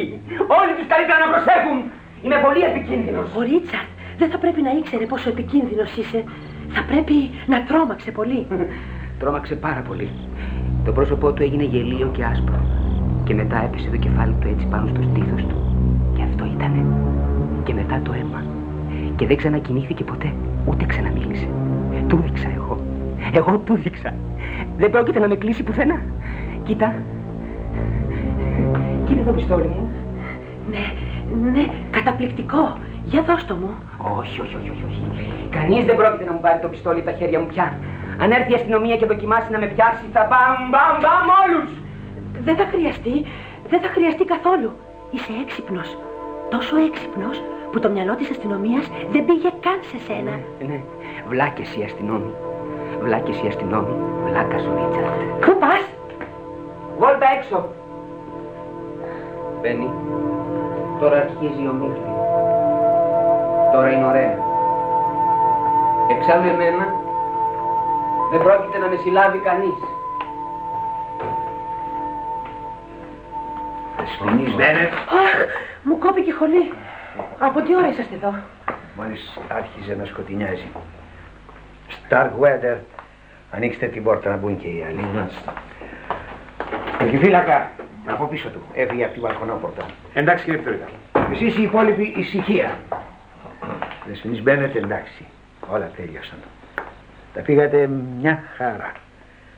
Όλοι τους καλύτερα να προσέχουν. Είμαι πολύ επικίνδυνος. Ο Ρίτσαρτ δεν θα πρέπει να ήξερε πόσο επικίνδυνος είσαι. Θα πρέπει να τρόμαξε πολύ. Τρόμαξε πάρα πολύ. Το πρόσωπό του έγινε γελίο και άσπρο. Και μετά έπεσε το κεφάλι του έτσι πάνω στο στήθος του. Και αυτό ήτανε. Και μετά το αίμα. Και δεν ξανακοινήθηκε ποτέ. Ούτε ξαναμίλησε. Του δείξα εγώ. Εγώ του δείξα. Δεν πρόκειται να με κλείσει πουθενά. Κοίτα. Κοίτα το πιστόλι μου. Ναι, ναι, καταπληκτικό. Για δώσ' το μου. Όχι, όχι, όχι, όχι. όχι. Κανείς δεν πρόκειται να μου πάρει το πιστόλι από τα χέρια μου πια. Αν έρθει η αστυνομία και δοκιμάσει να με πιάσει, θα μπαμ, μπαμ, μπαμ όλους. Δεν θα χρειαστεί. Δεν θα χρειαστεί καθόλου. Είσαι έξυπνος. Τόσο έξυπνος που το μυαλό της αστυνομίας δεν πήγε καν σε σένα. Ναι, βλάκες οι αστυνόμοι. Βλάκες οι αστυνόμοι. Βλάκας ο Ρίτσαρτ. Πού πας; Βόλτα έξω. Μπαίνει. Τώρα αρχίζει ο Μίχλη. Τώρα είναι ωραία. Εξάλλου εμένα δεν πρόκειται να με συλλάβει κανείς. Δεσποινής Μπένετ. Αχ, μου κόπηκε η χολή. Από τι ώρα είσαστε εδώ; Μόλις άρχιζε να σκοτεινιάζει. Starkweather, ανοίξτε την πόρτα να μπουν και οι άλλοι. Αρχιφύλακα. Από πίσω του, έφυγε από την μπαλκονόπορτα. Εντάξει κύριε Επιθεωρητά. Εσείς οι υπόλοιποι ησυχία. Δεσποινής Μπένετ, εντάξει. Όλα τέλειωσαν. Τα πήγατε μια χαρά.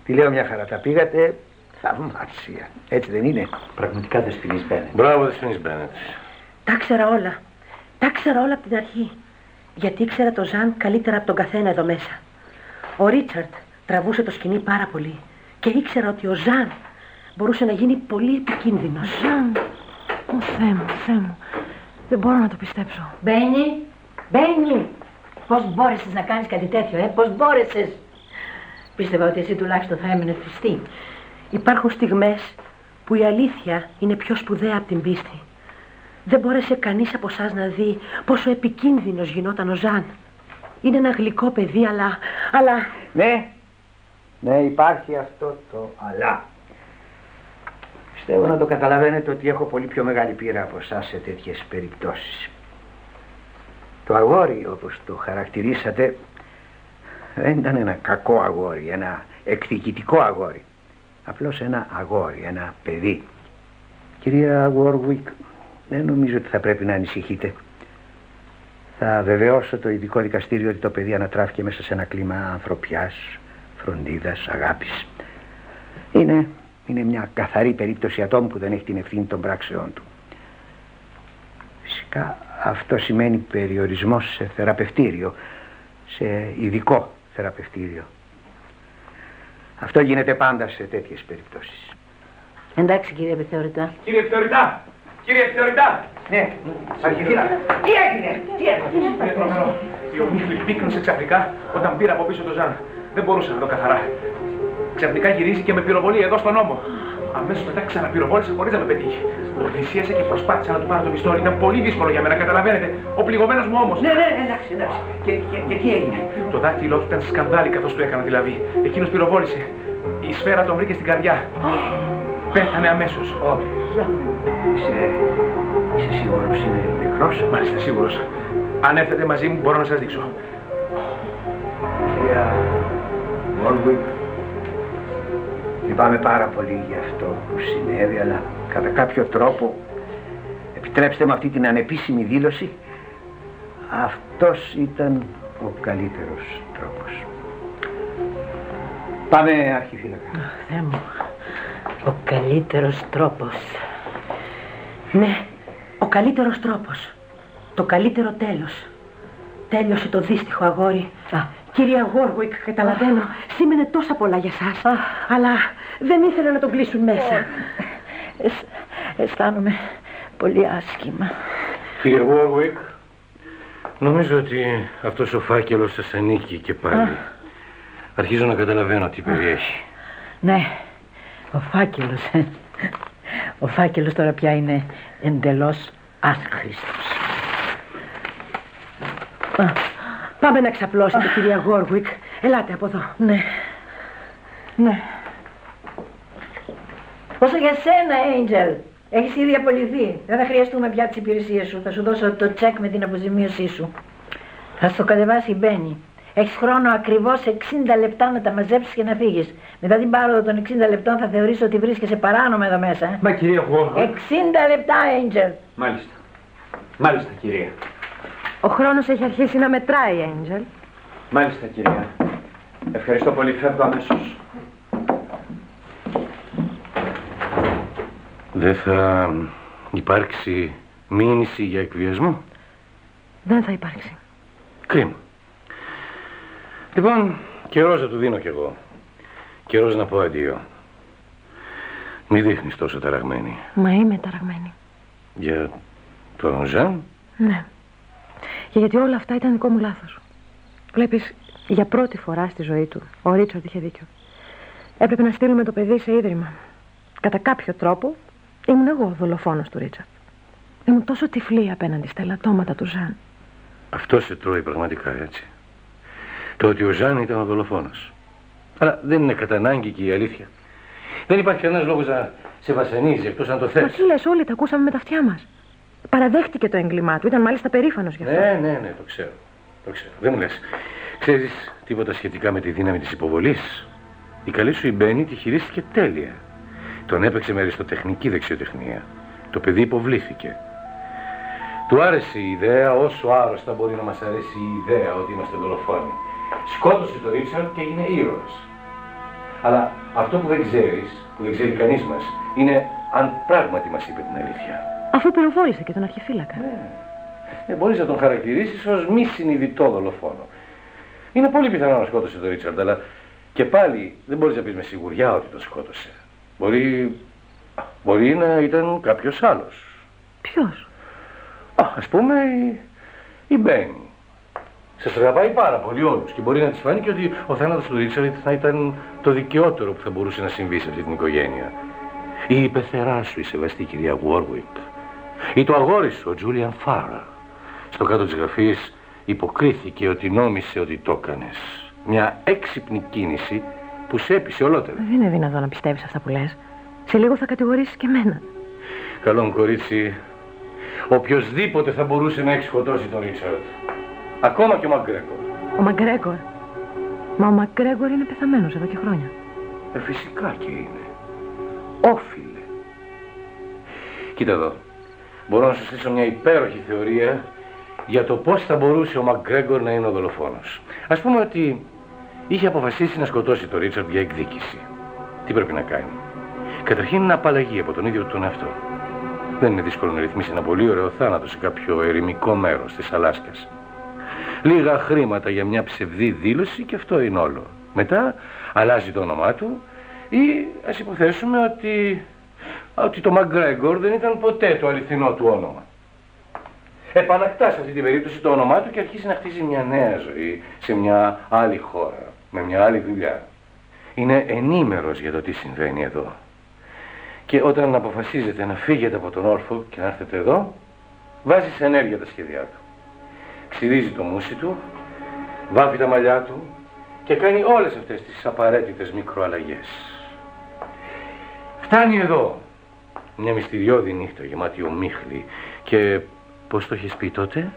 Τι λέω μια χαρά, τα πήγατε θαυμάσια. Έτσι δεν είναι; Πραγματικά Δεσποινής Μπένετ. Μπράβο, Δεσποινής Μπένετ. Τα ξέρα όλα. Τα ξέρα όλα από την αρχή. Γιατί ήξερα το Ζαν καλύτερα από τον καθένα εδώ μέσα. Ο Ρίτσαρτ τραβούσε το σκηνή πάρα πολύ. Και ήξερα ότι ο Ζαν μπορούσε να γίνει πολύ επικίνδυνος. Ζαν, ο Θεέ μου, Θεέ μου. Δεν μπορώ να το πιστέψω. Μπαίνει, μπαίνει. Πώς μπόρεσες να κάνεις κάτι τέτοιο, ε, πώς μπόρεσες; Πίστευα ότι εσύ τουλάχιστον θα έμενες θυστή. Υπάρχουν στιγμές που η αλήθεια είναι πιο σπουδαία από την πίστη. Δεν μπόρεσε κανείς από εσάς να δει πόσο επικίνδυνος γινόταν ο Ζαν. Είναι ένα γλυκό παιδί, αλλά... αλλά... Ναι, ναι υπάρχει αυτό το αλλά. Πιστεύω να το καταλαβαίνετε ότι έχω πολύ πιο μεγάλη πείρα από εσάς σε τέτοιες περιπτώσεις. Το αγόρι, όπως το χαρακτηρίσατε, δεν ήταν ένα κακό αγόρι, ένα εκδικητικό αγόρι. Απλώς ένα αγόρι, ένα παιδί. Κυρία Βόρουικ, δεν νομίζω ότι θα πρέπει να ανησυχείτε. Θα βεβαιώσω το ειδικό δικαστήριο ότι το παιδί ανατράφηκε μέσα σε ένα κλίμα ανθρωπιάς, φροντίδας, αγάπης. Είναι, είναι μια καθαρή περίπτωση ατόμου που δεν έχει την ευθύνη των πράξεών του. Φυσικά αυτό σημαίνει περιορισμός σε θεραπευτήριο, σε ειδικό θεραπευτήριο. Αυτό γίνεται πάντα σε τέτοιες περιπτώσεις. Εντάξει κύριε Επιθεωρητά. Κύριε Επιθεωρητά. Κύριε Επιθεωρητά. Ναι, αρχιφύλακα. Τι έγινε, τι έγινε. Είναι τρομερό. Ο Μίχλη πίκνωσε ξαφνικά όταν πήρα από πίσω το Ζαν. Δεν μπορούσα να δω καθαρά. Ξαφνικά γυρίζει και με πυροβολεί εδώ στον νόμο. Αμέσως μετά ξαναπυροβόλησε χωρίς να με πετύχει. Πλησίασε και προσπάθησα να του πάρω το πιστόλι. Ήταν πολύ δύσκολο για μένα, καταλαβαίνετε. Ο πληγωμένος μου όμως. Ναι, ναι, εντάξει, εντάξει. Και, και, και τι έγινε; Το δάχτυλό του ήταν σκανδάλι καθώς του έκανα τη λαβή. Εκείνος πυροβόλησε. Η σφαίρα τον βρήκε στην καρδιά. Πέθανε αμέσως. Όχι. Είσαι, είσαι σίγουρος είναι νεκρός. Μάλιστα, σίγουρος. Αν έρθετε μαζί μου, μπορώ να σας δείξω. Κυρία Βόρουικ, λυπάμαι πάρα πολύ για αυτό που συνέβη, αλλά κατά κάποιο τρόπο, επιτρέψτε μου αυτή την ανεπίσημη δήλωση, αυτός ήταν ο καλύτερος τρόπος. Πάμε, αρχιφύλακα. Θεέ μου, ο καλύτερος τρόπος. Ναι, ο καλύτερος τρόπος. Το καλύτερο τέλος. Τέλειωσε το δύστιχο αγόρι. Κυρία Γόργουικ, καταλαβαίνω, σήμαινε τόσα πολλά για σας. Αλλά δεν ήθελα να τον κλείσουν μέσα. Αισ- αισθάνομαι πολύ άσχημα. Κύριε Warwick, νομίζω ότι αυτός ο φάκελος σας ανήκει και πάλι. Αρχίζω να καταλαβαίνω τι περιέχει. Ναι, ο φάκελος. ε. Ο φάκελος τώρα πια είναι εντελώς άχρηστος. Πάμε να ξαπλώσετε, κυρία Γόρβικ. Ελάτε από εδώ. Ναι. Ναι. Όσο για σένα, Angel. Έχεις ήδη απολυθεί. Δεν θα χρειαστούμε πια τις υπηρεσίες σου. Θα σου δώσω το τσεκ με την αποζημίωσή σου. Θα στο κατεβάσει η Μπένι. Έχεις χρόνο ακριβώς 60 λεπτά να τα μαζέψεις και να φύγεις. Μετά την πάροδο των 60 λεπτών θα θεωρήσω ότι βρίσκεσαι παράνομα εδώ μέσα. ε. Μα κυρία εγώ. 60 λεπτά, Angel. Μάλιστα. Μάλιστα κυρία. Ο χρόνος έχει αρχίσει να μετράει, Angel. Μάλιστα κυρία. Ευχαριστώ πολύ. Φεύγω αμέσως. Δεν θα υπάρξει μήνυση για εκβιασμό; Δεν θα υπάρξει. Κρίμα. Λοιπόν, καιρός να του δίνω κι εγώ. Καιρός να πω αντίο. Μη δείχνεις τόσο ταραγμένη. Μα είμαι ταραγμένη. Για τον Ζαν; Ναι. Και γιατί όλα αυτά ήταν δικό μου λάθος. Βλέπεις, για πρώτη φορά στη ζωή του, ο Ρίτσαρντ είχε δίκιο. Έπρεπε να στείλουμε το παιδί σε ίδρυμα. Κατά κάποιο τρόπο ήμουν εγώ ο δολοφόνος του Ρίτσαρντ. Ήμουν τόσο τυφλή απέναντι στα ελαττώματα του Ζαν. Αυτό σε τρώει πραγματικά έτσι. Το ότι ο Ζαν ήταν ο δολοφόνος. Αλλά δεν είναι κατά ανάγκη και η αλήθεια. Δεν υπάρχει κανένας λόγος να σε βασανίζει εκτός αν το Μα θες. τι λες, όλοι τα ακούσαμε με τα αυτιά μας. Παραδέχτηκε το έγκλημά του, ήταν μάλιστα περήφανος γι' αυτό. Ναι, ναι, ναι, το ξέρω. Το ξέρω. Δεν μου λες. Ξέρεις τίποτα σχετικά με τη δύναμη της υποβολής; Η καλή σου η Μπέννη τη χειρίστηκε τέλεια. Τον έπαιξε με αριστοτεχνική δεξιοτεχνία. Το παιδί υποβλήθηκε. Του άρεσε η ιδέα όσο άρρωστα μπορεί να μας αρέσει η ιδέα ότι είμαστε δολοφόνοι. Σκότωσε τον Ρίτσαρντ και έγινε ήρωας. Αλλά αυτό που δεν ξέρεις, που δεν ξέρει κανείς μας, είναι αν πράγματι μας είπε την αλήθεια. Αφού πυροβόλησε και τον αρχιφύλακα. Ε, μπορείς να τον χαρακτηρίσεις ως μη συνειδητό δολοφόνο. Είναι πολύ πιθανό να σκότωσε τον Ρίτσαρντ, αλλά και πάλι δεν μπορείς να πεις με σιγουριά ότι τον σκότωσε. Μπορεί, μπορεί να ήταν κάποιος άλλος. Ποιος; Α, ας πούμε η, η Μπέννη. Σας αγαπάει πάρα πολύ όλους και μπορεί να της φάνηκε ότι ο θάνατος του Ρίτσαρντ θα ήταν το δικαιότερο που θα μπορούσε να συμβεί σε αυτή την οικογένεια. Ή η πεθερά σου, η σεβαστή κυρία Warwick. Ή το αγόρι σου, ο Τζούλιαν Φάρα. Στο κάτω της γραφής υποκρίθηκε ότι νόμισε ότι το έκανες. Μια έξυπνη κίνηση που σε έπεισε ολότερα. Δεν είναι δυνατόν να πιστεύεις αυτά που λες. Σε λίγο θα κατηγορήσεις και εμένα. Καλό μου κορίτσι, οποιοδήποτε θα μπορούσε να έχει σκοτώσει τον Ρίτσαρντ. Ακόμα και ο Μαγκρέκορ. Ο Μαγκρέγκορ. Μα ο Μαγκρέγκορ είναι πεθαμένος εδώ και χρόνια. Ε, φυσικά και είναι. Όφιλε. Κοίτα εδώ. Μπορώ να σου στήσω μια υπέροχη θεωρία για το πώς θα μπορούσε ο Μαγκρέγκορ να είναι ο δολοφόνος. Ας πούμε ότι είχε αποφασίσει να σκοτώσει τον Ρίτσαρντ για εκδίκηση. Τι πρέπει να κάνει; Καταρχήν να απαλλαγεί από τον ίδιο τον εαυτό. Δεν είναι δύσκολο να ρυθμίσει ένα πολύ ωραίο θάνατο σε κάποιο ερημικό μέρος της Αλάσκας. Λίγα χρήματα για μια ψευδή δήλωση και αυτό είναι όλο. Μετά αλλάζει το όνομά του ή ας υποθέσουμε ότι, ότι το Μαγκρέγκορ δεν ήταν ποτέ το αληθινό του όνομα. Επανακτά σε αυτή την περίπτωση το όνομά του και αρχίζει να χτίζει μια νέα ζωή σε μια άλλη χώρα, με μια άλλη δουλειά. Είναι ενήμερος για το τι συμβαίνει εδώ. Και όταν αποφασίζετε να φύγετε από τον όρφο και να έρθετε εδώ, βάζει σε ενέργεια τα σχέδιά του. Ξυρίζει το μουσι του, βάφει τα μαλλιά του και κάνει όλες αυτές τις απαραίτητες μικροαλλαγές. Φτάνει εδώ μια μυστηριώδη νύχτα γεμάτη ομίχλη και πώς το έχεις πει τότε;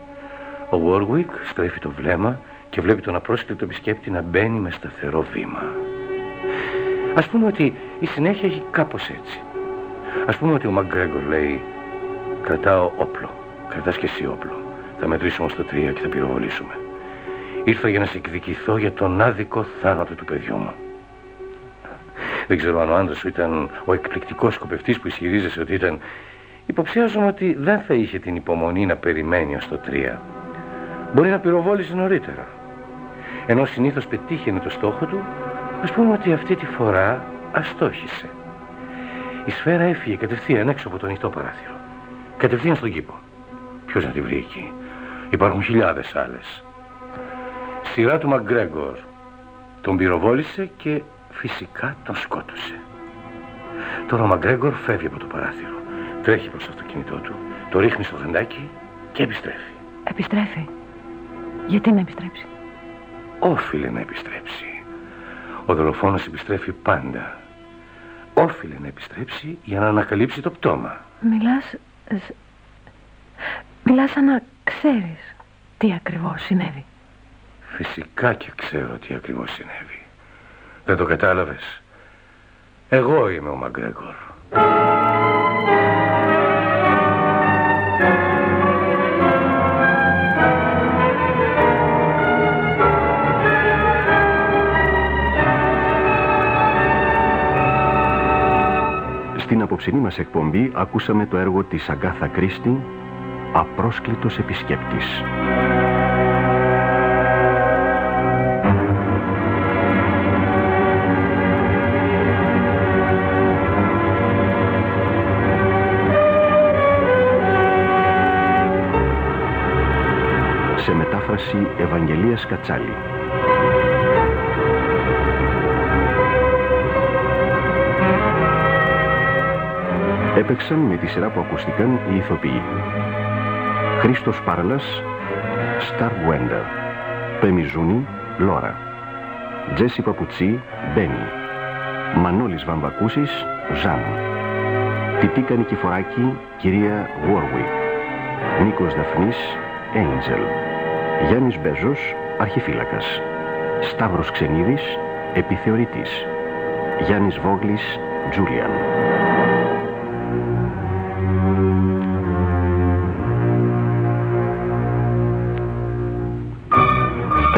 Ο Warwick στρέφει το βλέμμα και βλέπει τον απρόσκλητο επισκέπτη να μπαίνει με σταθερό βήμα. Ας πούμε ότι η συνέχεια έχει κάπως έτσι. Ας πούμε ότι ο Μαγκρέγκορ λέει κρατάω όπλο, κρατάς και εσύ όπλο. Θα μετρήσουμε στο τρία και θα πυροβολήσουμε. Ήρθα για να σε εκδικηθώ για τον άδικο θάνατο του παιδιού μου. Δεν ξέρω αν ο άντρας σου ήταν ο εκπληκτικός σκοπευτής που ισχυρίζεσαι ότι ήταν. Υποψιάζομαι ότι δεν θα είχε την υπομονή να περιμένει ως το τρία. Μπορεί να πυροβόλησε νωρίτερα. Ενώ συνήθως πετύχαινε το στόχο του, ας πούμε ότι αυτή τη φορά αστόχησε. Η σφαίρα έφυγε κατευθείαν έξω από το ανοιχτό παράθυρο. Κατευθείαν στον κήπο. Ποιος να τη βρει εκεί; Υπάρχουν χιλιάδες άλλες. Σειρά του Μαγκρέγκορ. Τον πυροβόλησε και φυσικά τον σκότωσε. Τώρα ο Μαγκρέγκορ φεύγει από το παράθυρο. Τρέχει προς το αυτοκίνητό του. Το ρίχνει στο γαντάκι και επιστρέφει. Επιστρέφει. Γιατί να επιστρέψει; Όφιλε να επιστρέψει. Ο δολοφόνος επιστρέφει πάντα. Όφιλε να επιστρέψει για να ανακαλύψει το πτώμα. Μιλάς... Μιλάς σαν να ξέρεις τι ακριβώς συνέβη. Φυσικά και ξέρω τι ακριβώς συνέβη. Δεν το κατάλαβες. Εγώ είμαι ο Μαγκρέγκορ. Απόψινή μας εκπομπή ακούσαμε το έργο της Αγκάθα Κρίστη «Απρόσκλητος επισκέπτης». Σε μετάφραση Ευαγγελίας Κατσάλη. Έπαιξαν με τη σειρά που ακούστηκαν οι ηθοποιοί. Χρήστος Πάρλας, Σταργουέντερ. Πέμη Ζούνη, Λόρα. Τζέσυ Παπουτσή, Μπένετ. Μανώλης Βαμβακούσης, Ζαν. Τιτίκα Νικηφοράκη, κυρία Βόρουικ. Νίκος Δαφνής, Έιντζελ. Γιάννης Μπέζος, αρχιφύλακας. Σταύρος Ξενίδης, επιθεωρητής. Γιάννης Βόγλης, Τζούλιαν.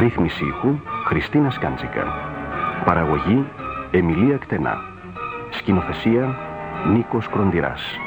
Ρύθμιση ήχου Χριστίνα Σκάντζικα. Παραγωγή Εμιλία Κτενά. Σκηνοθεσία Νίκος Κροντιράς.